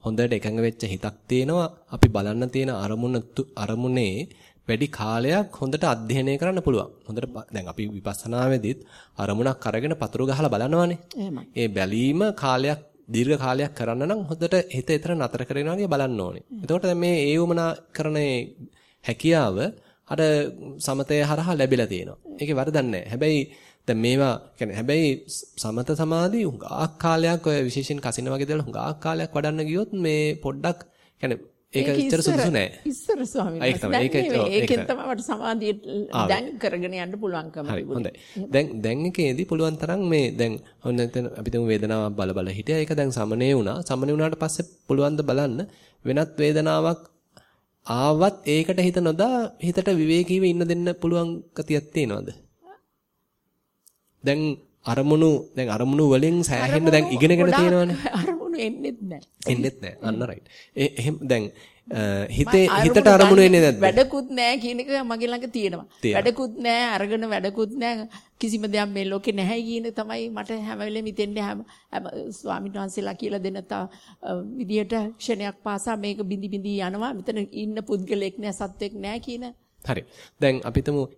හොඳට එකඟ වෙච්ච හිතක් තියෙනවා. අපි බලන්න තියෙන අරමුණ අරමුණේ වැඩි කාලයක් හොඳට අධ්‍යයනය කරන්න පුළුවන්. හොඳට දැන් අපි විපස්සනාවේදීත් අරමුණක් අරගෙන පතුරු ගහලා බලනවානේ. ඒ බැලීම කාලයක් දීර්ඝ කාලයක් කරන්න නම් හොඳට හිත එතන නතර කරගෙන වගේ බලන්න ඕනේ. එතකොට දැන් මේ ඒ වමනා කරන හැකියාව අර සමතය හරහා ලැබිලා තියෙනවා. ඒකේ වරදක් නැහැ. හැබැයි දැන් මේවා කියන්නේ හැබැයි සමත සමාධි හුඟක් කාලයක් ඔය විශේෂයෙන් කසින වගේ දේවල් හුඟක් කාලයක් වඩන්න ගියොත් මේ පොඩ්ඩක් කියන්නේ ඒක ඇත්තට සුදුසු නෑ. ඉස්සර ස්වාමීන් වහන්සේ. ඒක ඒකෙන් තමයි. මට සමාධිය දැන් කරගෙන යන්න පුළුවන්කම තිබුණේ. හොඳයි. දැන් දැන් එකේදී පුළුවන් තරම් මේ දැන් ඔන්න එතන අපි තුමු වේදනාවක් බල බල හිටියා. ඒක දැන් සමනේ වුණා. සමනේ වුණාට පස්සේ පුළුවන් ද බලන්න වෙනත් වේදනාවක් ආවත් ඒකට හිත නොදා හිතට විවේකීව ඉන්න දෙන්න පුළුවන් ගතියක් තියෙනවද? දැන් අරමුණු දැන් අරමුණු වලින් සෑහෙන්න දැන් ඉගෙනගෙන තියෙනවනේ. අරමුණු එන්නෙත් නැහැ. එන්නෙත් නැහැ. අන්න රයිට්. එහෙම දැන් හිතේ හිතට අරමුණු එන්නේ නැද්ද? වැඩකුත් නැහැ කියන එක මගේ ළඟ තියෙනවා. වැඩකුත් නැහැ, අරගෙන වැඩකුත් නැහැ. කිසිම දෙයක් මේ ලෝකේ නැහැ කියන තමයි මට හැම වෙලෙම හිතෙන්නේ හැම ස්වාමීන් වහන්සේලා කියලා දෙන විදියට ක්ෂණයක් පාසා මේක බිඳි බිඳි යනවා. මෙතන ඉන්න පුද්ගලෙක් නැහැ, සත්වෙක් නැහැ කියන හරි. දැන් අපි හිතමු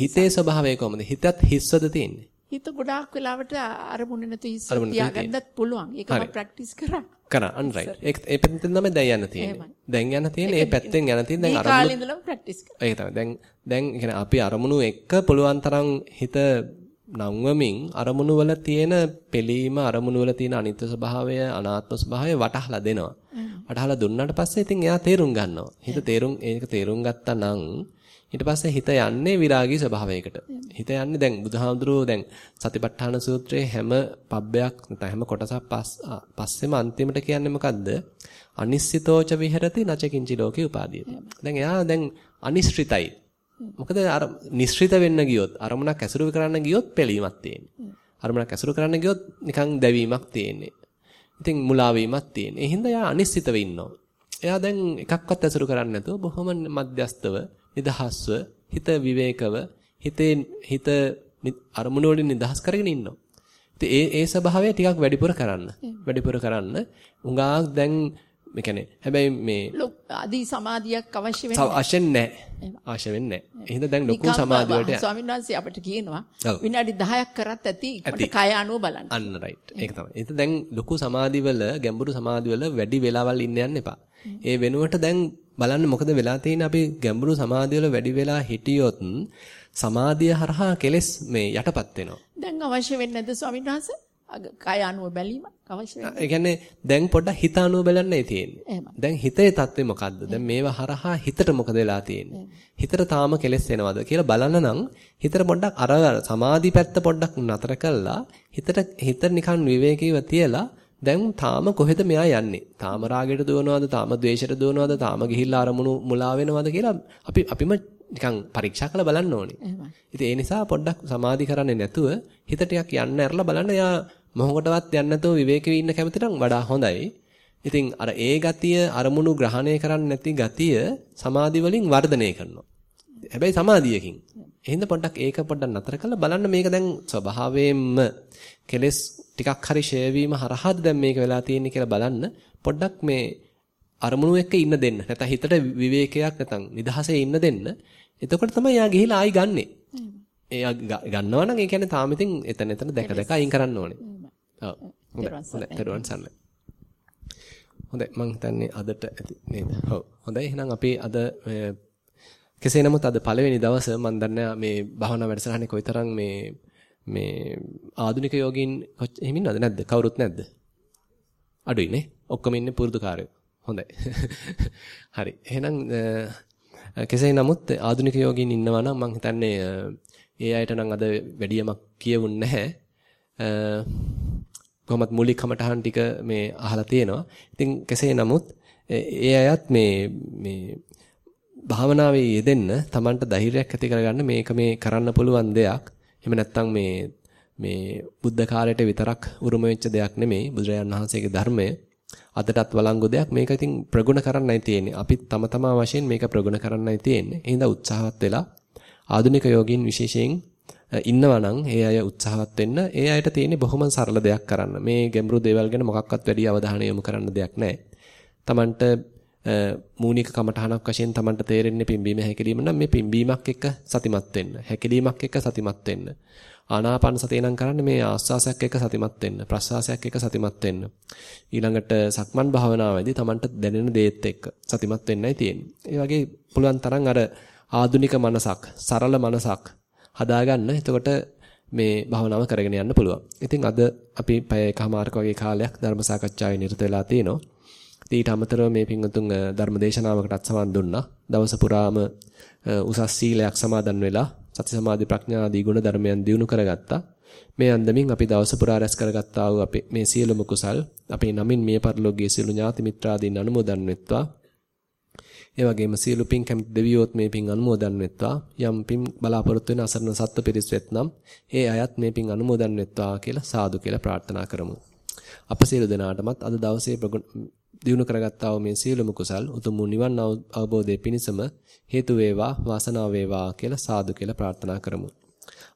හිතේ ස්වභාවය කොහොමද? හිතත් හිස්වද තියෙන්නේ? හිත ගොඩාක් වෙලාවට අරමුණ නැතු ඉස්සර තියාගන්නත් පුළුවන්. ඒක මම ප්‍රැක්ටිස් කරා. කරා අන් රයිට්. ඒක ඒ පැත්තෙන් තමයි දැන් යන්න තියෙන්නේ. දැන් යන්න තියෙන්නේ ඒ පැත්තෙන් යන්න තියෙන්නේ දැන් අරමුණ. මේ කාලේ ඉඳලම ප්‍රැක්ටිස් කරා. ඒක තමයි. දැන් දැන් කියන්නේ අපි අරමුණු එක්ක පුළුවන් තරම් හිත නංවමින් අරමුණු වල තියෙන පෙළීම අරමුණු වල තියෙන අනිත්‍ය ස්වභාවය අනාත්ම ස්වභාවය වටහලා දෙනවා. වටහලා දුන්නාට පස්සේ ඉතින් එයා තේරුම් ගන්නවා. හිත තේරුම් ඒක තේරුම් ගත්තා නම් ඊට පස්සේ හිත යන්නේ විරාගී ස්වභාවයකට. හිත යන්නේ දැන් බුදුහාමුදුරුවෝ දැන් සතිපට්ඨාන සූත්‍රයේ හැම පබ්බයක් නැත්නම් හැම කොටසක් පස්- ආ, පස්සෙම අන්තිමට කියන්නේ මොකද්ද? අනිශ්චිතෝච විහෙරති නචකින්චි ලෝකේ උපාදීයති. දැන් එයා දැන් අනිශ්චිතයි. මොකද අර නිශ්චිත වෙන්න ගියොත් අරමුණක් ඇසුරු කරන්න ගියොත් පිළීමක් තියෙන්නේ. අරමුණක් ඇසුරු කරන්න ගියොත් නිකන් දැවීමක් තියෙන්නේ. ඉතින් මුලා වීමක් තියෙන්නේ. ඒ හින්දා එයා අනිශ්චිතව ඉන්නවා. එයා දැන් එකක්වත් ඇසුරු කරන්නේ නැතුව බොහොම මධ්‍යස්තව නිදහස්ව හිත විවේකව හිතේ හිත අරමුණු වලින් නිදහස් කරගෙන ඉන්නවා. ඉතින් ඒ ඒ ස්වභාවය ටිකක් වැඩිපුර කරන්න. වැඩිපුර කරන්න. උඟාක් දැන් මේ කියන්නේ හැබැයි මේ අදී සමාධියක් අවශ්‍ය වෙන්නේ අවශ්‍ය නැහැ. අවශ්‍ය වෙන්නේ නැහැ. එහෙනම් දැන් ලොකු නිකම්ම සමාධි වලට යන්න. ස්වාමීන් වහන්සේ අපිට කියනවා. විනාඩි 10ක් කරත් ඇති. මට කය අනුව බලන්න. අන්න රයිට්. ඒක තමයි. ඒක දැන් ලොකු සමාධිවල ගැඹුරු සමාධිවල වැඩි වෙලාවල් ඉන්න යන්න එපා. ඒ වෙනුවට දැන් බලන්න මොකද වෙලා තියෙන්නේ අපි ගැඹුරු සමාධිවල වැඩි වෙලා හිටියොත් සමාධිය හරහා කෙලස් මේ යටපත් වෙනවා. දැන් අවශ්‍ය වෙන්නේ නැද්ද ස්වාමීන් වහන්සේ? කය අනුව බැලීම අවශ්‍ය වෙන්නේ. ඒ කියන්නේ දැන් පොඩ්ඩක් හිත අනුව බලන්නයි තියෙන්නේ. දැන් හිතේ தත්ත්වය මොකද්ද? දැන් මේවා හරහා හිතට මොකද වෙලා තියෙන්නේ? හිතට තාම කෙලෙස් එනවද කියලා බලන්න නම් හිතට පොඩ්ඩක් අර සමාධි පැත්ත පොඩ්ඩක් නතර කළා හිතට හිත නිකන් විවේකීව තියලා දැන් තාම කොහෙද මෙයා යන්නේ? තාම රාගයට දුවනවද? තාම ද්වේෂයට දුවනවද? තාම ගිහිල්ලා අරමුණු මුලා වෙනවද කියලා අපි අපිම නිකන් පරීක්ෂා කරලා බලන්න ඕනේ. ඉතින් ඒ නිසා පොඩ්ඩක් සමාධි කරන්නේ නැතුව හිත ටිකක් යන්න ඇරලා බලන්න යා මොහොකටවත් යන්න නැතුව විවේකීව ඉන්න කැමති නම් වඩා හොඳයි. ඉතින් අර ඒ ගතිය අරමුණු ග්‍රහණය කරන්නේ නැති ගතිය සමාධි වලින් වර්ධනය කරනවා. හැබැයි සමාධියකින්. එහෙනම් පොඩ්ඩක් ඒක පොඩ්ඩක් නතර කරලා බලන්න මේක දැන් ස්වභාවයෙන්ම කෙලස් ටිකක් හරි ෂේ වීම හරහාද දැන් මේක වෙලා තියෙන්නේ කියලා බලන්න පොඩ්ඩක් මේ අරමුණු එක්ක ඉන්න දෙන්න. නැත්නම් හිතට විවේකයක් නැත්නම් නිදහසේ ඉන්න දෙන්න. එතකොට තමයි යා ගිහිලා ආයි ගන්නෙ. එයා ගන්නවා නම් ඒ කියන්නේ තාම ඉතින් එතන එතන දැක දැක අයින් කරන්න ඕනේ. ඔව්. හොඳයි. සරණයි. හොඳයි මම හිතන්නේ අදට ඇති නේද? ඔව්. හොඳයි එහෙනම් අපි අද කෙසේ නමුත් අද පළවෙනි දවස මම දන්නේ මේ භාවනා වැඩසටහනේ කොයිතරම් මේ මේ ආධුනික යෝගීන් එහෙම ඉන්නවද නැද්ද? කවුරුත් නැද්ද? අඩුයි නේ. ඔක්කොම ඉන්නේ පුරුදුකාරයෝ. හොඳයි. හරි. එහෙනම් කෙසේ නමුත් ආධුනික යෝගීන් ඉන්නවා නම් මම හිතන්නේ ඒ අයට නම් අද වැඩියමක් කියවුන්නේ නැහැ. කොහොමත් මූලික කමටහන් ටික මේ අහලා තියෙනවා. ඉතින් කෙසේ නමුත් ඒ අයත් මේ මේ භාවනාවේ යෙදෙන්න Tamanට ධෛර්යයක් ඇති කරගන්න මේක මේ කරන්න පුළුවන් දෙයක්. එහෙම නැත්නම් මේ මේ බුද්ධ කාලයට විතරක් උරුම වෙච්ච දෙයක් නෙමෙයි බුදුරජාණන් වහන්සේගේ ධර්මය අදටත් වළංගු දෙයක් මේක ඉතින් ප්‍රගුණ කරන්නයි තියෙන්නේ. අපිත් තම තමා වශයෙන් මේක ප්‍රගුණ කරන්නයි තියෙන්නේ. එහෙනම් උත්සාහවත් වෙලා ආධුනික යෝගීන් විශේෂයෙන් ඉන්නවා නම් ඒ අය උත්සාහවත් වෙන්න ඒ අයට තියෙන්නේ බොහොම සරල දෙයක් කරන්න. මේ ගැඹුරු දේවල් ගැන මොකක්වත් වැඩි අවධානය යොමු කරන්න දෙයක් නැහැ. Tamanට මූනික කමඨහනක් වශයෙන් Tamanට තේරෙන්නේ පිම්බීම හැකිලිම නම් මේ පිම්බීමක් එක්ක සතිමත් වෙන්න. හැකිලීමක් එක්ක සතිමත් වෙන්න. ආනාපාන සතිය නම් කරන්නේ මේ ආස්වාසයක් එක්ක සතිමත් වෙන්න. ප්‍රස්වාසයක් එක්ක සතිමත් වෙන්න. ඊළඟට සක්මන් භාවනාවේදී Tamanට දැනෙන දේත් එක්ක සතිමත් වෙන්නයි තියෙන්නේ. ඒ වගේ පුළුවන් තරම් අර ආදුනික මනසක්, සරල මනසක් හදාගන්න. එතකොට මේ භාවනාව කරගෙන යන්න පුළුවන්. ඉතින් අද අපි පැය එකමාරක වගේ කාලයක් ධර්ම සාකච්ඡාවේ නිරත වෙලා තිනවා. ඊට අමතරව මේ පින්වතුන් ධර්ම දේශනාවකටත් සමන් දුන්නා. දවස පුරාම උසස් සීලයක් සමාදන් වෙලා සති සමාධි ප්‍රඥා ආදී ගුණ ධර්මයන් දියුණු කරගත්තා. මේ අන්දමින් අපි දවස පුරා රැස් කරගත්තා වූ අපේ මේ සියලුම කුසල් අපේ නමින් මිය පරලෝකයේ සියලු ඥාති මිත්‍රාදීන් අනුමෝදන් වෙත්වා. ඒ වගේම සියලු පින් කැමති දෙවියෝත් මේ පින් අනුමෝදන් වෙත්වා. යම් පින් බලාපොරොත්තු වෙන අසරණ සත්ත්ව පිරිස් වෙත්නම් ඒ අයත් මේ පින් අනුමෝදන් වෙත්වා කියලා සාදු කියලා ප්‍රාර්ථනා කරමු. අප සියලු දෙනාටමත් අද දවසේ දිනු කරගත්තා වූ මේ සියලුම කුසල් උතුම් නිවන් අවබෝධයේ පිණසම හේතු වේවා වාසනාව වේවා කියලා සාදු කියලා ප්‍රාර්ථනා කරමු.